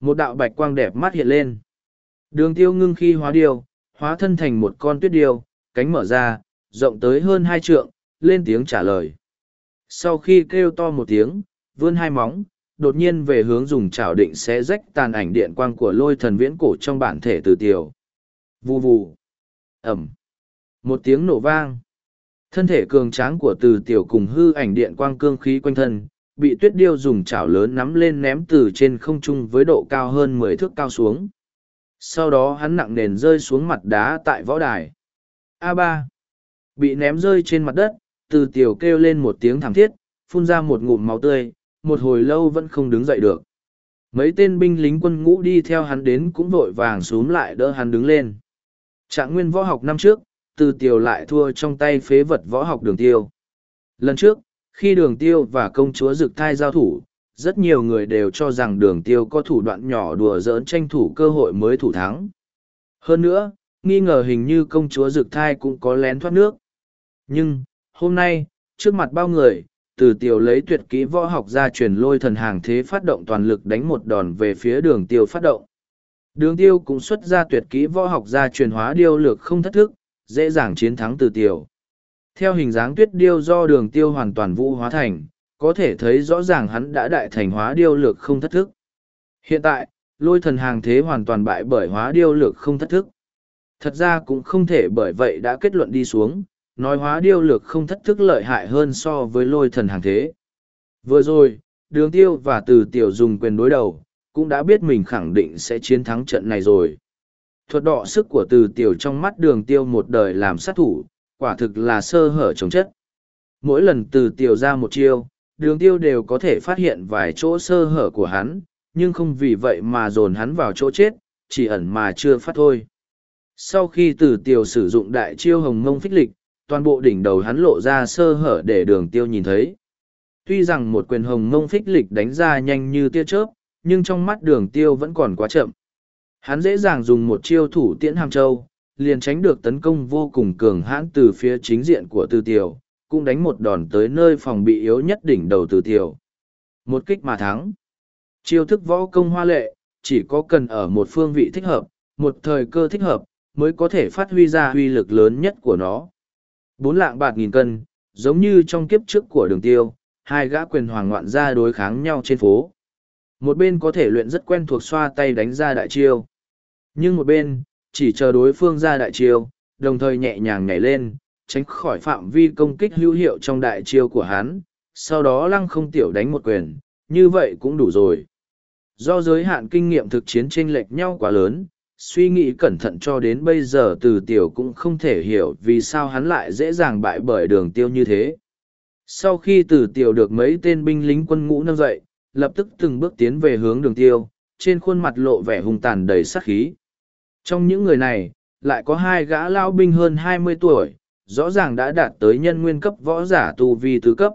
Một đạo bạch quang đẹp mắt hiện lên. Đường tiêu ngưng khi hóa điêu, hóa thân thành một con tuyết điêu, cánh mở ra, rộng tới hơn hai trượng, lên tiếng trả lời. Sau khi kêu to một tiếng, vươn hai móng, đột nhiên về hướng dùng chảo định xé rách tàn ảnh điện quang của lôi thần viễn cổ trong bản thể từ tiểu. Vù vù. Ẩm. Một tiếng nổ vang. Thân thể cường tráng của từ tiểu cùng hư ảnh điện quang cương khí quanh thân, bị tuyết điêu dùng chảo lớn nắm lên ném từ trên không trung với độ cao hơn mười thước cao xuống. Sau đó hắn nặng nền rơi xuống mặt đá tại võ đài. a ba Bị ném rơi trên mặt đất, từ tiểu kêu lên một tiếng thảm thiết, phun ra một ngụm máu tươi, một hồi lâu vẫn không đứng dậy được. Mấy tên binh lính quân ngũ đi theo hắn đến cũng vội vàng xuống lại đỡ hắn đứng lên. Trạng nguyên võ học năm trước, từ Tiêu lại thua trong tay phế vật võ học đường tiêu. Lần trước, khi đường tiêu và công chúa dực thai giao thủ, rất nhiều người đều cho rằng đường tiêu có thủ đoạn nhỏ đùa giỡn tranh thủ cơ hội mới thủ thắng. Hơn nữa, nghi ngờ hình như công chúa dực thai cũng có lén thoát nước. Nhưng, hôm nay, trước mặt bao người, từ tiểu lấy tuyệt kỹ võ học ra truyền lôi thần hàng thế phát động toàn lực đánh một đòn về phía đường tiêu phát động. Đường tiêu cũng xuất ra tuyệt kỹ võ học ra truyền hóa điêu lược không thất thức, dễ dàng chiến thắng từ tiểu. Theo hình dáng tuyết điêu do đường tiêu hoàn toàn vũ hóa thành, có thể thấy rõ ràng hắn đã đại thành hóa điêu lược không thất thức. Hiện tại, lôi thần hàng thế hoàn toàn bại bởi hóa điêu lược không thất thức. Thật ra cũng không thể bởi vậy đã kết luận đi xuống, nói hóa điêu lược không thất thức lợi hại hơn so với lôi thần hàng thế. Vừa rồi, đường tiêu và từ tiểu dùng quyền đối đầu, cũng đã biết mình khẳng định sẽ chiến thắng trận này rồi. Thuật đọ sức của từ tiểu trong mắt đường tiêu một đời làm sát thủ, quả thực là sơ hở chống chất. Mỗi lần từ tiểu ra một chiêu, đường tiêu đều có thể phát hiện vài chỗ sơ hở của hắn, nhưng không vì vậy mà dồn hắn vào chỗ chết, chỉ ẩn mà chưa phát thôi. Sau khi từ tiểu sử dụng đại chiêu hồng mông phích lịch, toàn bộ đỉnh đầu hắn lộ ra sơ hở để đường tiêu nhìn thấy. Tuy rằng một quyền hồng mông phích lịch đánh ra nhanh như tia chớp, nhưng trong mắt đường tiêu vẫn còn quá chậm. Hắn dễ dàng dùng một chiêu thủ tiễn hàm châu, liền tránh được tấn công vô cùng cường hãn từ phía chính diện của tư tiểu, cũng đánh một đòn tới nơi phòng bị yếu nhất đỉnh đầu tư tiểu. Một kích mà thắng. Chiêu thức võ công hoa lệ, chỉ có cần ở một phương vị thích hợp, một thời cơ thích hợp, mới có thể phát huy ra uy lực lớn nhất của nó. Bốn lạng bạc nghìn cân, giống như trong kiếp trước của đường tiêu, hai gã quyền hoàng ngoạn ra đối kháng nhau trên phố. Một bên có thể luyện rất quen thuộc xoa tay đánh ra đại chiêu. Nhưng một bên, chỉ chờ đối phương ra đại chiêu, đồng thời nhẹ nhàng nhảy lên, tránh khỏi phạm vi công kích hữu hiệu trong đại chiêu của hắn, sau đó lăng không tiểu đánh một quyền, như vậy cũng đủ rồi. Do giới hạn kinh nghiệm thực chiến chênh lệch nhau quá lớn, suy nghĩ cẩn thận cho đến bây giờ từ tiểu cũng không thể hiểu vì sao hắn lại dễ dàng bại bởi đường tiêu như thế. Sau khi từ tiểu được mấy tên binh lính quân ngũ nâng dậy, lập tức từng bước tiến về hướng đường tiêu, trên khuôn mặt lộ vẻ hung tàn đầy sát khí. Trong những người này, lại có hai gã lao binh hơn hai mươi tuổi, rõ ràng đã đạt tới nhân nguyên cấp võ giả tu vi tứ cấp.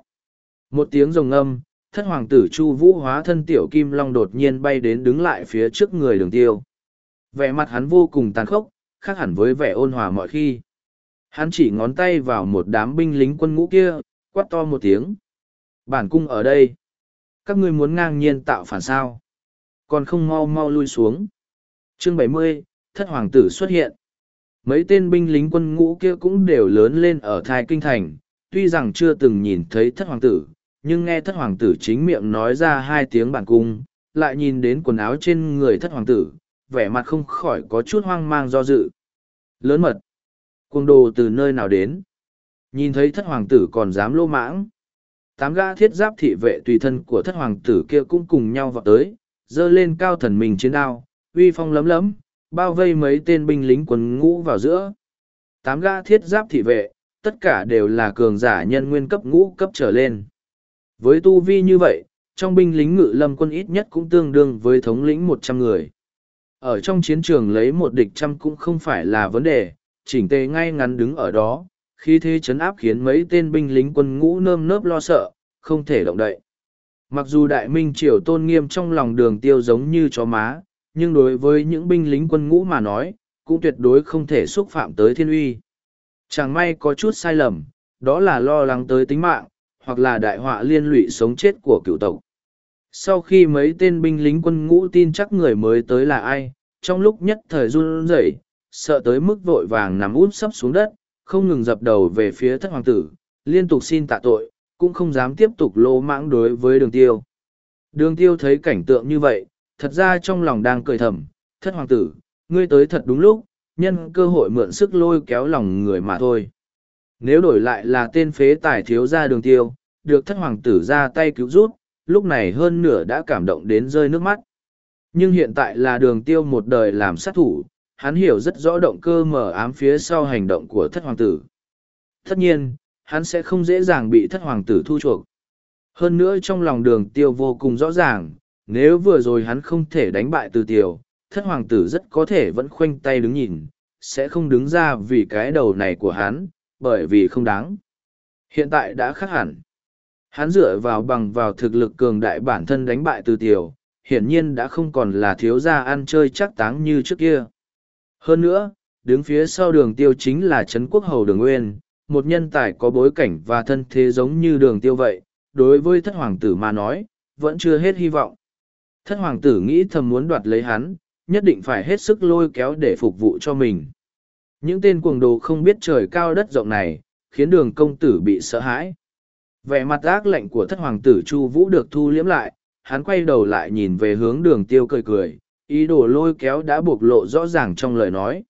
Một tiếng rồng âm, thất hoàng tử Chu Vũ hóa thân tiểu kim long đột nhiên bay đến đứng lại phía trước người đường tiêu. Vẻ mặt hắn vô cùng tàn khốc, khác hẳn với vẻ ôn hòa mọi khi. Hắn chỉ ngón tay vào một đám binh lính quân ngũ kia, quát to một tiếng. Bản cung ở đây. Các ngươi muốn ngang nhiên tạo phản sao. Còn không mau mau lui xuống. Chương bảy mươi, thất hoàng tử xuất hiện. Mấy tên binh lính quân ngũ kia cũng đều lớn lên ở thai kinh thành, tuy rằng chưa từng nhìn thấy thất hoàng tử, nhưng nghe thất hoàng tử chính miệng nói ra hai tiếng bản cung, lại nhìn đến quần áo trên người thất hoàng tử, vẻ mặt không khỏi có chút hoang mang do dự. Lớn mật. Cuồng đồ từ nơi nào đến? Nhìn thấy thất hoàng tử còn dám lô mãng. Tám gã thiết giáp thị vệ tùy thân của thất hoàng tử kia cũng cùng nhau vào tới, dơ lên cao thần mình chiến đao, uy phong lấm lấm, bao vây mấy tên binh lính quần ngũ vào giữa. Tám gã thiết giáp thị vệ, tất cả đều là cường giả nhân nguyên cấp ngũ cấp trở lên. Với tu vi như vậy, trong binh lính ngự lâm quân ít nhất cũng tương đương với thống lĩnh một trăm người. Ở trong chiến trường lấy một địch trăm cũng không phải là vấn đề, chỉnh tề ngay ngắn đứng ở đó, khi thế chấn áp khiến mấy tên binh lính quân ngũ nơm nớp lo sợ, không thể động đậy. Mặc dù đại minh triều tôn nghiêm trong lòng đường tiêu giống như chó má, nhưng đối với những binh lính quân ngũ mà nói, cũng tuyệt đối không thể xúc phạm tới thiên uy. Chẳng may có chút sai lầm, đó là lo lắng tới tính mạng, hoặc là đại họa liên lụy sống chết của cựu tộc. Sau khi mấy tên binh lính quân ngũ tin chắc người mới tới là ai, trong lúc nhất thời run rẩy, sợ tới mức vội vàng nằm út sấp xuống đất, không ngừng dập đầu về phía thất hoàng tử, liên tục xin tạ tội, cũng không dám tiếp tục lô mãng đối với đường tiêu. Đường tiêu thấy cảnh tượng như vậy, thật ra trong lòng đang cười thầm, thất hoàng tử, ngươi tới thật đúng lúc, nhân cơ hội mượn sức lôi kéo lòng người mà thôi. Nếu đổi lại là tên phế tài thiếu ra đường tiêu, được thất hoàng tử ra tay cứu rút, lúc này hơn nửa đã cảm động đến rơi nước mắt. Nhưng hiện tại là đường tiêu một đời làm sát thủ, hắn hiểu rất rõ động cơ mở ám phía sau hành động của thất hoàng tử. Tất nhiên, hắn sẽ không dễ dàng bị thất hoàng tử thu chuộc. Hơn nữa trong lòng đường tiêu vô cùng rõ ràng, nếu vừa rồi hắn không thể đánh bại từ tiêu, thất hoàng tử rất có thể vẫn khoanh tay đứng nhìn, sẽ không đứng ra vì cái đầu này của hắn, bởi vì không đáng. Hiện tại đã khác hẳn. Hắn dựa vào bằng vào thực lực cường đại bản thân đánh bại từ tiểu, hiển nhiên đã không còn là thiếu gia ăn chơi chắc táng như trước kia. Hơn nữa, đứng phía sau đường tiêu chính là Trấn Quốc Hầu Đường Nguyên, một nhân tài có bối cảnh và thân thế giống như đường tiêu vậy, đối với thất hoàng tử mà nói, vẫn chưa hết hy vọng. Thất hoàng tử nghĩ thầm muốn đoạt lấy hắn, nhất định phải hết sức lôi kéo để phục vụ cho mình. Những tên cuồng đồ không biết trời cao đất rộng này, khiến đường công tử bị sợ hãi. Vẻ mặt ác lạnh của thất hoàng tử Chu Vũ được thu liễm lại, hắn quay đầu lại nhìn về hướng đường tiêu cười cười, ý đồ lôi kéo đã bộc lộ rõ ràng trong lời nói.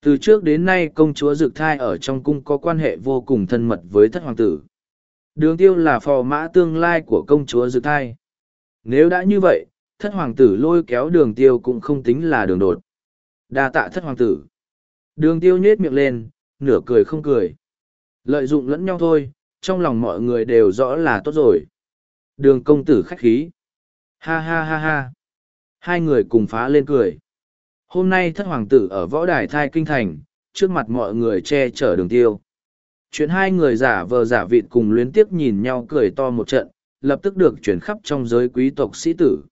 Từ trước đến nay công chúa Dực Thai ở trong cung có quan hệ vô cùng thân mật với thất hoàng tử. Đường tiêu là phò mã tương lai của công chúa Dực Thai. Nếu đã như vậy, thất hoàng tử lôi kéo đường tiêu cũng không tính là đường đột. đa tạ thất hoàng tử. Đường tiêu nhết miệng lên, nửa cười không cười. Lợi dụng lẫn nhau thôi, trong lòng mọi người đều rõ là tốt rồi. Đường công tử khách khí. Ha ha ha ha. Hai người cùng phá lên cười. Hôm nay thất hoàng tử ở võ đài thai kinh thành, trước mặt mọi người che chở đường tiêu. Chuyện hai người giả vờ giả vịt cùng luyến tiếp nhìn nhau cười to một trận, lập tức được chuyển khắp trong giới quý tộc sĩ tử.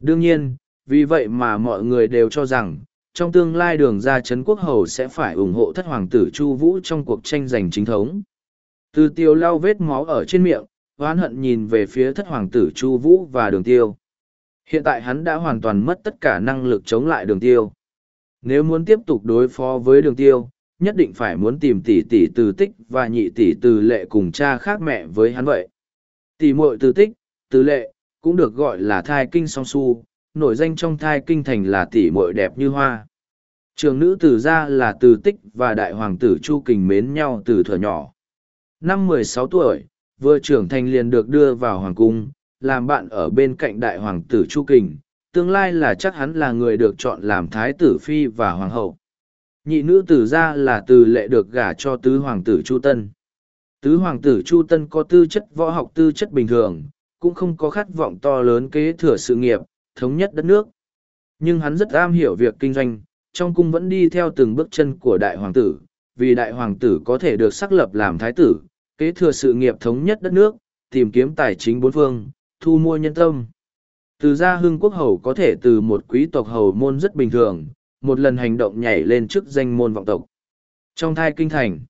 Đương nhiên, vì vậy mà mọi người đều cho rằng, trong tương lai đường ra Trấn Quốc Hầu sẽ phải ủng hộ thất hoàng tử Chu Vũ trong cuộc tranh giành chính thống. Từ tiêu lau vết máu ở trên miệng, oán hận nhìn về phía thất hoàng tử Chu Vũ và đường tiêu. Hiện tại hắn đã hoàn toàn mất tất cả năng lực chống lại đường tiêu. nếu muốn tiếp tục đối phó với đường tiêu, nhất định phải muốn tìm tỷ tỷ từ tích và nhị tỷ từ lệ cùng cha khác mẹ với hắn vậy. Tỷ muội từ tích, từ lệ, cũng được gọi là thai kinh song su, nổi danh trong thai kinh thành là tỷ muội đẹp như hoa. Trường nữ từ gia là từ tích và đại hoàng tử Chu Kình mến nhau từ thuở nhỏ. Năm mười sáu tuổi, vừa trưởng thành liền được đưa vào hoàng cung, làm bạn ở bên cạnh đại hoàng tử Chu Kình, tương lai là chắc hắn là người được chọn làm thái tử phi và hoàng hậu. Nhị nữ tử gia là từ lệ được gả cho tứ hoàng tử Chu Tân. Tứ hoàng tử Chu Tân có tư chất võ học tư chất bình thường, cũng không có khát vọng to lớn kế thừa sự nghiệp, thống nhất đất nước. Nhưng hắn rất am hiểu việc kinh doanh, trong cung vẫn đi theo từng bước chân của đại hoàng tử, vì đại hoàng tử có thể được xác lập làm thái tử, kế thừa sự nghiệp thống nhất đất nước, tìm kiếm tài chính bốn phương, thu mua nhân tâm. Từ gia hưng quốc hầu có thể từ một quý tộc hầu môn rất bình thường, một lần hành động nhảy lên trước danh môn vọng tộc. Trong thai kinh thành,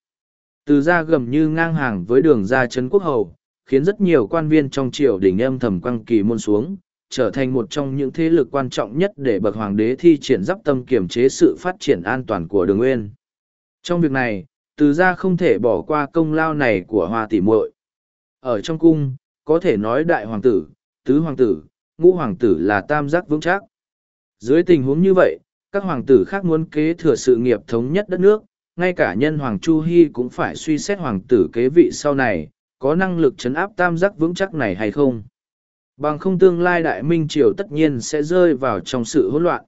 từ gia gầm như ngang hàng với đường gia trấn quốc hầu, khiến rất nhiều quan viên trong triều đình âm thầm quăng kỳ môn xuống, trở thành một trong những thế lực quan trọng nhất để bậc hoàng đế thi triển giáp tâm kiểm chế sự phát triển an toàn của đường nguyên. Trong việc này, từ gia không thể bỏ qua công lao này của hoa tỷ muội. Ở trong cung, có thể nói đại hoàng tử, tứ hoàng tử, ngũ hoàng tử là tam giác vững chắc. Dưới tình huống như vậy, các hoàng tử khác muốn kế thừa sự nghiệp thống nhất đất nước, ngay cả nhân hoàng Chu Hy cũng phải suy xét hoàng tử kế vị sau này, có năng lực chấn áp tam giác vững chắc này hay không. Bằng không tương lai đại minh triều tất nhiên sẽ rơi vào trong sự hỗn loạn.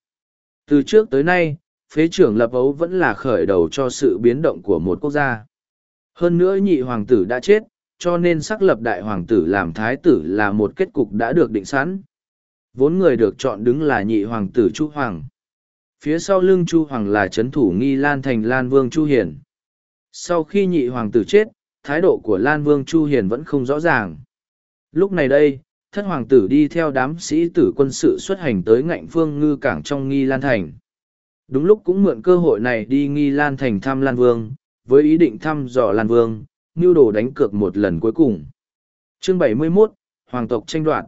Từ trước tới nay, phế trưởng lập ấu vẫn là khởi đầu cho sự biến động của một quốc gia. Hơn nữa nhị hoàng tử đã chết, cho nên xác lập đại hoàng tử làm thái tử là một kết cục đã được định sẵn. Vốn người được chọn đứng là nhị hoàng tử Chu Hoàng. Phía sau lưng Chu Hoàng là chấn thủ nghi Lan thành Lan Vương Chu Hiền. Sau khi nhị hoàng tử chết, thái độ của Lan Vương Chu Hiền vẫn không rõ ràng. Lúc này đây, thất hoàng tử đi theo đám sĩ tử quân sự xuất hành tới ngạnh phương ngư cảng trong nghi Lan thành. Đúng lúc cũng mượn cơ hội này đi nghi Lan thành thăm Lan Vương, với ý định thăm dò Lan Vương, mưu đồ đánh cược một lần cuối cùng. Chương 71, Hoàng tộc tranh đoạt.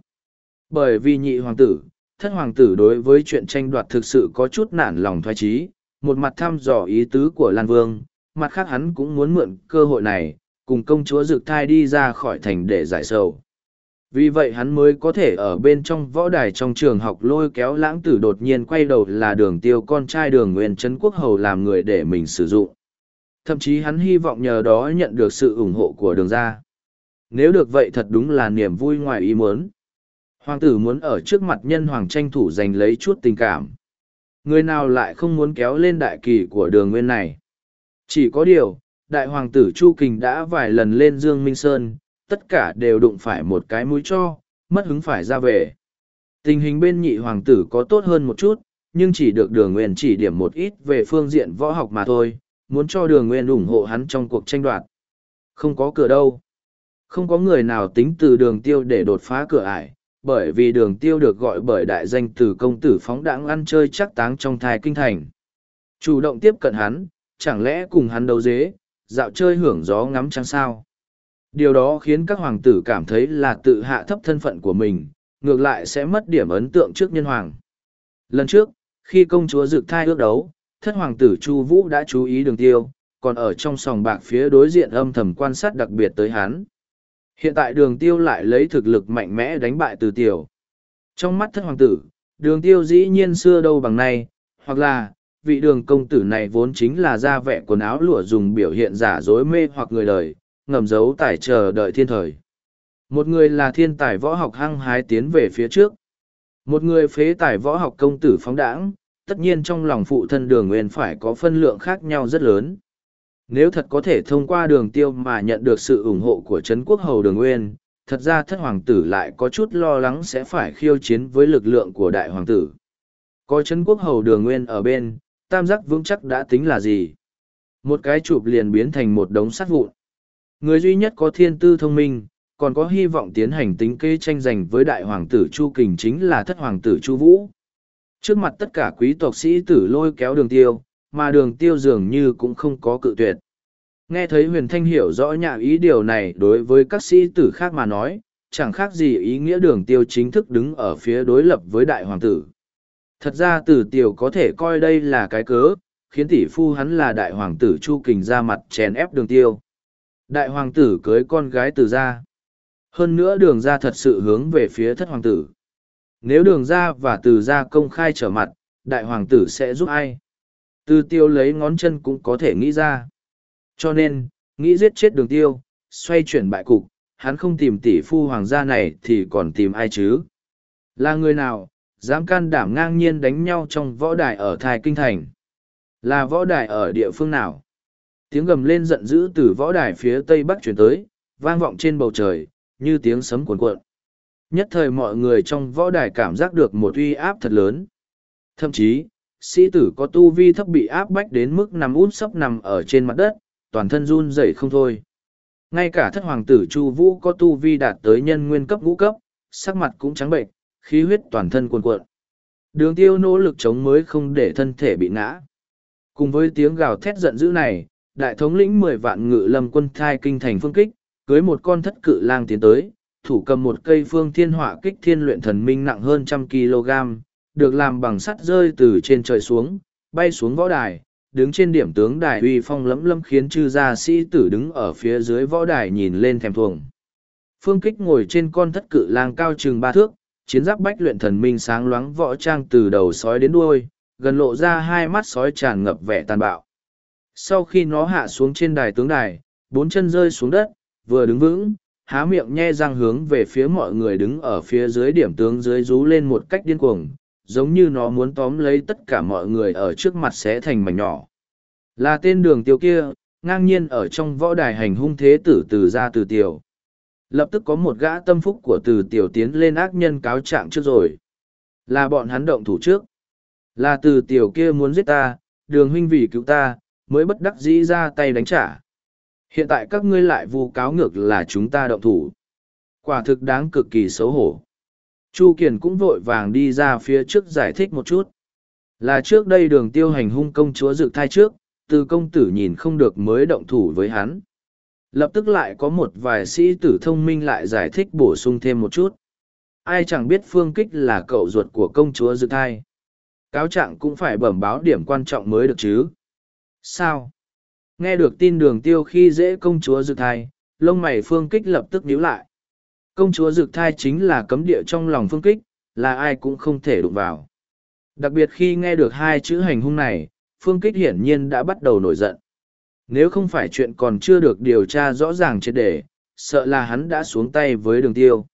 Bởi vì nhị hoàng tử, thất hoàng tử đối với chuyện tranh đoạt thực sự có chút nản lòng thoái trí, một mặt thăm dò ý tứ của Lan Vương, mặt khác hắn cũng muốn mượn cơ hội này, cùng công chúa Dực Thai đi ra khỏi thành để giải sầu. Vì vậy hắn mới có thể ở bên trong võ đài trong trường học lôi kéo lãng tử đột nhiên quay đầu là đường tiêu con trai đường nguyên Trấn quốc hầu làm người để mình sử dụng. Thậm chí hắn hy vọng nhờ đó nhận được sự ủng hộ của đường gia. Nếu được vậy thật đúng là niềm vui ngoài ý muốn. Hoàng tử muốn ở trước mặt nhân hoàng tranh thủ giành lấy chút tình cảm. Người nào lại không muốn kéo lên đại kỳ của đường nguyên này. Chỉ có điều, đại hoàng tử Chu Kình đã vài lần lên Dương Minh Sơn, tất cả đều đụng phải một cái mũi cho, mất hứng phải ra về. Tình hình bên nhị hoàng tử có tốt hơn một chút, nhưng chỉ được đường nguyên chỉ điểm một ít về phương diện võ học mà thôi, muốn cho đường nguyên ủng hộ hắn trong cuộc tranh đoạt. Không có cửa đâu. Không có người nào tính từ đường tiêu để đột phá cửa ải, bởi vì đường tiêu được gọi bởi đại danh từ công tử phóng đãng ăn chơi chắc táng trong thai kinh thành. Chủ động tiếp cận hắn, chẳng lẽ cùng hắn đấu dế, dạo chơi hưởng gió ngắm trăng sao. Điều đó khiến các hoàng tử cảm thấy là tự hạ thấp thân phận của mình, ngược lại sẽ mất điểm ấn tượng trước nhân hoàng. Lần trước, khi công chúa Dược Thai ước đấu, thất hoàng tử Chu Vũ đã chú ý đường tiêu, còn ở trong sòng bạc phía đối diện âm thầm quan sát đặc biệt tới hắn. Hiện tại đường tiêu lại lấy thực lực mạnh mẽ đánh bại từ tiểu. Trong mắt thất hoàng tử, đường tiêu dĩ nhiên xưa đâu bằng nay, hoặc là, vị đường công tử này vốn chính là ra vẻ quần áo lụa dùng biểu hiện giả dối mê hoặc người đời, ngầm giấu tài chờ đợi thiên thời. Một người là thiên tài võ học hăng hái tiến về phía trước. Một người phế tài võ học công tử phóng đãng, tất nhiên trong lòng phụ thân đường nguyên phải có phân lượng khác nhau rất lớn. Nếu thật có thể thông qua đường tiêu mà nhận được sự ủng hộ của Trấn Quốc Hầu Đường Nguyên, thật ra thất hoàng tử lại có chút lo lắng sẽ phải khiêu chiến với lực lượng của đại hoàng tử. Có Trấn Quốc Hầu Đường Nguyên ở bên, tam giác vững chắc đã tính là gì? Một cái chụp liền biến thành một đống sắt vụn. Người duy nhất có thiên tư thông minh, còn có hy vọng tiến hành tính kê tranh giành với đại hoàng tử Chu Kình chính là thất hoàng tử Chu Vũ. Trước mặt tất cả quý tộc sĩ tử lôi kéo đường tiêu, mà đường tiêu dường như cũng không có cự tuyệt. Nghe thấy huyền thanh hiểu rõ nhà ý điều này đối với các sĩ tử khác mà nói, chẳng khác gì ý nghĩa đường tiêu chính thức đứng ở phía đối lập với đại hoàng tử. Thật ra tử tiểu có thể coi đây là cái cớ, khiến tỷ phu hắn là đại hoàng tử Chu Kình ra mặt chèn ép đường tiêu. Đại hoàng tử cưới con gái từ gia. Hơn nữa đường ra thật sự hướng về phía thất hoàng tử. Nếu đường ra và từ gia công khai trở mặt, đại hoàng tử sẽ giúp ai? Từ tiêu lấy ngón chân cũng có thể nghĩ ra. Cho nên, nghĩ giết chết đường tiêu, xoay chuyển bại cục, hắn không tìm tỷ phu hoàng gia này thì còn tìm ai chứ? Là người nào, dám can đảm ngang nhiên đánh nhau trong võ đài ở Thái Kinh Thành? Là võ đài ở địa phương nào? Tiếng gầm lên giận dữ từ võ đài phía tây bắc chuyển tới, vang vọng trên bầu trời, như tiếng sấm cuồn cuộn. Nhất thời mọi người trong võ đài cảm giác được một uy áp thật lớn. Thậm chí, sĩ tử có tu vi thấp bị áp bách đến mức nằm út sấp nằm ở trên mặt đất, toàn thân run rẩy không thôi. Ngay cả thất hoàng tử Chu Vũ có tu vi đạt tới nhân nguyên cấp ngũ cấp, sắc mặt cũng trắng bệnh, khí huyết toàn thân cuồn cuộn. Đường tiêu nỗ lực chống mới không để thân thể bị ngã. Cùng với tiếng gào thét giận dữ này, đại thống lĩnh mười vạn ngự lâm quân thai kinh thành phương kích, cưới một con thất cự lang tiến tới, thủ cầm một cây phương thiên hỏa kích thiên luyện thần minh nặng hơn trăm kg, được làm bằng sắt rơi từ trên trời xuống, bay xuống võ đài, đứng trên điểm tướng đài uy phong lẫm lâm khiến chư gia sĩ tử đứng ở phía dưới võ đài nhìn lên thèm thuồng. Phương kích ngồi trên con thất cự lang cao chừng ba thước, chiến giáp bách luyện thần minh sáng loáng võ trang từ đầu sói đến đuôi, gần lộ ra hai mắt sói tràn ngập vẻ tàn bạo. Sau khi nó hạ xuống trên đài tướng đài, bốn chân rơi xuống đất, vừa đứng vững, há miệng nhe răng hướng về phía mọi người đứng ở phía dưới điểm tướng dưới rú lên một cách điên cuồng, giống như nó muốn tóm lấy tất cả mọi người ở trước mặt sẽ thành mảnh nhỏ. Là tên đường tiêu kia, ngang nhiên ở trong võ đài hành hung thế tử từ ra từ tiểu. Lập tức có một gã tâm phúc của từ tiểu tiến lên ác nhân cáo trạng trước rồi. Là bọn hắn động thủ trước. Là từ tiểu kia muốn giết ta, đường huynh vì cứu ta, mới bất đắc dĩ ra tay đánh trả. Hiện tại các ngươi lại vu cáo ngược là chúng ta động thủ. Quả thực đáng cực kỳ xấu hổ. Chu Kiền cũng vội vàng đi ra phía trước giải thích một chút. Là trước đây đường tiêu hành hung công chúa dự thai trước, từ công tử nhìn không được mới động thủ với hắn. Lập tức lại có một vài sĩ tử thông minh lại giải thích bổ sung thêm một chút. Ai chẳng biết phương kích là cậu ruột của công chúa dự thai. Cáo trạng cũng phải bẩm báo điểm quan trọng mới được chứ. Sao? Nghe được tin đường tiêu khi dễ công chúa dược thai, lông mày phương kích lập tức nhíu lại. Công chúa dược thai chính là cấm địa trong lòng phương kích, là ai cũng không thể đụng vào. Đặc biệt khi nghe được hai chữ hành hung này, phương kích hiển nhiên đã bắt đầu nổi giận. Nếu không phải chuyện còn chưa được điều tra rõ ràng triệt để, sợ là hắn đã xuống tay với đường tiêu.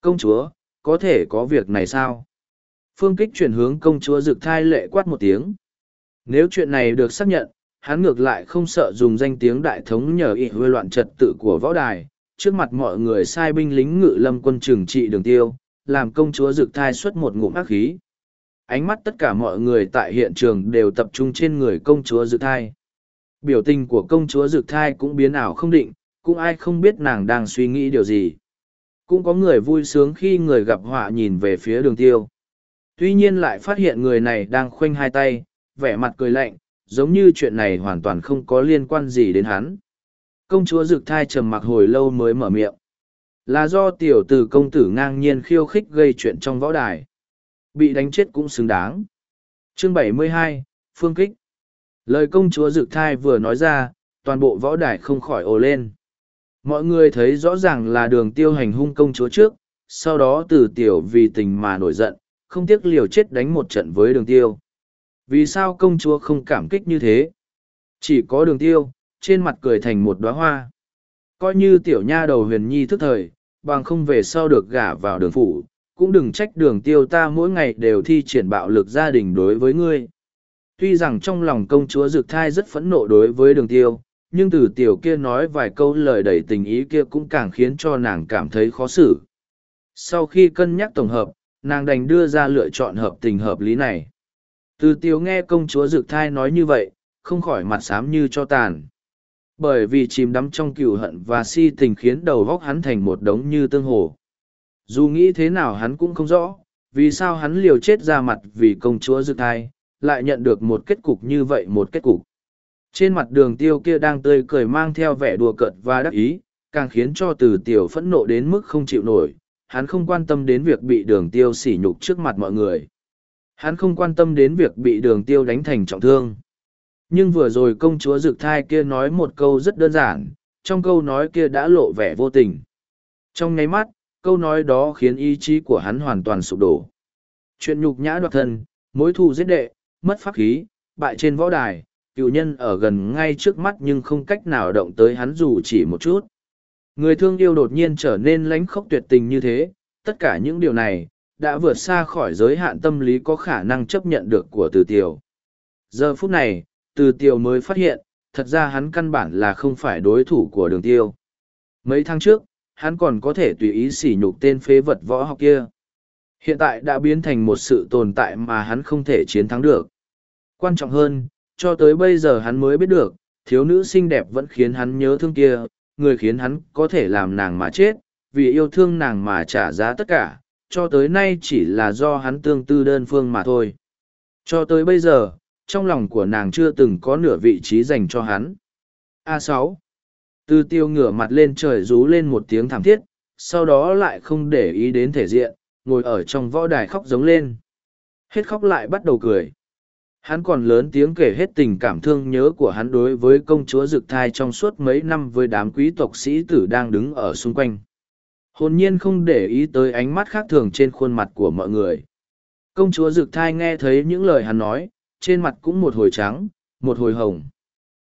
Công chúa, có thể có việc này sao? Phương kích chuyển hướng công chúa dược thai lệ quát một tiếng. Nếu chuyện này được xác nhận, hắn ngược lại không sợ dùng danh tiếng đại thống nhờ ý huê loạn trật tự của võ đài, trước mặt mọi người sai binh lính ngự lâm quân trừng trị đường tiêu, làm công chúa rực thai xuất một ngụm ác khí. Ánh mắt tất cả mọi người tại hiện trường đều tập trung trên người công chúa rực thai. Biểu tình của công chúa rực thai cũng biến ảo không định, cũng ai không biết nàng đang suy nghĩ điều gì. Cũng có người vui sướng khi người gặp họa nhìn về phía đường tiêu. Tuy nhiên lại phát hiện người này đang khoanh hai tay, vẻ mặt cười lạnh, giống như chuyện này hoàn toàn không có liên quan gì đến hắn. Công chúa Dực Thai trầm mặc hồi lâu mới mở miệng. Là do tiểu tử công tử ngang nhiên khiêu khích gây chuyện trong võ đài. Bị đánh chết cũng xứng đáng. Chương 72, Phương Kích Lời công chúa Dực Thai vừa nói ra, toàn bộ võ đài không khỏi ồ lên. Mọi người thấy rõ ràng là đường tiêu hành hung công chúa trước, sau đó từ tiểu vì tình mà nổi giận, không tiếc liều chết đánh một trận với đường tiêu. Vì sao công chúa không cảm kích như thế? Chỉ có đường tiêu, trên mặt cười thành một đóa hoa. Coi như tiểu nha đầu huyền nhi thức thời, bằng không về sau được gả vào đường phủ, cũng đừng trách đường tiêu ta mỗi ngày đều thi triển bạo lực gia đình đối với ngươi. Tuy rằng trong lòng công chúa Dược Thai rất phẫn nộ đối với đường tiêu, nhưng từ tiểu kia nói vài câu lời đầy tình ý kia cũng càng khiến cho nàng cảm thấy khó xử. Sau khi cân nhắc tổng hợp, nàng đành đưa ra lựa chọn hợp tình hợp lý này. Từ tiếu nghe công chúa Dược Thai nói như vậy, không khỏi mặt xám như cho tàn. Bởi vì chìm đắm trong cựu hận và si tình khiến đầu góc hắn thành một đống như tương hồ. Dù nghĩ thế nào hắn cũng không rõ, vì sao hắn liều chết ra mặt vì công chúa Dược Thai, lại nhận được một kết cục như vậy một kết cục. Trên mặt đường tiêu kia đang tươi cười mang theo vẻ đùa cợt và đắc ý, càng khiến cho từ tiểu phẫn nộ đến mức không chịu nổi, hắn không quan tâm đến việc bị đường tiêu sỉ nhục trước mặt mọi người. Hắn không quan tâm đến việc bị đường tiêu đánh thành trọng thương. Nhưng vừa rồi công chúa Dực Thai kia nói một câu rất đơn giản, trong câu nói kia đã lộ vẻ vô tình. Trong nháy mắt, câu nói đó khiến ý chí của hắn hoàn toàn sụp đổ. Chuyện nhục nhã đoạt thân, mối thù giết đệ, mất pháp khí, bại trên võ đài, cựu nhân ở gần ngay trước mắt nhưng không cách nào động tới hắn dù chỉ một chút. Người thương yêu đột nhiên trở nên lánh khốc tuyệt tình như thế, tất cả những điều này, đã vượt xa khỏi giới hạn tâm lý có khả năng chấp nhận được của từ tiểu. Giờ phút này, từ tiểu mới phát hiện, thật ra hắn căn bản là không phải đối thủ của đường tiêu. Mấy tháng trước, hắn còn có thể tùy ý sỉ nhục tên phế vật võ học kia. Hiện tại đã biến thành một sự tồn tại mà hắn không thể chiến thắng được. Quan trọng hơn, cho tới bây giờ hắn mới biết được, thiếu nữ xinh đẹp vẫn khiến hắn nhớ thương kia, người khiến hắn có thể làm nàng mà chết, vì yêu thương nàng mà trả giá tất cả, cho tới nay chỉ là do hắn tương tư đơn phương mà thôi. Cho tới bây giờ, trong lòng của nàng chưa từng có nửa vị trí dành cho hắn. a sáu Tư tiêu ngửa mặt lên trời rú lên một tiếng thảm thiết, sau đó lại không để ý đến thể diện, ngồi ở trong võ đài khóc giống lên. Hết khóc lại bắt đầu cười. Hắn còn lớn tiếng kể hết tình cảm thương nhớ của hắn đối với công chúa Dực Thai trong suốt mấy năm với đám quý tộc sĩ tử đang đứng ở xung quanh. Hồn nhiên không để ý tới ánh mắt khác thường trên khuôn mặt của mọi người. Công chúa Dực Thai nghe thấy những lời hắn nói, trên mặt cũng một hồi trắng, một hồi hồng.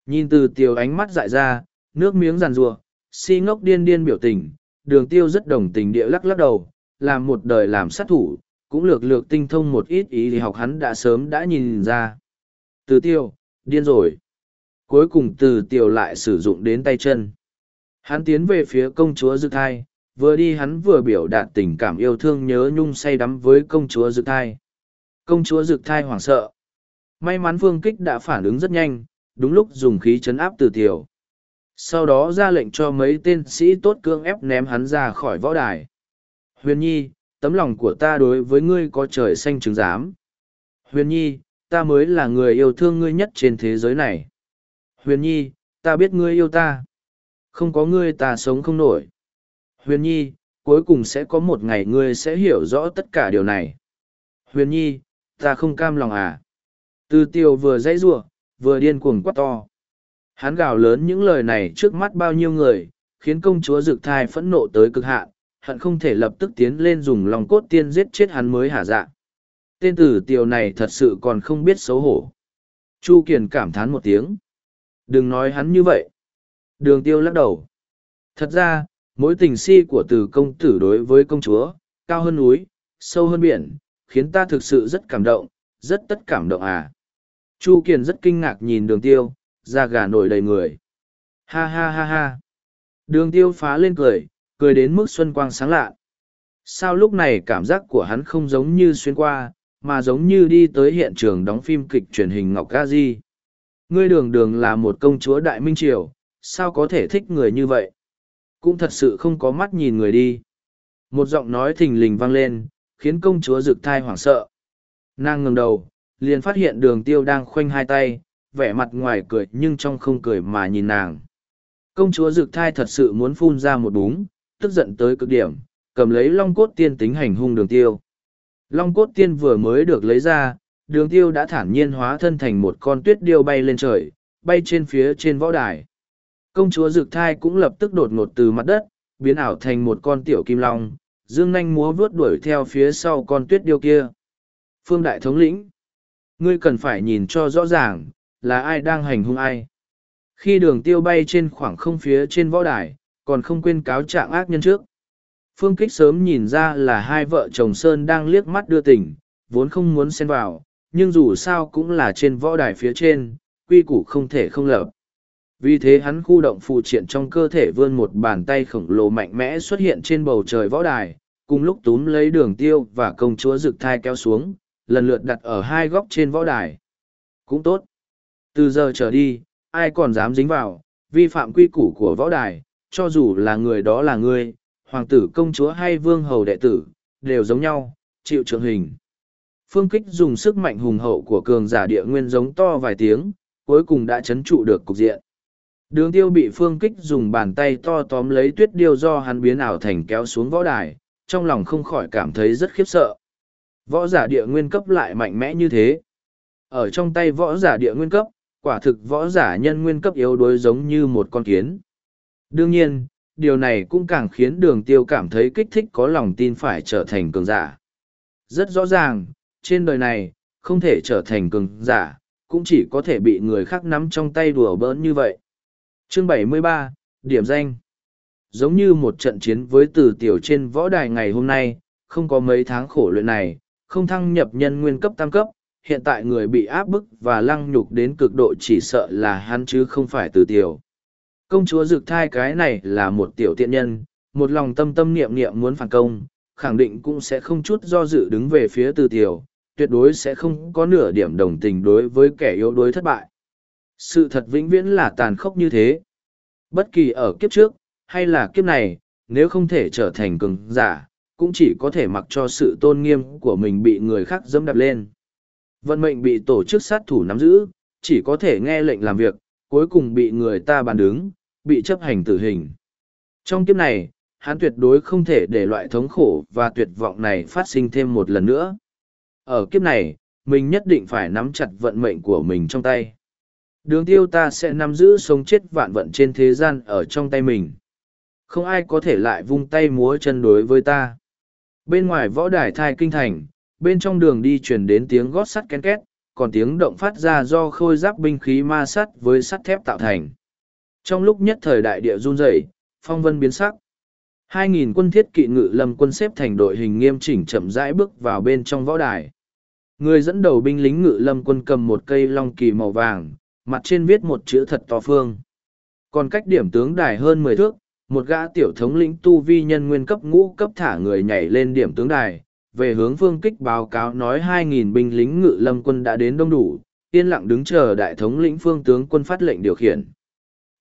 Nhìn từ tiêu ánh mắt dại ra, nước miếng giàn giụa si ngốc điên điên biểu tình, đường tiêu rất đồng tình địa lắc lắc đầu, làm một đời làm sát thủ, cũng lược lược tinh thông một ít ý thì học hắn đã sớm đã nhìn ra. Từ tiêu, điên rồi. Cuối cùng từ tiêu lại sử dụng đến tay chân. Hắn tiến về phía công chúa Dực Thai, vừa đi hắn vừa biểu đạt tình cảm yêu thương nhớ nhung say đắm với công chúa Dực Thai. Công chúa Dực Thai hoảng sợ. May mắn vương Kích đã phản ứng rất nhanh, đúng lúc dùng khí chấn áp từ tiểu. Sau đó ra lệnh cho mấy tên sĩ tốt cương ép ném hắn ra khỏi võ đài. Huyền Nhi, tấm lòng của ta đối với ngươi có trời xanh chứng giám. Huyền Nhi, ta mới là người yêu thương ngươi nhất trên thế giới này. Huyền Nhi, ta biết ngươi yêu ta. Không có ngươi ta sống không nổi. Huyền Nhi, cuối cùng sẽ có một ngày ngươi sẽ hiểu rõ tất cả điều này. Huyền Nhi, ta không cam lòng à. Từ tiêu vừa dãy rủa vừa điên cuồng quát to. Hắn gào lớn những lời này trước mắt bao nhiêu người, khiến công chúa Dực Thai phẫn nộ tới cực hạn, hận không thể lập tức tiến lên dùng lòng cốt tiên giết chết hắn mới hả dạ. Tên tử tiểu này thật sự còn không biết xấu hổ. Chu Kiền cảm thán một tiếng. Đừng nói hắn như vậy. Đường tiêu lắc đầu. Thật ra, mối tình si của từ công tử đối với công chúa, cao hơn núi, sâu hơn biển, khiến ta thực sự rất cảm động, rất tất cảm động à. Chu Kiền rất kinh ngạc nhìn đường tiêu, da gà nổi đầy người. Ha ha ha ha. Đường tiêu phá lên cười, cười đến mức xuân quang sáng lạ. Sao lúc này cảm giác của hắn không giống như xuyên qua, mà giống như đi tới hiện trường đóng phim kịch truyền hình Ngọc Ca Di. Ngươi đường đường là một công chúa Đại Minh Triều, sao có thể thích người như vậy? Cũng thật sự không có mắt nhìn người đi. Một giọng nói thình lình vang lên, khiến công chúa rực thai hoảng sợ. Nàng ngừng đầu, liền phát hiện đường tiêu đang khoanh hai tay, vẻ mặt ngoài cười nhưng trong không cười mà nhìn nàng. Công chúa rực thai thật sự muốn phun ra một búng, tức giận tới cực điểm, cầm lấy long cốt tiên tính hành hung đường tiêu. Long cốt tiên vừa mới được lấy ra, đường tiêu đã thản nhiên hóa thân thành một con tuyết điêu bay lên trời, bay trên phía trên võ đài. Công chúa rực thai cũng lập tức đột ngột từ mặt đất, biến ảo thành một con tiểu kim long, dương nanh múa vớt đuổi theo phía sau con tuyết điêu kia. Phương Đại Thống lĩnh, ngươi cần phải nhìn cho rõ ràng, là ai đang hành hung ai. Khi đường tiêu bay trên khoảng không phía trên võ đài, còn không quên cáo trạng ác nhân trước. Phương Kích sớm nhìn ra là hai vợ chồng Sơn đang liếc mắt đưa tình, vốn không muốn xen vào, nhưng dù sao cũng là trên võ đài phía trên, quy củ không thể không lập. Vì thế hắn khu động phụ triện trong cơ thể vươn một bàn tay khổng lồ mạnh mẽ xuất hiện trên bầu trời võ đài, cùng lúc túm lấy đường tiêu và công chúa rực thai kéo xuống, lần lượt đặt ở hai góc trên võ đài. Cũng tốt. Từ giờ trở đi, ai còn dám dính vào, vi phạm quy củ của võ đài, cho dù là người đó là ngươi, hoàng tử công chúa hay vương hầu đệ tử, đều giống nhau, chịu trưởng hình. Phương Kích dùng sức mạnh hùng hậu của cường giả địa nguyên giống to vài tiếng, cuối cùng đã chấn trụ được cục diện. Đường tiêu bị Phương Kích dùng bàn tay to tóm lấy tuyết điêu do hắn biến ảo thành kéo xuống võ đài, trong lòng không khỏi cảm thấy rất khiếp sợ. Võ giả địa nguyên cấp lại mạnh mẽ như thế. Ở trong tay võ giả địa nguyên cấp, quả thực võ giả nhân nguyên cấp yếu đuối giống như một con kiến. Đương nhiên, điều này cũng càng khiến đường tiêu cảm thấy kích thích có lòng tin phải trở thành cường giả. Rất rõ ràng, trên đời này, không thể trở thành cường giả, cũng chỉ có thể bị người khác nắm trong tay đùa bỡn như vậy. Chương 73, Điểm danh Giống như một trận chiến với từ tiểu trên võ đài ngày hôm nay, không có mấy tháng khổ luyện này, không thăng nhập nhân nguyên cấp tam cấp, hiện tại người bị áp bức và lăng nhục đến cực độ chỉ sợ là hắn chứ không phải từ tiểu. Công chúa dực thai cái này là một tiểu tiện nhân, một lòng tâm tâm niệm niệm muốn phản công, khẳng định cũng sẽ không chút do dự đứng về phía từ tiểu, tuyệt đối sẽ không có nửa điểm đồng tình đối với kẻ yếu đuối thất bại. Sự thật vĩnh viễn là tàn khốc như thế. Bất kỳ ở kiếp trước, hay là kiếp này, nếu không thể trở thành cường giả, cũng chỉ có thể mặc cho sự tôn nghiêm của mình bị người khác dẫm đạp lên. Vận mệnh bị tổ chức sát thủ nắm giữ, chỉ có thể nghe lệnh làm việc, cuối cùng bị người ta bàn đứng, bị chấp hành tử hình. Trong kiếp này, hắn tuyệt đối không thể để loại thống khổ và tuyệt vọng này phát sinh thêm một lần nữa. Ở kiếp này, mình nhất định phải nắm chặt vận mệnh của mình trong tay. Đường tiêu ta sẽ nắm giữ sống chết vạn vận trên thế gian ở trong tay mình. Không ai có thể lại vung tay múa chân đối với ta. Bên ngoài võ đài thai kinh thành, bên trong đường đi truyền đến tiếng gót sắt ken két, còn tiếng động phát ra do khôi giáp binh khí ma sắt với sắt thép tạo thành. Trong lúc nhất thời đại địa run rẩy, phong vân biến sắc. Hai nghìn quân thiết kỵ ngự lâm quân xếp thành đội hình nghiêm chỉnh chậm rãi bước vào bên trong võ đài. Người dẫn đầu binh lính ngự lâm quân cầm một cây long kỳ màu vàng, mặt trên viết một chữ thật to phương. Còn cách điểm tướng đài hơn mười thước, một gã tiểu thống lĩnh tu vi nhân nguyên cấp ngũ cấp thả người nhảy lên điểm tướng đài, về hướng phương kích báo cáo nói hai nghìn binh lính ngự lâm quân đã đến đông đủ, yên lặng đứng chờ đại thống lĩnh phương tướng quân phát lệnh điều khiển.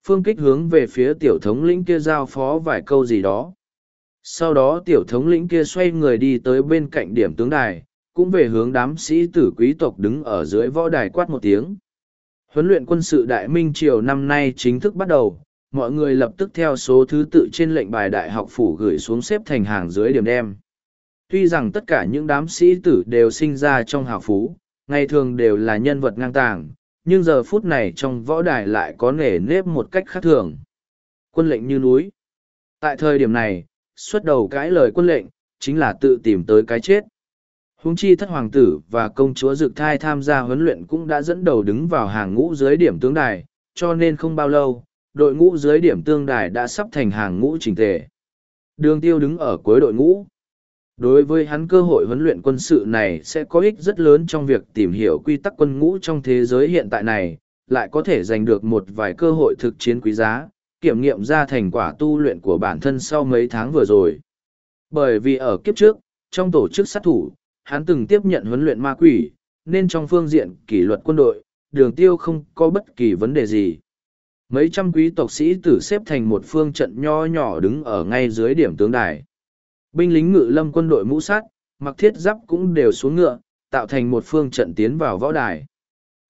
Phương kích hướng về phía tiểu thống lĩnh kia giao phó vài câu gì đó. Sau đó tiểu thống lĩnh kia xoay người đi tới bên cạnh điểm tướng đài, cũng về hướng đám sĩ tử quý tộc đứng ở dưới võ đài quát một tiếng. Huấn luyện quân sự Đại Minh Triều năm nay chính thức bắt đầu, mọi người lập tức theo số thứ tự trên lệnh bài đại học phủ gửi xuống xếp thành hàng dưới điểm đem. Tuy rằng tất cả những đám sĩ tử đều sinh ra trong hào phú, ngày thường đều là nhân vật ngang tàng, nhưng giờ phút này trong võ đài lại có nể nếp một cách khác thường. Quân lệnh như núi. Tại thời điểm này, xuất đầu cãi lời quân lệnh, chính là tự tìm tới cái chết. Húng chi thất hoàng tử và công chúa Dực Thai tham gia huấn luyện cũng đã dẫn đầu đứng vào hàng ngũ dưới điểm tướng đài, cho nên không bao lâu, đội ngũ dưới điểm tương đài đã sắp thành hàng ngũ chỉnh tề. Đường tiêu đứng ở cuối đội ngũ. Đối với hắn cơ hội huấn luyện quân sự này sẽ có ích rất lớn trong việc tìm hiểu quy tắc quân ngũ trong thế giới hiện tại này, lại có thể giành được một vài cơ hội thực chiến quý giá, kiểm nghiệm ra thành quả tu luyện của bản thân sau mấy tháng vừa rồi. Bởi vì ở kiếp trước, trong tổ chức sát thủ, hắn từng tiếp nhận huấn luyện ma quỷ, nên trong phương diện kỷ luật quân đội, đường tiêu không có bất kỳ vấn đề gì. Mấy trăm quý tộc sĩ tử xếp thành một phương trận nho nhỏ đứng ở ngay dưới điểm tướng đài. Binh lính ngự lâm quân đội mũ sát, mặc thiết giáp cũng đều xuống ngựa, tạo thành một phương trận tiến vào võ đài.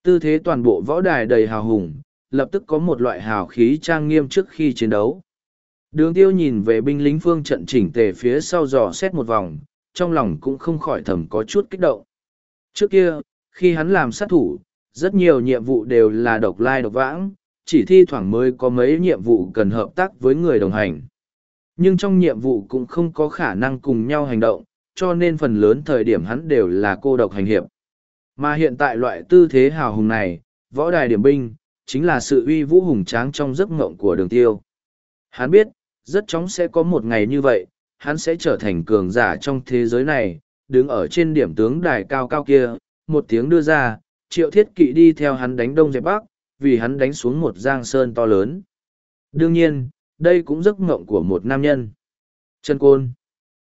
Tư thế toàn bộ võ đài đầy hào hùng, lập tức có một loại hào khí trang nghiêm trước khi chiến đấu. Đường tiêu nhìn về binh lính phương trận chỉnh tề phía sau dò xét một vòng, trong lòng cũng không khỏi thầm có chút kích động. Trước kia, khi hắn làm sát thủ, rất nhiều nhiệm vụ đều là độc lai độc vãng, chỉ thi thoảng mới có mấy nhiệm vụ cần hợp tác với người đồng hành. Nhưng trong nhiệm vụ cũng không có khả năng cùng nhau hành động, cho nên phần lớn thời điểm hắn đều là cô độc hành hiệp. Mà hiện tại loại tư thế hào hùng này, võ đài điểm binh, chính là sự uy vũ hùng tráng trong giấc mộng của đường tiêu. Hắn biết, rất chóng sẽ có một ngày như vậy, hắn sẽ trở thành cường giả trong thế giới này, đứng ở trên điểm tướng đài cao cao kia, một tiếng đưa ra, triệu thiết kỵ đi theo hắn đánh đông dẹp bắc, vì hắn đánh xuống một giang sơn to lớn. Đương nhiên, đây cũng giấc mộng của một nam nhân. Trần Côn,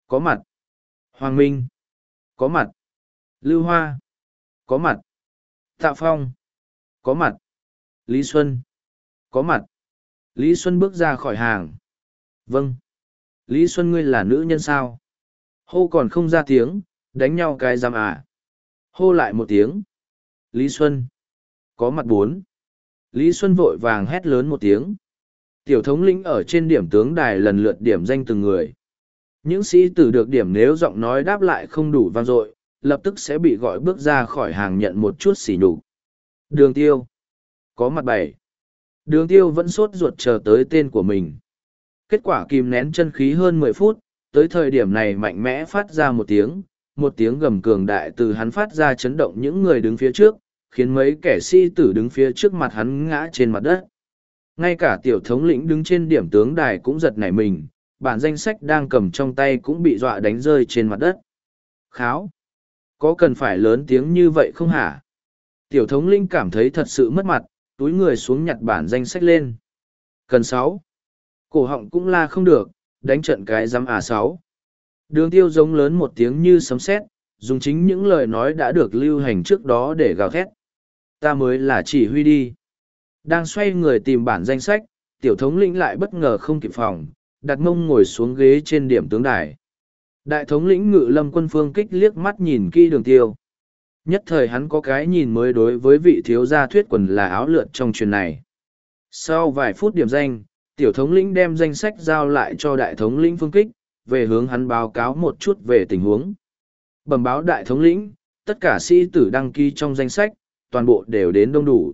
có mặt. Hoàng Minh, có mặt. Lưu Hoa, có mặt. Tạ Phong, có mặt. Lý Xuân, có mặt. Lý Xuân bước ra khỏi hàng. Vâng. Lý Xuân ngươi là nữ nhân sao? Hô còn không ra tiếng, đánh nhau cái giam à. Hô lại một tiếng. Lý Xuân. Có mặt bốn. Lý Xuân vội vàng hét lớn một tiếng. Tiểu thống lĩnh ở trên điểm tướng đài lần lượt điểm danh từng người. Những sĩ tử được điểm nếu giọng nói đáp lại không đủ vang dội, lập tức sẽ bị gọi bước ra khỏi hàng nhận một chút xỉ nhục. Đường tiêu. Có mặt bảy. Đường tiêu vẫn sốt ruột chờ tới tên của mình. Kết quả kìm nén chân khí hơn mười phút, tới thời điểm này mạnh mẽ phát ra một tiếng, một tiếng gầm cường đại từ hắn phát ra chấn động những người đứng phía trước, khiến mấy kẻ si tử đứng phía trước mặt hắn ngã trên mặt đất. Ngay cả tiểu thống lĩnh đứng trên điểm tướng đài cũng giật nảy mình, bản danh sách đang cầm trong tay cũng bị dọa đánh rơi trên mặt đất. Kháo! Có cần phải lớn tiếng như vậy không hả? Tiểu thống linh cảm thấy thật sự mất mặt, túi người xuống nhặt bản danh sách lên. Cần sáu. Cổ họng cũng la không được, đánh trận cái giám à sáu. Đường tiêu giống lớn một tiếng như sấm sét, dùng chính những lời nói đã được lưu hành trước đó để gào thét. Ta mới là chỉ huy đi. Đang xoay người tìm bản danh sách, tiểu thống lĩnh lại bất ngờ không kịp phòng, đặt mông ngồi xuống ghế trên điểm tướng đài. Đại thống lĩnh ngự lâm quân phương kích liếc mắt nhìn kỹ đường tiêu. Nhất thời hắn có cái nhìn mới đối với vị thiếu gia thuyết quần là áo lượn trong truyền này. Sau vài phút điểm danh, tiểu thống lĩnh đem danh sách giao lại cho đại thống lĩnh phương kích, về hướng hắn báo cáo một chút về tình huống. Bẩm báo đại thống lĩnh, tất cả sĩ tử đăng ký trong danh sách, toàn bộ đều đến đông đủ.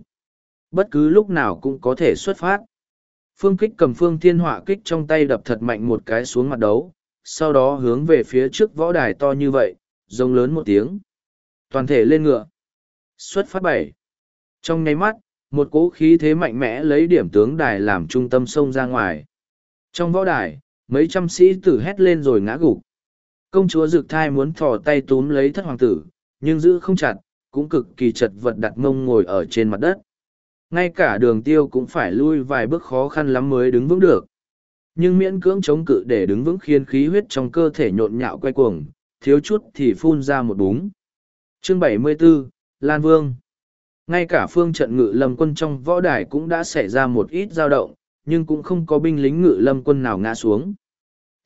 Bất cứ lúc nào cũng có thể xuất phát. Phương kích cầm phương thiên họa kích trong tay đập thật mạnh một cái xuống mặt đấu, sau đó hướng về phía trước võ đài to như vậy, rông lớn một tiếng. Toàn thể lên ngựa. Xuất phát bảy. Trong nháy mắt, một cỗ khí thế mạnh mẽ lấy điểm tướng đài làm trung tâm sông ra ngoài. Trong võ đài, mấy trăm sĩ tử hét lên rồi ngã gục. Công chúa Dực Thai muốn thò tay túm lấy thất hoàng tử, nhưng giữ không chặt, cũng cực kỳ chật vật đặt mông ngồi ở trên mặt đất. Ngay cả đường tiêu cũng phải lui vài bước khó khăn lắm mới đứng vững được. Nhưng miễn cưỡng chống cự để đứng vững khiến khí huyết trong cơ thể nhộn nhạo quay cuồng, thiếu chút thì phun ra một búng. Chương 74, Lan Vương ngay cả phương trận ngự lâm quân trong võ đài cũng đã xảy ra một ít dao động, nhưng cũng không có binh lính ngự lâm quân nào ngã xuống.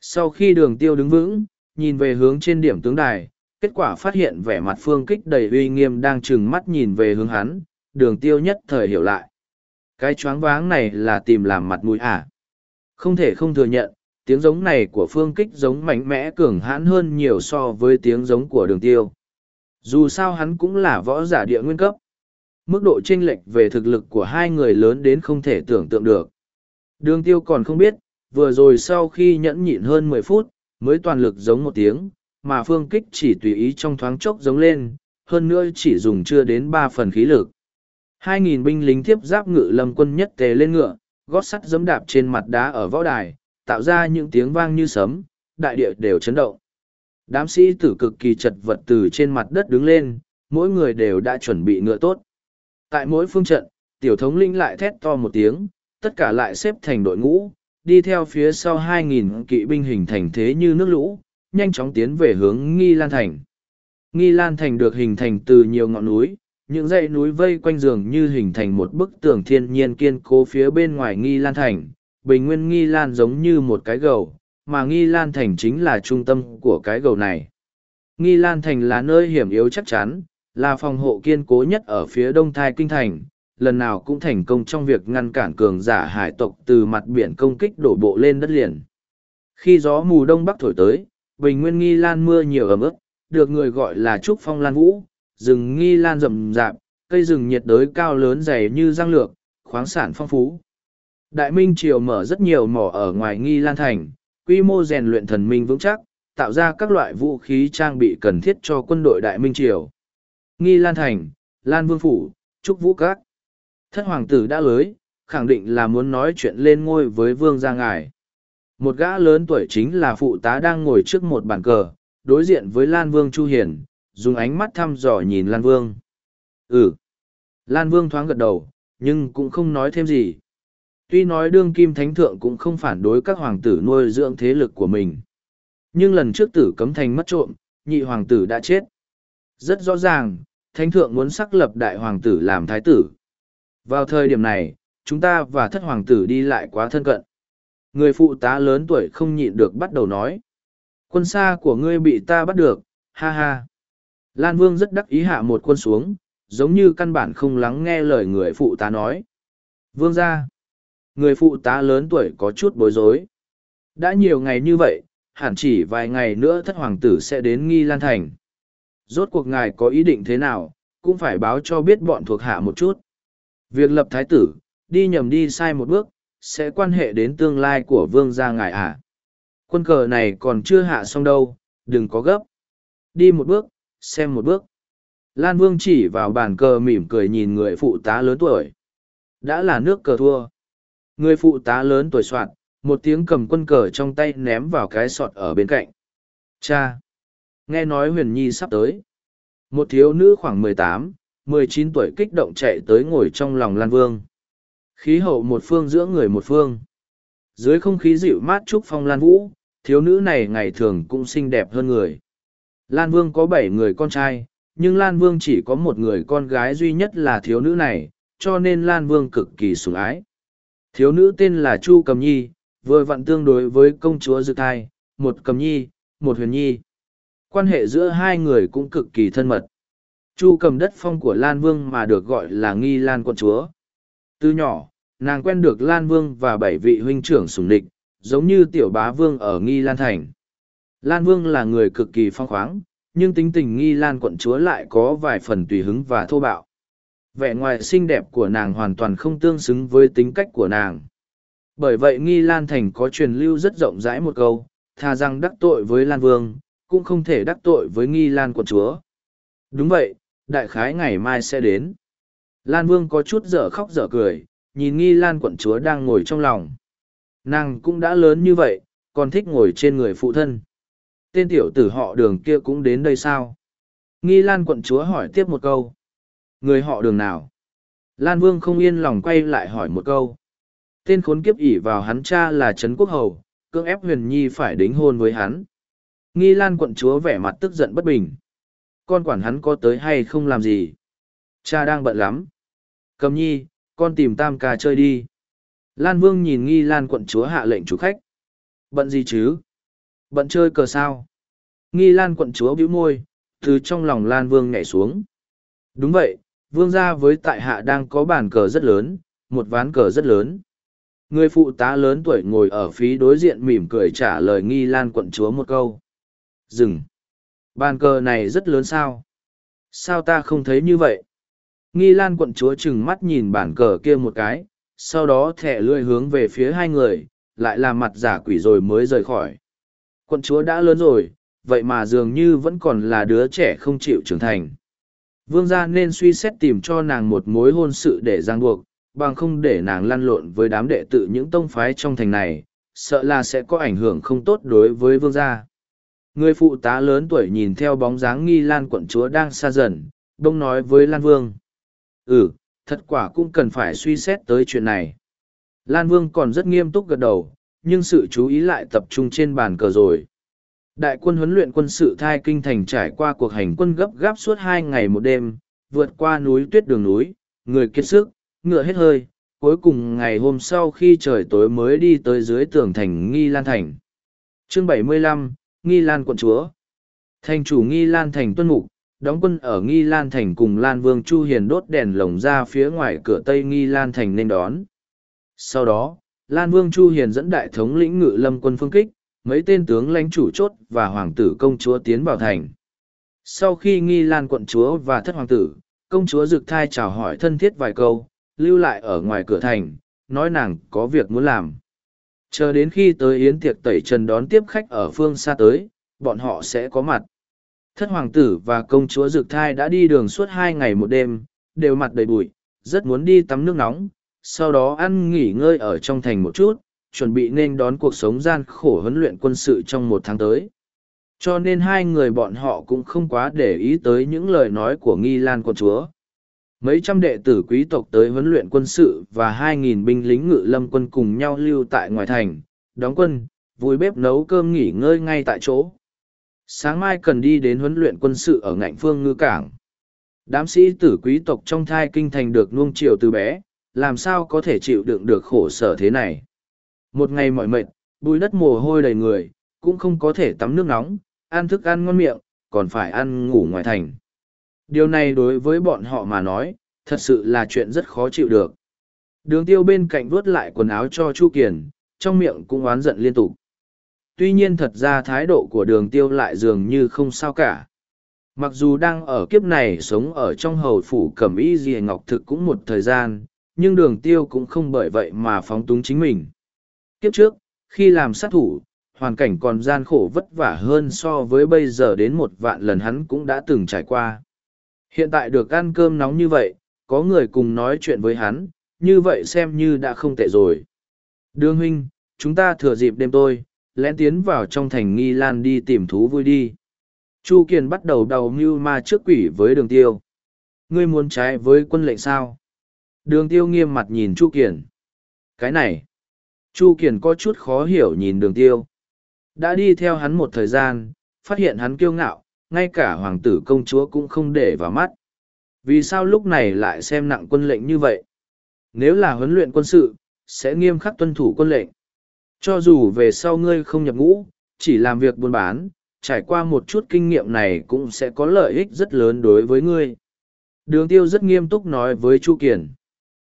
Sau khi đường tiêu đứng vững, nhìn về hướng trên điểm tướng đài, kết quả phát hiện vẻ mặt phương kích đầy uy nghiêm đang trừng mắt nhìn về hướng hắn, đường tiêu nhất thời hiểu lại. Cái choáng váng này là tìm làm mặt mũi à. Không thể không thừa nhận, tiếng giống này của phương kích giống mạnh mẽ cường hãn hơn nhiều so với tiếng giống của đường tiêu. Dù sao hắn cũng là võ giả địa nguyên cấp. Mức độ chênh lệch về thực lực của hai người lớn đến không thể tưởng tượng được. Đường tiêu còn không biết, vừa rồi sau khi nhẫn nhịn hơn mười phút, mới toàn lực giống một tiếng, mà phương kích chỉ tùy ý trong thoáng chốc giống lên, hơn nữa chỉ dùng chưa đến ba phần khí lực. Hai nghìn binh lính tiếp giáp ngự lâm quân nhất tề lên ngựa, gót sắt giẫm đạp trên mặt đá ở võ đài, tạo ra những tiếng vang như sấm, đại địa đều chấn động. Đám sĩ tử cực kỳ chật vật từ trên mặt đất đứng lên, mỗi người đều đã chuẩn bị ngựa tốt. Tại mỗi phương trận, tiểu thống linh lại thét to một tiếng, tất cả lại xếp thành đội ngũ, đi theo phía sau 2.000 kỵ binh hình thành thế như nước lũ, nhanh chóng tiến về hướng Nghi Lan Thành. Nghi Lan Thành được hình thành từ nhiều ngọn núi, những dãy núi vây quanh giường như hình thành một bức tường thiên nhiên kiên cố phía bên ngoài Nghi Lan Thành. Bình nguyên Nghi Lan giống như một cái gầu, mà Nghi Lan Thành chính là trung tâm của cái gầu này. Nghi Lan Thành là nơi hiểm yếu chắc chắn, là phòng hộ kiên cố nhất ở phía đông thai kinh thành, lần nào cũng thành công trong việc ngăn cản cường giả hải tộc từ mặt biển công kích đổ bộ lên đất liền. Khi gió mù đông bắc thổi tới, bình nguyên nghi lan mưa nhiều ấm ức, được người gọi là trúc phong lan vũ, rừng nghi lan rậm rạp, cây rừng nhiệt đới cao lớn dày như răng lược, khoáng sản phong phú. Đại Minh Triều mở rất nhiều mỏ ở ngoài nghi lan thành, quy mô rèn luyện thần minh vững chắc, tạo ra các loại vũ khí trang bị cần thiết cho quân đội Đại Minh Triều. Nghi Lan Thành, Lan Vương Phủ, Trúc Vũ Các. Thất hoàng tử đã lưới, khẳng định là muốn nói chuyện lên ngôi với vương gia ngài. Một gã lớn tuổi chính là phụ tá đang ngồi trước một bàn cờ, đối diện với Lan Vương Chu Hiền, dùng ánh mắt thăm dò nhìn Lan Vương. Ừ. Lan Vương thoáng gật đầu, nhưng cũng không nói thêm gì. Tuy nói đương kim thánh thượng cũng không phản đối các hoàng tử nuôi dưỡng thế lực của mình. Nhưng lần trước tử cấm thành mất trộm, nhị hoàng tử đã chết. Rất rõ ràng, thánh thượng muốn xác lập đại hoàng tử làm thái tử. Vào thời điểm này, chúng ta và thất hoàng tử đi lại quá thân cận. Người phụ tá lớn tuổi không nhịn được bắt đầu nói. Quân xa của ngươi bị ta bắt được, ha ha. Lan Vương rất đắc ý hạ một quân xuống, giống như căn bản không lắng nghe lời người phụ tá nói. Vương ra. Người phụ tá lớn tuổi có chút bối rối. Đã nhiều ngày như vậy, hẳn chỉ vài ngày nữa thất hoàng tử sẽ đến nghi lan thành. Rốt cuộc ngài có ý định thế nào, cũng phải báo cho biết bọn thuộc hạ một chút. Việc lập thái tử, đi nhầm đi sai một bước, sẽ quan hệ đến tương lai của vương gia ngài à. Quân cờ này còn chưa hạ xong đâu, đừng có gấp. Đi một bước, xem một bước. Lan Vương chỉ vào bàn cờ mỉm cười nhìn người phụ tá lớn tuổi. Đã là nước cờ thua. Người phụ tá lớn tuổi soạn, một tiếng cầm quân cờ trong tay ném vào cái sọt ở bên cạnh. Cha! Nghe nói huyền nhi sắp tới. Một thiếu nữ khoảng mười tám, mười chín tuổi kích động chạy tới ngồi trong lòng Lan Vương. Khí hậu một phương giữa người một phương. Dưới không khí dịu mát trúc phong Lan Vũ, thiếu nữ này ngày thường cũng xinh đẹp hơn người. Lan Vương có bảy người con trai, nhưng Lan Vương chỉ có một người con gái duy nhất là thiếu nữ này, cho nên Lan Vương cực kỳ sủng ái. Thiếu nữ tên là Chu Cầm Nhi, vừa vặn tương đối với công chúa Dự Thai, một Cầm Nhi, một Huyền Nhi. Quan hệ giữa hai người cũng cực kỳ thân mật. Chu cầm đất phong của Lan Vương mà được gọi là Nghi Lan quận chúa. Từ nhỏ, nàng quen được Lan Vương và bảy vị huynh trưởng sủng địch, giống như tiểu bá vương ở Nghi Lan Thành. Lan Vương là người cực kỳ phong khoáng, nhưng tính tình Nghi Lan quận chúa lại có vài phần tùy hứng và thô bạo. Vẻ ngoài xinh đẹp của nàng hoàn toàn không tương xứng với tính cách của nàng. Bởi vậy Nghi Lan Thành có truyền lưu rất rộng rãi một câu, thà rằng đắc tội với Lan Vương, cũng không thể đắc tội với Nghi Lan quận chúa. Đúng vậy, đại khái ngày mai sẽ đến. Lan Vương có chút dở khóc dở cười, nhìn Nghi Lan quận chúa đang ngồi trong lòng. Nàng cũng đã lớn như vậy, còn thích ngồi trên người phụ thân. Tên tiểu tử họ đường kia cũng đến đây sao? Nghi Lan quận chúa hỏi tiếp một câu. Người họ đường nào? Lan Vương không yên lòng quay lại hỏi một câu. Tên khốn kiếp ỉ vào hắn cha là Trấn Quốc Hầu, cưỡng ép huyền nhi phải đính hôn với hắn. Nghi Lan quận chúa vẻ mặt tức giận bất bình. Con quản hắn có tới hay không làm gì? Cha đang bận lắm. Cầm nhi, con tìm tam ca chơi đi. Lan Vương nhìn Nghi Lan quận chúa hạ lệnh chủ khách. Bận gì chứ? Bận chơi cờ sao? Nghi Lan quận chúa bĩu môi, từ trong lòng Lan Vương nhảy xuống. Đúng vậy, Vương gia với tại hạ đang có bàn cờ rất lớn, một ván cờ rất lớn. Người phụ tá lớn tuổi ngồi ở phía đối diện mỉm cười trả lời Nghi Lan quận chúa một câu. Dừng. Bàn cờ này rất lớn sao? Sao ta không thấy như vậy? Nghi Lan quận chúa chừng mắt nhìn bản cờ kia một cái, sau đó thẻ lưỡi hướng về phía hai người, lại làm mặt giả quỷ rồi mới rời khỏi. Quận chúa đã lớn rồi, vậy mà dường như vẫn còn là đứa trẻ không chịu trưởng thành. Vương gia nên suy xét tìm cho nàng một mối hôn sự để giang buộc, bằng không để nàng lăn lộn với đám đệ tử những tông phái trong thành này, sợ là sẽ có ảnh hưởng không tốt đối với vương gia. Người phụ tá lớn tuổi nhìn theo bóng dáng nghi lan quận chúa đang xa dần, đông nói với Lan Vương. Ừ, thật quả cũng cần phải suy xét tới chuyện này. Lan Vương còn rất nghiêm túc gật đầu, nhưng sự chú ý lại tập trung trên bàn cờ rồi. Đại quân huấn luyện quân sự thai kinh thành trải qua cuộc hành quân gấp gáp suốt hai ngày một đêm, vượt qua núi tuyết đường núi, người kiệt sức, ngựa hết hơi, cuối cùng ngày hôm sau khi trời tối mới đi tới dưới tường thành Nghi Lan Thành. Chương 75, Nghi Lan quận chúa. Thành chủ Nghi Lan thành tuân mục, đóng quân ở Nghi Lan thành cùng Lan Vương Chu Hiền đốt đèn lồng ra phía ngoài cửa Tây Nghi Lan thành nên đón. Sau đó, Lan Vương Chu Hiền dẫn đại thống lĩnh ngự lâm quân phương kích, mấy tên tướng lãnh chủ chốt và hoàng tử công chúa tiến vào thành. Sau khi Nghi Lan quận chúa và thất hoàng tử, công chúa Dực Thai chào hỏi thân thiết vài câu, lưu lại ở ngoài cửa thành, nói nàng có việc muốn làm. Chờ đến khi tới yến tiệc tẩy trần đón tiếp khách ở phương xa tới, bọn họ sẽ có mặt. Thất hoàng tử và công chúa Dược Thai đã đi đường suốt hai ngày một đêm, đều mặt đầy bụi, rất muốn đi tắm nước nóng, sau đó ăn nghỉ ngơi ở trong thành một chút, chuẩn bị nên đón cuộc sống gian khổ huấn luyện quân sự trong một tháng tới. Cho nên hai người bọn họ cũng không quá để ý tới những lời nói của Nghi Lan quận chúa. Mấy trăm đệ tử quý tộc tới huấn luyện quân sự và hai nghìn binh lính ngự lâm quân cùng nhau lưu tại ngoài thành, đóng quân, vui bếp nấu cơm nghỉ ngơi ngay tại chỗ. Sáng mai cần đi đến huấn luyện quân sự ở ngạnh phương ngư cảng. Đám sĩ tử quý tộc trong thai kinh thành được nuông chiều từ bé, làm sao có thể chịu đựng được khổ sở thế này. Một ngày mỏi mệt, bùi đất mồ hôi đầy người, cũng không có thể tắm nước nóng, ăn thức ăn ngon miệng, còn phải ăn ngủ ngoài thành. Điều này đối với bọn họ mà nói, thật sự là chuyện rất khó chịu được. Đường tiêu bên cạnh vuốt lại quần áo cho Chu Kiền, trong miệng cũng oán giận liên tục. Tuy nhiên thật ra thái độ của đường tiêu lại dường như không sao cả. mặc dù đang ở kiếp này sống ở trong hầu phủ cẩm y dì ngọc thực cũng một thời gian nhưng đường tiêu cũng không bởi vậy mà phóng túng chính mình kiếp trước khi làm sát thủ hoàn cảnh còn gian khổ vất vả hơn so với bây giờ đến một vạn lần hắn cũng đã từng trải qua hiện tại được ăn cơm nóng như vậy, có người cùng nói chuyện với hắn, như vậy xem như đã không tệ rồi. Đường huynh, chúng ta thừa dịp đêm tôi, lén tiến vào trong thành nghi lan đi tìm thú vui đi. Chu kiền bắt đầu đầu mưu ma trước quỷ với đường tiêu. Ngươi muốn trái với quân lệnh sao? Đường tiêu nghiêm mặt nhìn chu kiền. Cái này. Chu kiền có chút khó hiểu nhìn đường tiêu. Đã đi theo hắn một thời gian, phát hiện hắn kiêu ngạo ngay cả hoàng tử công chúa cũng không để vào mắt vì sao lúc này lại xem nặng quân lệnh như vậy nếu là huấn luyện quân sự sẽ nghiêm khắc tuân thủ quân lệnh cho dù về sau ngươi không nhập ngũ, chỉ làm việc buôn bán, trải qua một chút kinh nghiệm này cũng sẽ có lợi ích rất lớn đối với ngươi. Đường tiêu rất nghiêm túc nói với Chu Kiền.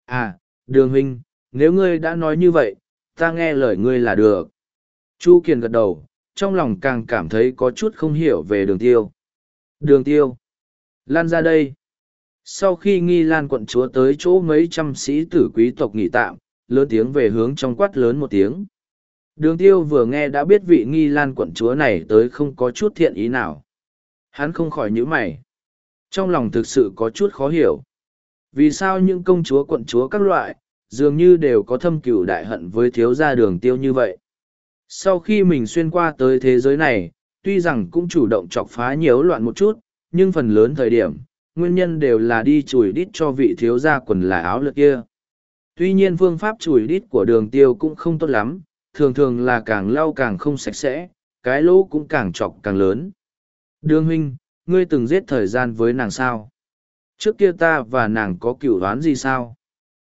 À, đường huynh, nếu ngươi đã nói như vậy, ta nghe lời ngươi là được. Chu Kiền gật đầu, trong lòng càng cảm thấy có chút không hiểu về đường tiêu. Đường tiêu. Lan ra đây. Sau khi nghi lan quận chúa tới chỗ mấy trăm sĩ tử quý tộc nghỉ tạm, lớn tiếng về hướng trong quát lớn một tiếng. Đường tiêu vừa nghe đã biết vị nghi lan quận chúa này tới không có chút thiện ý nào. Hắn không khỏi nhíu mày. Trong lòng thực sự có chút khó hiểu. Vì sao những công chúa quận chúa các loại, dường như đều có thâm cửu đại hận với thiếu gia đường tiêu như vậy. Sau khi mình xuyên qua tới thế giới này, tuy rằng cũng chủ động chọc phá nhiễu loạn một chút, nhưng phần lớn thời điểm, nguyên nhân đều là đi chùi đít cho vị thiếu gia quần là áo lượt kia. Tuy nhiên phương pháp chùi đít của đường tiêu cũng không tốt lắm, thường thường là càng lau càng không sạch sẽ, cái lỗ cũng càng chọc càng lớn. Đường huynh, ngươi từng giết thời gian với nàng sao? Trước kia ta và nàng có cựu đoán gì sao?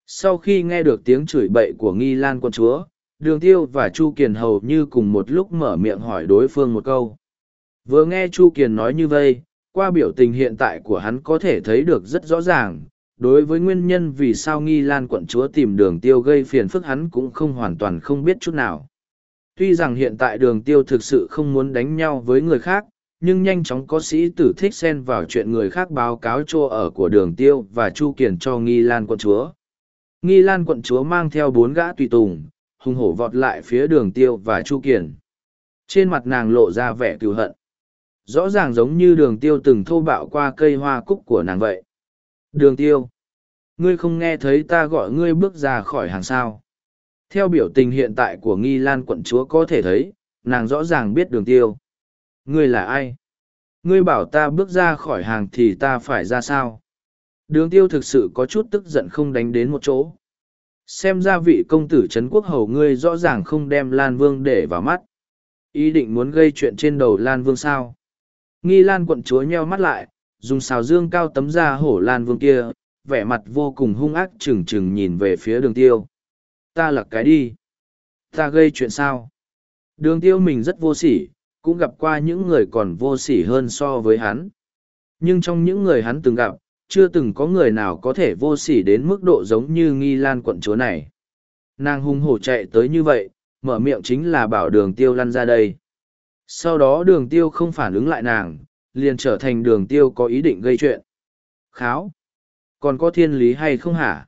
Sau khi nghe được tiếng chửi bậy của nghi lan quân chúa, đường tiêu và Chu Kiền hầu như cùng một lúc mở miệng hỏi đối phương một câu. Vừa nghe Chu Kiền nói như vậy, qua biểu tình hiện tại của hắn có thể thấy được rất rõ ràng, đối với nguyên nhân vì sao nghi lan quận chúa tìm đường tiêu gây phiền phức hắn cũng không hoàn toàn không biết chút nào. Tuy rằng hiện tại đường tiêu thực sự không muốn đánh nhau với người khác nhưng nhanh chóng có sĩ tử thích xen vào chuyện người khác báo cáo chỗ ở của đường tiêu và chu kiền cho nghi lan quận chúa. Nghi lan quận chúa mang theo bốn gã tùy tùng hùng hổ vọt lại phía đường tiêu và chu kiền trên mặt nàng lộ ra vẻ cừu hận rõ ràng giống như đường tiêu từng thô bạo qua cây hoa cúc của nàng vậy Đường tiêu. Ngươi không nghe thấy ta gọi ngươi bước ra khỏi hàng sao. Theo biểu tình hiện tại của nghi lan quận chúa có thể thấy, nàng rõ ràng biết đường tiêu. Ngươi là ai? Ngươi bảo ta bước ra khỏi hàng thì ta phải ra sao? Đường tiêu thực sự có chút tức giận không đánh đến một chỗ. Xem ra vị công tử Trấn Quốc Hầu ngươi rõ ràng không đem Lan Vương để vào mắt. Ý định muốn gây chuyện trên đầu Lan Vương sao? Nghi Lan quận chúa nheo mắt lại, dùng xào dương cao tấm ra hổ lan vương kia, vẻ mặt vô cùng hung ác trừng trừng nhìn về phía đường tiêu. Ta lật cái đi. Ta gây chuyện sao? Đường tiêu mình rất vô sỉ, cũng gặp qua những người còn vô sỉ hơn so với hắn. Nhưng trong những người hắn từng gặp, chưa từng có người nào có thể vô sỉ đến mức độ giống như nghi lan quận chúa này. Nàng hung hổ chạy tới như vậy, mở miệng chính là bảo đường tiêu lăn ra đây. Sau đó đường tiêu không phản ứng lại nàng, liền trở thành đường tiêu có ý định gây chuyện. Kháo! Còn có thiên lý hay không hả?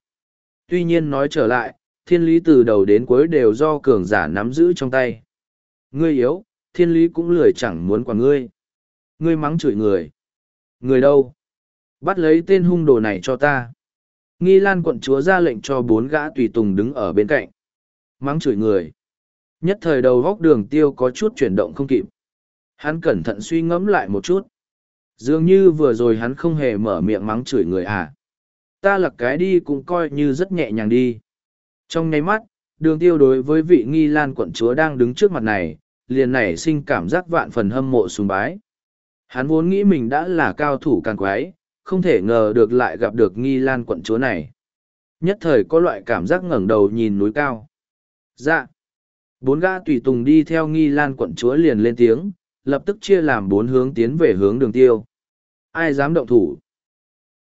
Tuy nhiên nói trở lại, thiên lý từ đầu đến cuối đều do cường giả nắm giữ trong tay. Ngươi yếu, thiên lý cũng lười chẳng muốn quản ngươi. Ngươi mắng chửi người. Người đâu? Bắt lấy tên hung đồ này cho ta. Nghi lan quận chúa ra lệnh cho bốn gã tùy tùng đứng ở bên cạnh. Mắng chửi người. Nhất thời đầu góc đường tiêu có chút chuyển động không kịp. Hắn cẩn thận suy ngẫm lại một chút. Dường như vừa rồi hắn không hề mở miệng mắng chửi người à. Ta lặc cái đi cũng coi như rất nhẹ nhàng đi. Trong nháy mắt, đường tiêu đối với vị nghi lan quận chúa đang đứng trước mặt này, liền nảy sinh cảm giác vạn phần hâm mộ sùng bái. Hắn vốn nghĩ mình đã là cao thủ càng quái, không thể ngờ được lại gặp được nghi lan quận chúa này. Nhất thời có loại cảm giác ngẩng đầu nhìn núi cao. Dạ. Bốn gã tùy tùng đi theo nghi lan quận chúa liền lên tiếng, lập tức chia làm bốn hướng tiến về hướng đường tiêu. Ai dám động thủ?